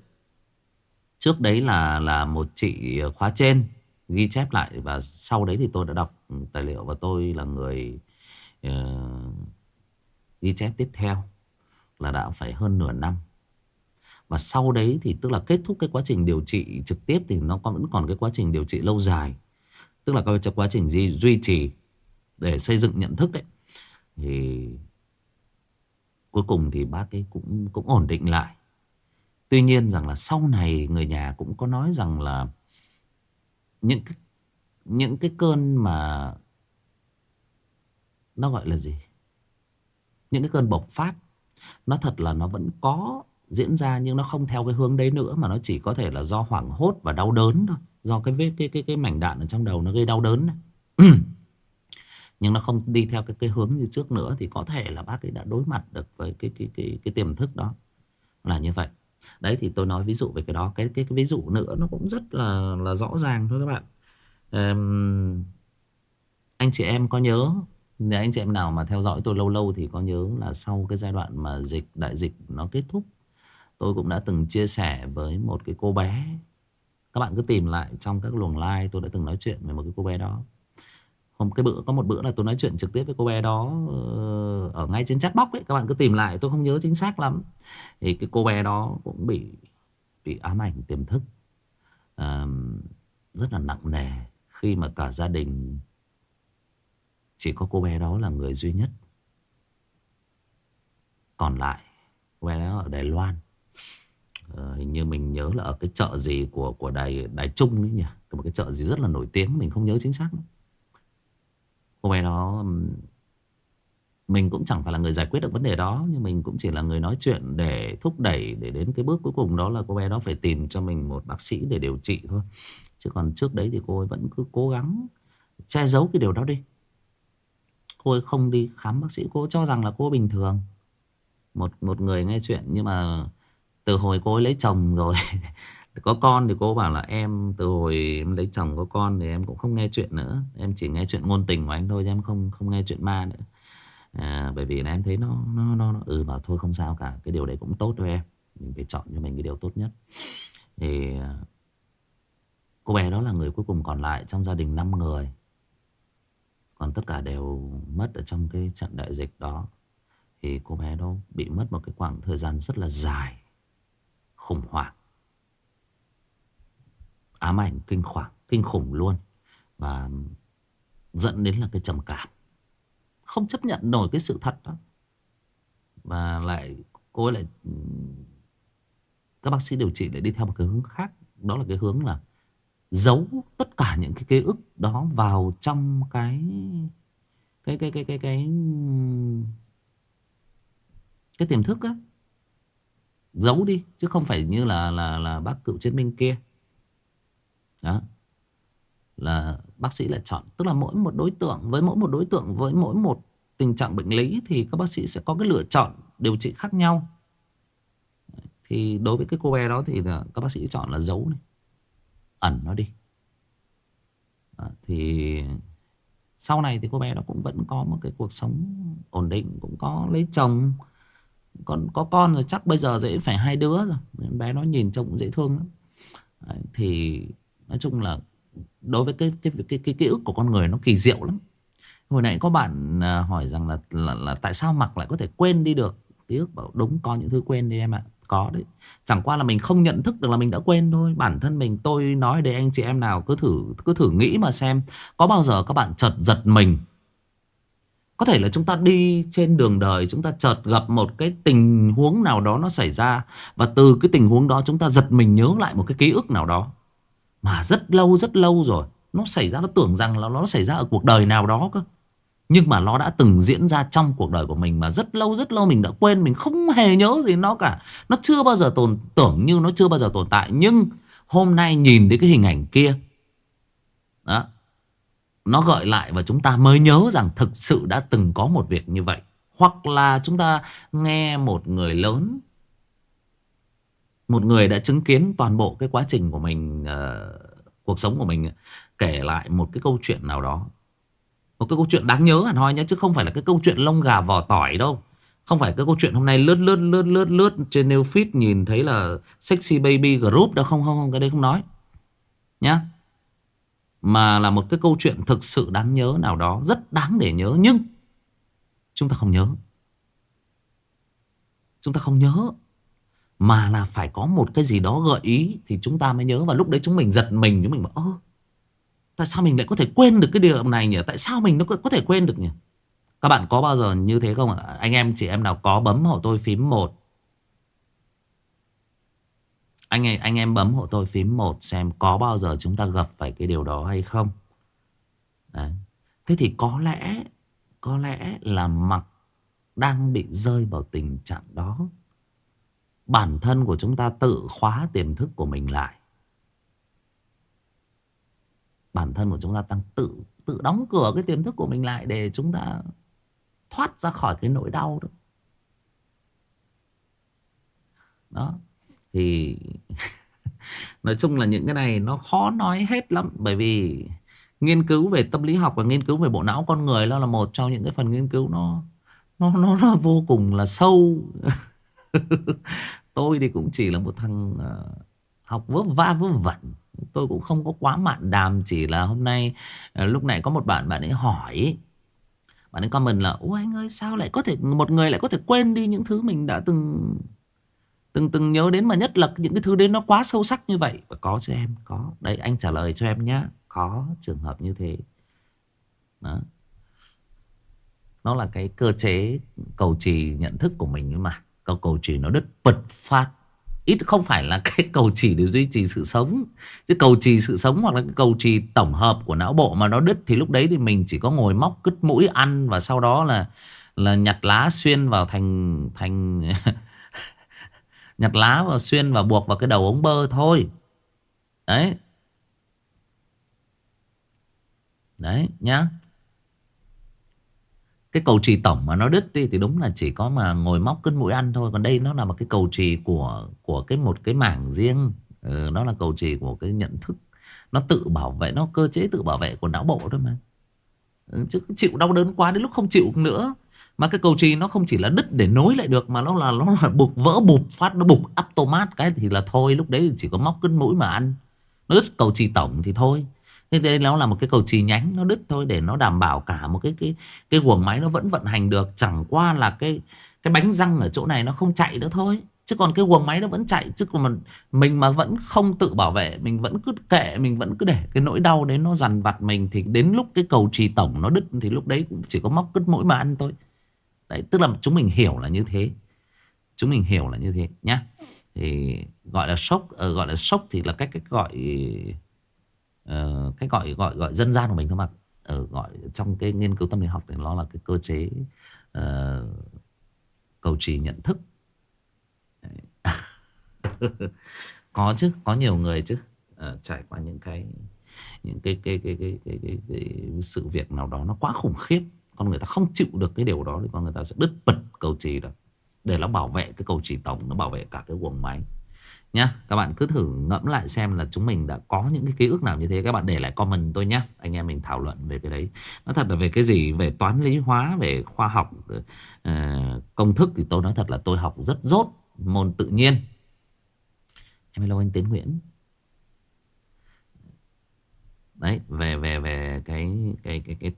trước đấy là là một chị khóa trên ghi chép lại và sau đấy thì tôi đã đọc tài liệu và tôi là người uh, ghi chép tiếp theo là đã phải hơn nửa năm. Và sau đấy thì tức là kết thúc cái quá trình điều trị trực tiếp thì nó còn vẫn còn cái quá trình điều trị lâu dài. Tức là cái quá trình duy, duy trì để xây dựng nhận thức đấy thì cuối cùng thì bác ấy cũng cũng ổn định lại tuy nhiên rằng là sau này người nhà cũng có nói rằng là những cái, những cái cơn mà nó gọi là gì? Những cái cơn bộc phát nó thật là nó vẫn có diễn ra nhưng nó không theo cái hướng đấy nữa mà nó chỉ có thể là do hoảng hốt và đau đớn thôi. Do cái vết cái cái cái mảnh đạn ở trong đầu nó gây đau đớn này. nhưng nó không đi theo cái cái hướng như trước nữa thì có thể là bác ấy đã đối mặt được với cái cái cái cái tiềm thức đó. Là như vậy đấy thì tôi nói ví dụ về cái đó. Cái cái, cái ví dụ nữa nó cũng rất là là rõ ràng thôi các bạn. Um, anh chị em có nhớ nếu anh chị em nào mà theo dõi tôi lâu lâu thì có nhớ là sau cái giai đoạn mà dịch đại dịch nó kết thúc Tôi cũng đã từng chia sẻ với một cái cô bé. Các bạn cứ tìm lại trong các luồng like tôi đã từng nói chuyện với một cái cô bé đó. Hôm cái bữa có một bữa là tôi nói chuyện trực tiếp với cô bé đó ờ, ở ngay trên chat box ấy các bạn cứ tìm lại tôi không nhớ chính xác lắm. Thì cái cô bé đó cũng bị bị ám ảnh tiềm thức à, rất là nặng nề khi mà cả gia đình chỉ có cô bé đó là người duy nhất. Còn lại Cô bé đó ở Đài Loan. Ờ, Hình như mình nhớ là ở cái chợ gì Của của Đài Đài Trung ấy nhỉ? Một cái chợ gì rất là nổi tiếng Mình không nhớ chính xác nữa. Cô bé đó Mình cũng chẳng phải là người giải quyết được vấn đề đó, Nhưng mình cũng chỉ là người nói chuyện Để thúc đẩy, Để đến cái bước cuối cùng đó là cô bé đó phải tìm cho mình một bác sĩ để điều trị thôi. Chứ còn trước đấy thì cô ấy vẫn cứ cố gắng Che giấu cái điều đó đi. Cô ấy không đi khám bác sĩ, cô cho rằng là cô bình thường. Một một người nghe chuyện nhưng mà từ hồi cô ấy lấy chồng rồi có con thì cô bảo là em từ hồi em lấy chồng có con thì em cũng không nghe chuyện nữa. Em chỉ nghe chuyện ngôn tình của anh thôi chứ em không không nghe chuyện ma nữa. À, bởi vì là em thấy nó nó nó, nó ừ mà thôi không sao cả cái điều đấy cũng tốt thôi em. Mình phải chọn cho mình cái điều tốt nhất. Thì à, cô bé đó là người cuối cùng còn lại trong gia đình 5 người. Còn tất cả đều mất ở trong cái trận đại dịch đó. Thì cô bé đó bị mất một cái khoảng thời gian rất là dài Khủng hoảng. Ám ảnh kinh khủng, kinh khủng luôn. Và dẫn đến là cái trầm cảm. Không chấp nhận nổi cái sự thật đó. Và lại cô ấy lại Các bác sĩ điều trị lại đi theo một cái hướng khác. Đó là cái hướng là giấu tất cả những cái ký ức đó vào trong cái cái cái cái cái cái cái tiềm thức á. Giấu đi chứ không phải như là là là bác cựu chiến binh kia đó. Là bác sĩ lại chọn tức là mỗi một đối tượng với mỗi một đối tượng với mỗi một tình trạng bệnh lý thì các bác sĩ sẽ có cái lựa chọn điều trị khác nhau. Thì đối với cái cô bé đó thì là các bác sĩ chọn là giấu này ẩn nó đi. À, thì sau này thì cô bé đó cũng vẫn có một cái cuộc sống ổn định cũng có lấy chồng còn có con rồi chắc bây giờ dễ phải hai đứa rồi. Bé nó nhìn trông cũng dễ thương lắm. Đấy, thì nói chung là đối với cái cái, cái cái ký ức của con người nó kỳ diệu lắm. Hồi nãy có bạn à, hỏi rằng là là, là tại sao mặc lại có thể quên đi được ký ức bảo đúng có những thứ quên đi em ạ? Có đấy. Chẳng qua là mình không nhận thức được là mình đã quên thôi. Bản thân mình tôi nói để anh chị em nào cứ thử cứ thử nghĩ mà xem có bao giờ các bạn chợt giật mình? Có thể là chúng ta đi trên đường đời chúng ta chợt gặp một cái tình huống nào đó nó xảy ra và từ cái tình huống đó chúng ta giật mình nhớ lại một cái ký ức nào đó mà rất lâu rất lâu rồi, nó xảy ra, nó tưởng rằng là nó xảy ra ở cuộc đời nào đó cơ. Nhưng mà nó đã từng diễn ra trong cuộc đời của mình mà rất lâu rất lâu mình đã quên, mình không hề nhớ gì nó cả. Nó chưa bao giờ tồn, tưởng như nó chưa bao giờ tồn tại. Nhưng hôm nay nhìn đến cái hình ảnh kia, đó, nó gợi lại và chúng ta mới nhớ rằng thực sự đã từng có một việc như vậy. Hoặc là chúng ta nghe một người lớn một người đã chứng kiến toàn bộ cái quá trình của mình uh, cuộc sống của mình ờ, kể lại một cái câu chuyện nào đó. Một cái câu chuyện đáng nhớ hẳn hoi nhé chứ không phải là cái câu chuyện lông gà vỏ tỏi đâu. Không phải cái câu chuyện hôm nay lướt lướt lướt lướt lướt trên new feed nhìn thấy là sexy baby group đâu. Không không không cái đấy không nói. Nhá. Mà là một cái câu chuyện thực sự đáng nhớ nào đó rất đáng để nhớ nhưng chúng ta không nhớ. Chúng ta không nhớ mà là phải có một cái gì đó gợi ý thì chúng ta mới nhớ, và lúc đấy chúng mình giật mình, chúng mình bảo, ơ, tại sao mình lại có thể quên được cái điều này nhỉ? Tại sao mình nó có thể quên được nhỉ? Các bạn có bao giờ như thế không ạ? Anh em, chị em nào có bấm hộ tôi phím một? Anh anh em bấm hộ tôi phím một xem có bao giờ chúng ta gặp phải cái điều đó hay không? Đấy. thế thì có lẽ có lẽ là mặc đang bị rơi vào tình trạng đó bản thân của chúng ta tự khóa tiềm thức của mình lại. Bản thân của chúng ta đang tự tự đóng cửa cái tiềm thức của mình lại để chúng ta thoát ra khỏi cái nỗi đau đó. Đó thì nói chung là những cái này nó khó nói hết lắm bởi vì nghiên cứu về tâm lý học và nghiên cứu về bộ não con người nó là một trong những cái phần nghiên cứu nó nó nó, nó vô cùng là sâu. tôi thì cũng chỉ là một thằng uh, học vớ va vớ vẩn. Tôi cũng không có quá mạn đàm chỉ là hôm nay uh, lúc này có một bạn bạn ấy hỏi bạn ấy comment là ôi anh ơi sao lại có thể một người lại có thể quên đi những thứ mình đã từng từng từng nhớ đến mà nhất là những cái thứ đấy nó quá sâu sắc như vậy? Và có cho em có. Đấy anh trả lời cho em nhé có trường hợp như thế. Đó. Nó là cái cơ chế cầu trì nhận thức của mình mà cầu cầu chỉ nó đứt bật phát. Ít không phải là cái cầu chỉ để duy trì sự sống. Chứ cầu trì sự sống hoặc là cái cầu trì tổng hợp của não bộ mà nó đứt thì lúc đấy thì mình chỉ có ngồi móc, cứt mũi, ăn và sau đó là là nhặt lá xuyên vào thành thành nhặt lá và xuyên và buộc vào cái đầu ống bơ thôi. Đấy. Đấy, nhá cái cầu trì tổng mà nó đứt đi thì đúng là chỉ có mà ngồi móc cân mũi ăn thôi. Còn đây nó là một cái cầu trì của của cái một cái mảng riêng. Ừ, nó là cầu trì của cái nhận thức. Nó tự bảo vệ nó cơ chế tự bảo vệ của não bộ thôi mà. Ừ, chứ chịu đau đớn quá đến lúc không chịu nữa. Mà cái cầu trì nó không chỉ là đứt để nối lại được mà nó là nó là bục vỡ bụp phát nó bục automat cái thì là thôi. Lúc đấy chỉ có móc cân mũi mà ăn. Nó đứt cầu trì tổng thì thôi thế đây nó là một cái cầu trì nhánh nó đứt thôi để nó đảm bảo cả một cái cái cái guồng máy nó vẫn vận hành được. Chẳng qua là cái cái bánh răng ở chỗ này nó không chạy nữa thôi. Chứ còn cái guồng máy nó vẫn chạy chứ còn mình mình mà vẫn không tự bảo vệ mình vẫn cứ kệ mình vẫn cứ để cái nỗi đau đấy nó dằn vặt mình thì đến lúc cái cầu trì tổng nó đứt thì lúc đấy cũng chỉ có móc cứt mũi mà ăn thôi. Đấy tức là chúng mình hiểu là như thế. Chúng mình hiểu là như thế nhá. Thì gọi là sốc uh, gọi là sốc thì là cách cách gọi Ờ, uh, cách gọi gọi gọi dân gian của mình thôi mà. Uh, gọi trong cái nghiên cứu tâm lý học thì nó là cái cơ chế uh, cầu trì nhận thức. Có chứ có nhiều người chứ. Uh, trải qua những cái những cái cái cái cái, cái, cái, cái, cái sự việc nào đó nó quá khủng khiếp con người ta không chịu được cái điều đó thì con người ta sẽ đứt bật cầu trì đó để nó bảo vệ cái cầu trì tổng nó bảo vệ cả cái guồng máy nhá. Các bạn cứ thử ngẫm lại xem là chúng mình đã có những cái ký ức nào như thế. Các bạn để lại comment tôi nhé anh em mình thảo luận về cái đấy. Nó thật là về cái gì? Về toán lý hóa về khoa học uh, công thức thì tôi nói thật là tôi học rất dốt môn tự nhiên. Em hello anh Tiến Nguyễn. Đấy về về về cái cái cái cái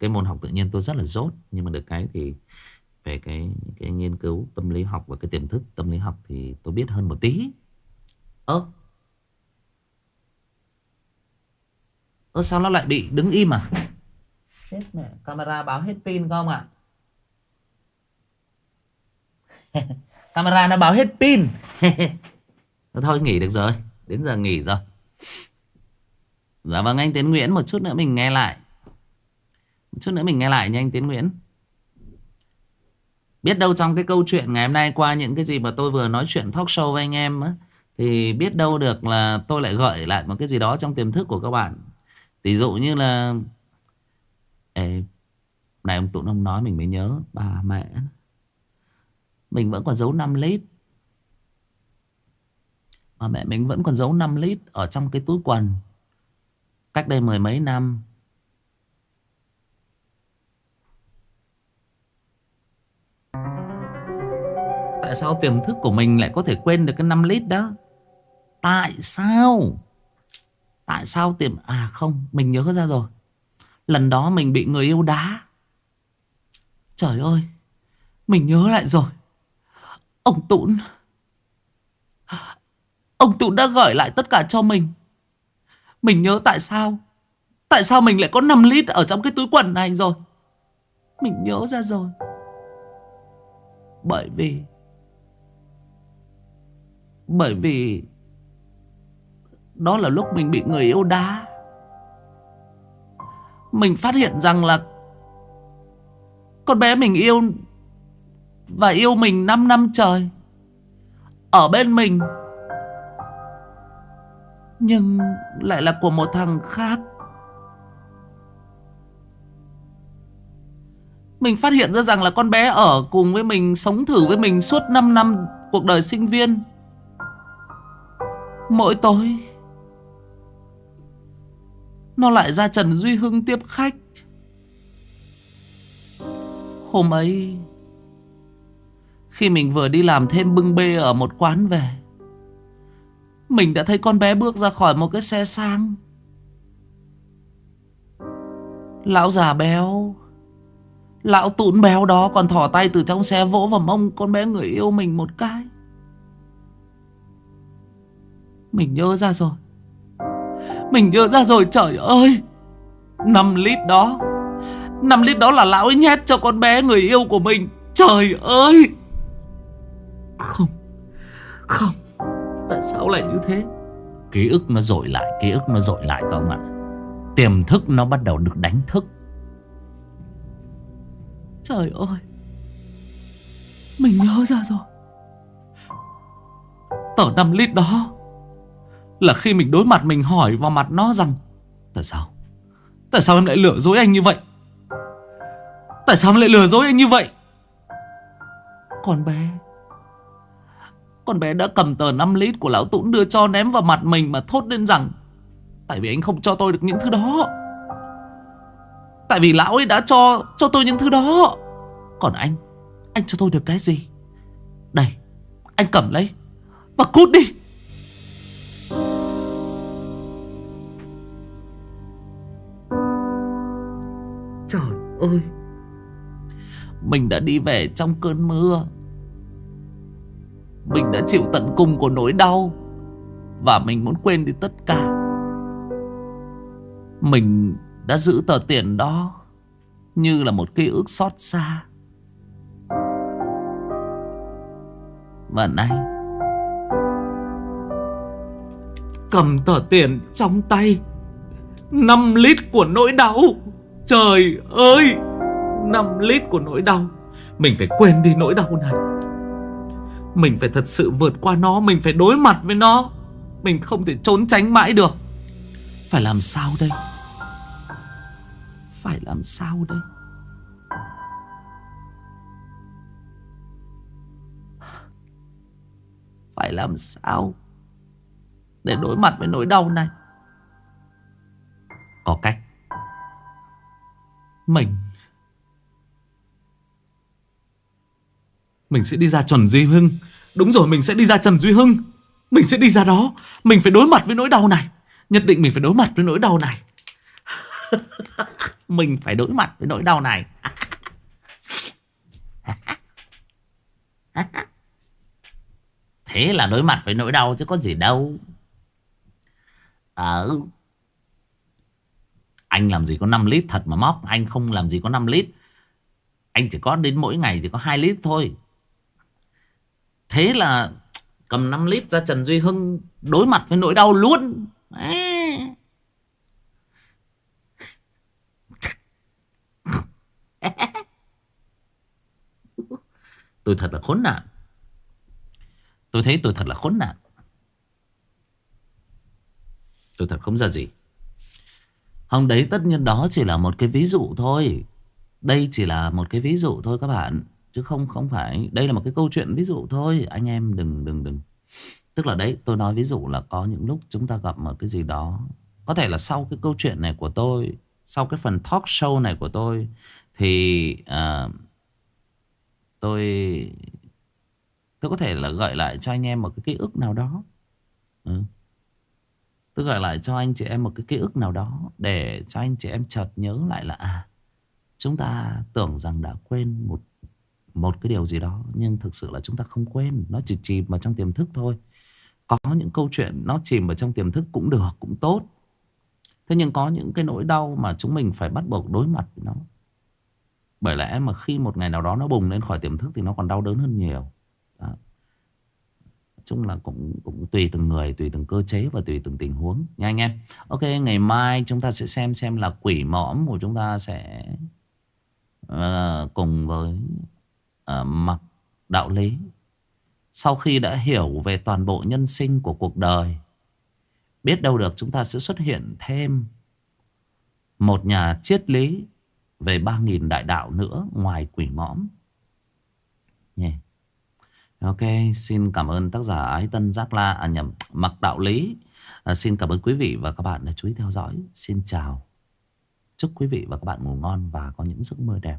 cái môn học tự nhiên tôi rất là dốt nhưng mà được cái thì về cái cái nghiên cứu tâm lý học và cái tiềm thức tâm lý học thì tôi biết hơn một tí ơ? Ơ sao nó lại bị đứng im à? Chết mẹ camera báo hết pin không ạ? À? camera nó báo hết pin. Thôi nghỉ được rồi. Đến giờ nghỉ rồi. Dạ vâng anh Tiến Nguyễn một chút nữa mình nghe lại. Một chút nữa mình nghe lại nha anh Tiến Nguyễn. Biết đâu trong cái câu chuyện ngày hôm nay qua những cái gì mà tôi vừa nói chuyện talk show với anh em á thì biết đâu được là tôi lại gợi lại một cái gì đó trong tiềm thức của các bạn. Ví dụ như là Ê, Này ông Tụng ông nói mình mới nhớ Bà mẹ Mình vẫn còn giấu 5 lít. Mà mẹ mình vẫn còn giấu 5 lít Ở trong cái túi quần Cách đây mười mấy năm. Tại sao tiềm thức của mình lại có thể quên được cái 5 lít đó? Tại sao? Tại sao tiềm À không, mình nhớ ra rồi. Lần đó mình bị người yêu đá. Trời ơi, Mình nhớ lại rồi. Ông Tụn Ông Tụn đã gửi lại tất cả cho mình. Mình nhớ tại sao? Tại sao mình lại có 5 lít Ở trong cái túi quần này rồi? Mình nhớ ra rồi. Bởi vì Bởi vì đó là lúc mình bị người yêu đá. Mình phát hiện rằng là Con bé mình yêu Và yêu mình 5 năm trời Ở bên mình. Nhưng lại là của một thằng khác. Mình phát hiện ra rằng là con bé ở cùng với mình, Sống thử với mình suốt 5 năm cuộc đời sinh viên. Mỗi tối nó lại ra Trần Duy Hưng tiếp khách. Hôm ấy, Khi mình vừa đi làm thêm bưng bê ở một quán về, Mình đã thấy con bé bước ra khỏi một cái xe sang. Lão già béo, Lão tụn béo đó còn thỏ tay từ trong xe vỗ vào mông con bé người yêu mình một cái. Mình nhớ ra rồi. Mình nhớ ra rồi trời ơi. 5 lít đó. 5 lít đó là lão ấy nhét cho con bé người yêu của mình. Trời ơi. Không Không. Tại sao lại như thế? Ký ức nó dội lại Ký ức nó dội lại các ông ạ? Tiềm thức nó bắt đầu được đánh thức. Trời ơi. Mình nhớ ra rồi. Tờ 5 lít đó là khi mình đối mặt, mình hỏi vào mặt nó rằng, Tại sao? Tại sao em lại lừa dối anh như vậy? Tại sao em lại lừa dối anh như vậy? Con bé Con bé đã cầm tờ 5 lít của lão Tũng đưa cho ném vào mặt mình mà thốt lên rằng, Tại vì anh không cho tôi được những thứ đó. Tại vì lão ấy đã cho cho tôi những thứ đó. Còn anh Anh cho tôi được cái gì? Đây, Anh cầm lấy Và cút đi. Ơi. Mình đã đi về trong cơn mưa. Mình đã chịu tận cùng của nỗi đau. Và mình muốn quên đi tất cả. Mình đã giữ tờ tiền đó như là một ký ức xót xa. Và nay, cầm tờ tiền trong tay 5 lít của nỗi đau. Trời ơi! 5 lít của nỗi đau. Mình phải quên đi nỗi đau này. Mình phải thật sự vượt qua nó, Mình phải đối mặt với nó. Mình không thể trốn tránh mãi được. Phải làm sao đây? Phải làm sao đây? Phải làm sao Để đối mặt với nỗi đau này? Có cách. Mình. Mình sẽ đi ra Trần Duy Hưng. Đúng rồi, mình sẽ đi ra Trần Duy Hưng. Mình sẽ đi ra đó. Mình phải đối mặt với nỗi đau này. Nhất định mình phải đối mặt với nỗi đau này. Mình phải đối mặt với nỗi đau này. Thế là đối mặt với nỗi đau chứ có gì đâu. Ờ. Anh làm gì có 5 lít thật mà móc, Anh không làm gì có 5 lít Anh chỉ có đến mỗi ngày chỉ có 2 lít thôi Thế là cầm 5 lít ra Trần Duy Hưng đối mặt với nỗi đau luôn. Tôi thật là khốn nạn. Tôi thấy tôi thật là khốn nạn. Tôi thật không ra gì. Không đấy tất nhiên đó chỉ là một cái ví dụ thôi. Đây chỉ là một cái ví dụ thôi các bạn chứ không không phải. Đây là một cái câu chuyện ví dụ thôi. Anh em đừng đừng đừng. Tức là đấy tôi nói ví dụ là có những lúc chúng ta gặp một cái gì đó. Có thể là sau cái câu chuyện này của tôi sau cái phần talk show này của tôi thì uh, tôi tôi có thể là gợi lại cho anh em một cái ký ức nào đó. Ừ tôi gợi lại cho anh chị em một cái ký ức nào đó để cho anh chị em chợt nhớ lại là à chúng ta tưởng rằng đã quên một một cái điều gì đó, nhưng thực sự là chúng ta không quên. Nó chỉ chìm vào trong tiềm thức thôi. Có những câu chuyện nó chìm vào trong tiềm thức cũng được, cũng tốt. Thế nhưng có những cái nỗi đau mà chúng mình phải bắt buộc đối mặt với nó. Bởi lẽ mà khi một ngày nào đó nó bùng lên khỏi tiềm thức thì nó còn đau đớn hơn nhiều chung là cũng cũng tùy từng người tùy từng cơ chế và tùy từng tình huống nha anh em. Ok ngày mai chúng ta sẽ xem xem là quỷ mõm của chúng ta sẽ uh, cùng với uh, mặc đạo lý. Sau khi đã hiểu về toàn bộ nhân sinh của cuộc đời biết đâu được chúng ta sẽ xuất hiện thêm một nhà triết lý về ba nghìn đại đạo nữa ngoài quỷ mõm. Yeah ok xin cảm ơn tác giả ái tân giác la à nhầm mặc đạo lý. À, xin cảm ơn quý vị và các bạn đã chú ý theo dõi. Xin chào. Chúc quý vị và các bạn ngủ ngon và có những giấc mơ đẹp.